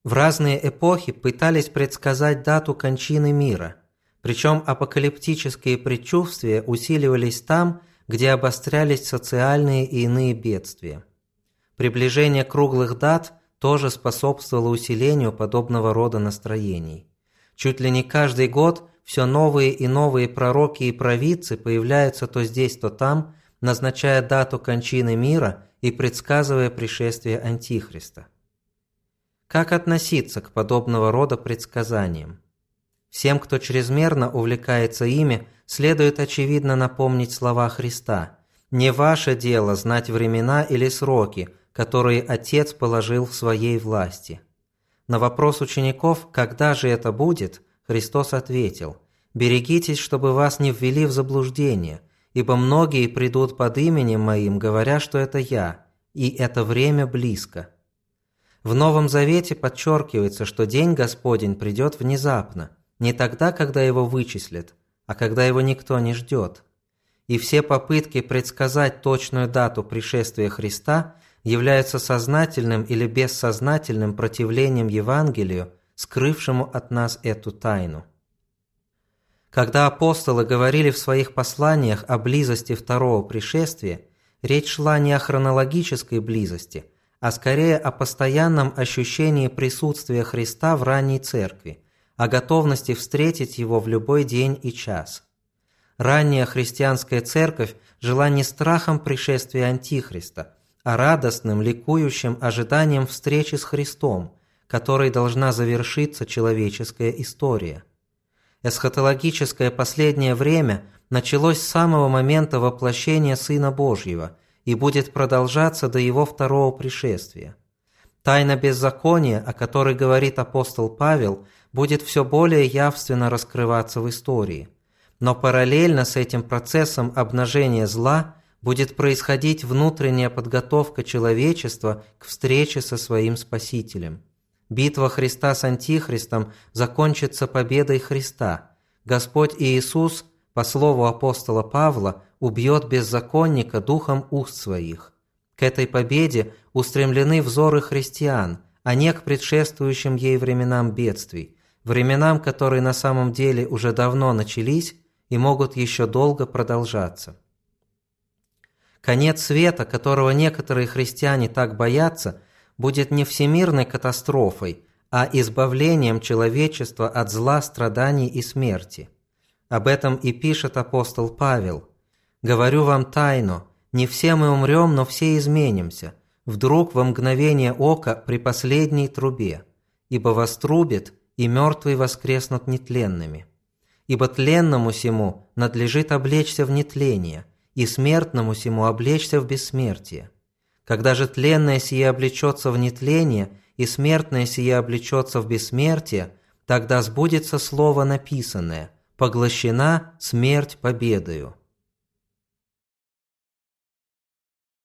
[SPEAKER 2] В разные эпохи пытались предсказать дату кончины мира, причем апокалиптические предчувствия усиливались там, где обострялись социальные и иные бедствия. Приближение круглых дат тоже способствовало усилению подобного рода настроений. Чуть ли не каждый год все новые и новые пророки и провидцы появляются то здесь, то там, назначая дату кончины мира и предсказывая пришествие Антихриста. Как относиться к подобного рода предсказаниям? Всем, кто чрезмерно увлекается ими, следует очевидно напомнить слова Христа «Не ваше дело знать времена или сроки, которые Отец положил в своей власти». На вопрос учеников «Когда же это будет?» Христос ответил «Берегитесь, чтобы вас не ввели в заблуждение, ибо многие придут под именем Моим, говоря, что это Я, и это время близко». В Новом Завете подчеркивается, что День Господень придет внезапно, не тогда, когда его вычислят, а когда его никто не ждет. И все попытки предсказать точную дату пришествия Христа являются сознательным или бессознательным противлением Евангелию, скрывшему от нас эту тайну. Когда апостолы говорили в своих посланиях о близости второго пришествия, речь шла не о хронологической близости – а скорее о постоянном ощущении присутствия Христа в ранней церкви, о готовности встретить Его в любой день и час. Ранняя христианская церковь жила не страхом пришествия Антихриста, а радостным, ликующим ожиданием встречи с Христом, которой должна завершиться человеческая история. Эсхатологическое последнее время началось с самого момента воплощения Сына Божьего – и будет продолжаться до его второго пришествия. Тайна беззакония, о которой говорит апостол Павел, будет все более явственно раскрываться в истории. Но параллельно с этим процессом обнажения зла будет происходить внутренняя подготовка человечества к встрече со своим Спасителем. Битва Христа с Антихристом закончится победой Христа. Господь Иисус, по слову апостола Павла, убьет беззаконника духом уст своих. К этой победе устремлены взоры христиан, а не к предшествующим ей временам бедствий, временам, которые на самом деле уже давно начались и могут еще долго продолжаться. Конец света, которого некоторые христиане так боятся, будет не всемирной катастрофой, а избавлением человечества от зла, страданий и смерти. Об этом и пишет апостол Павел. Говорю вам тайну, не все мы умрем, но все изменимся, вдруг во мгновение ока при последней трубе, ибо вострубит, и мертвые воскреснут нетленными. Ибо тленному сему надлежит облечься в нетление, и смертному сему облечься в бессмертие. Когда же тленное сие облечется в нетление, и смертное сие облечется в бессмертие, тогда сбудется слово написанное «Поглощена смерть победою».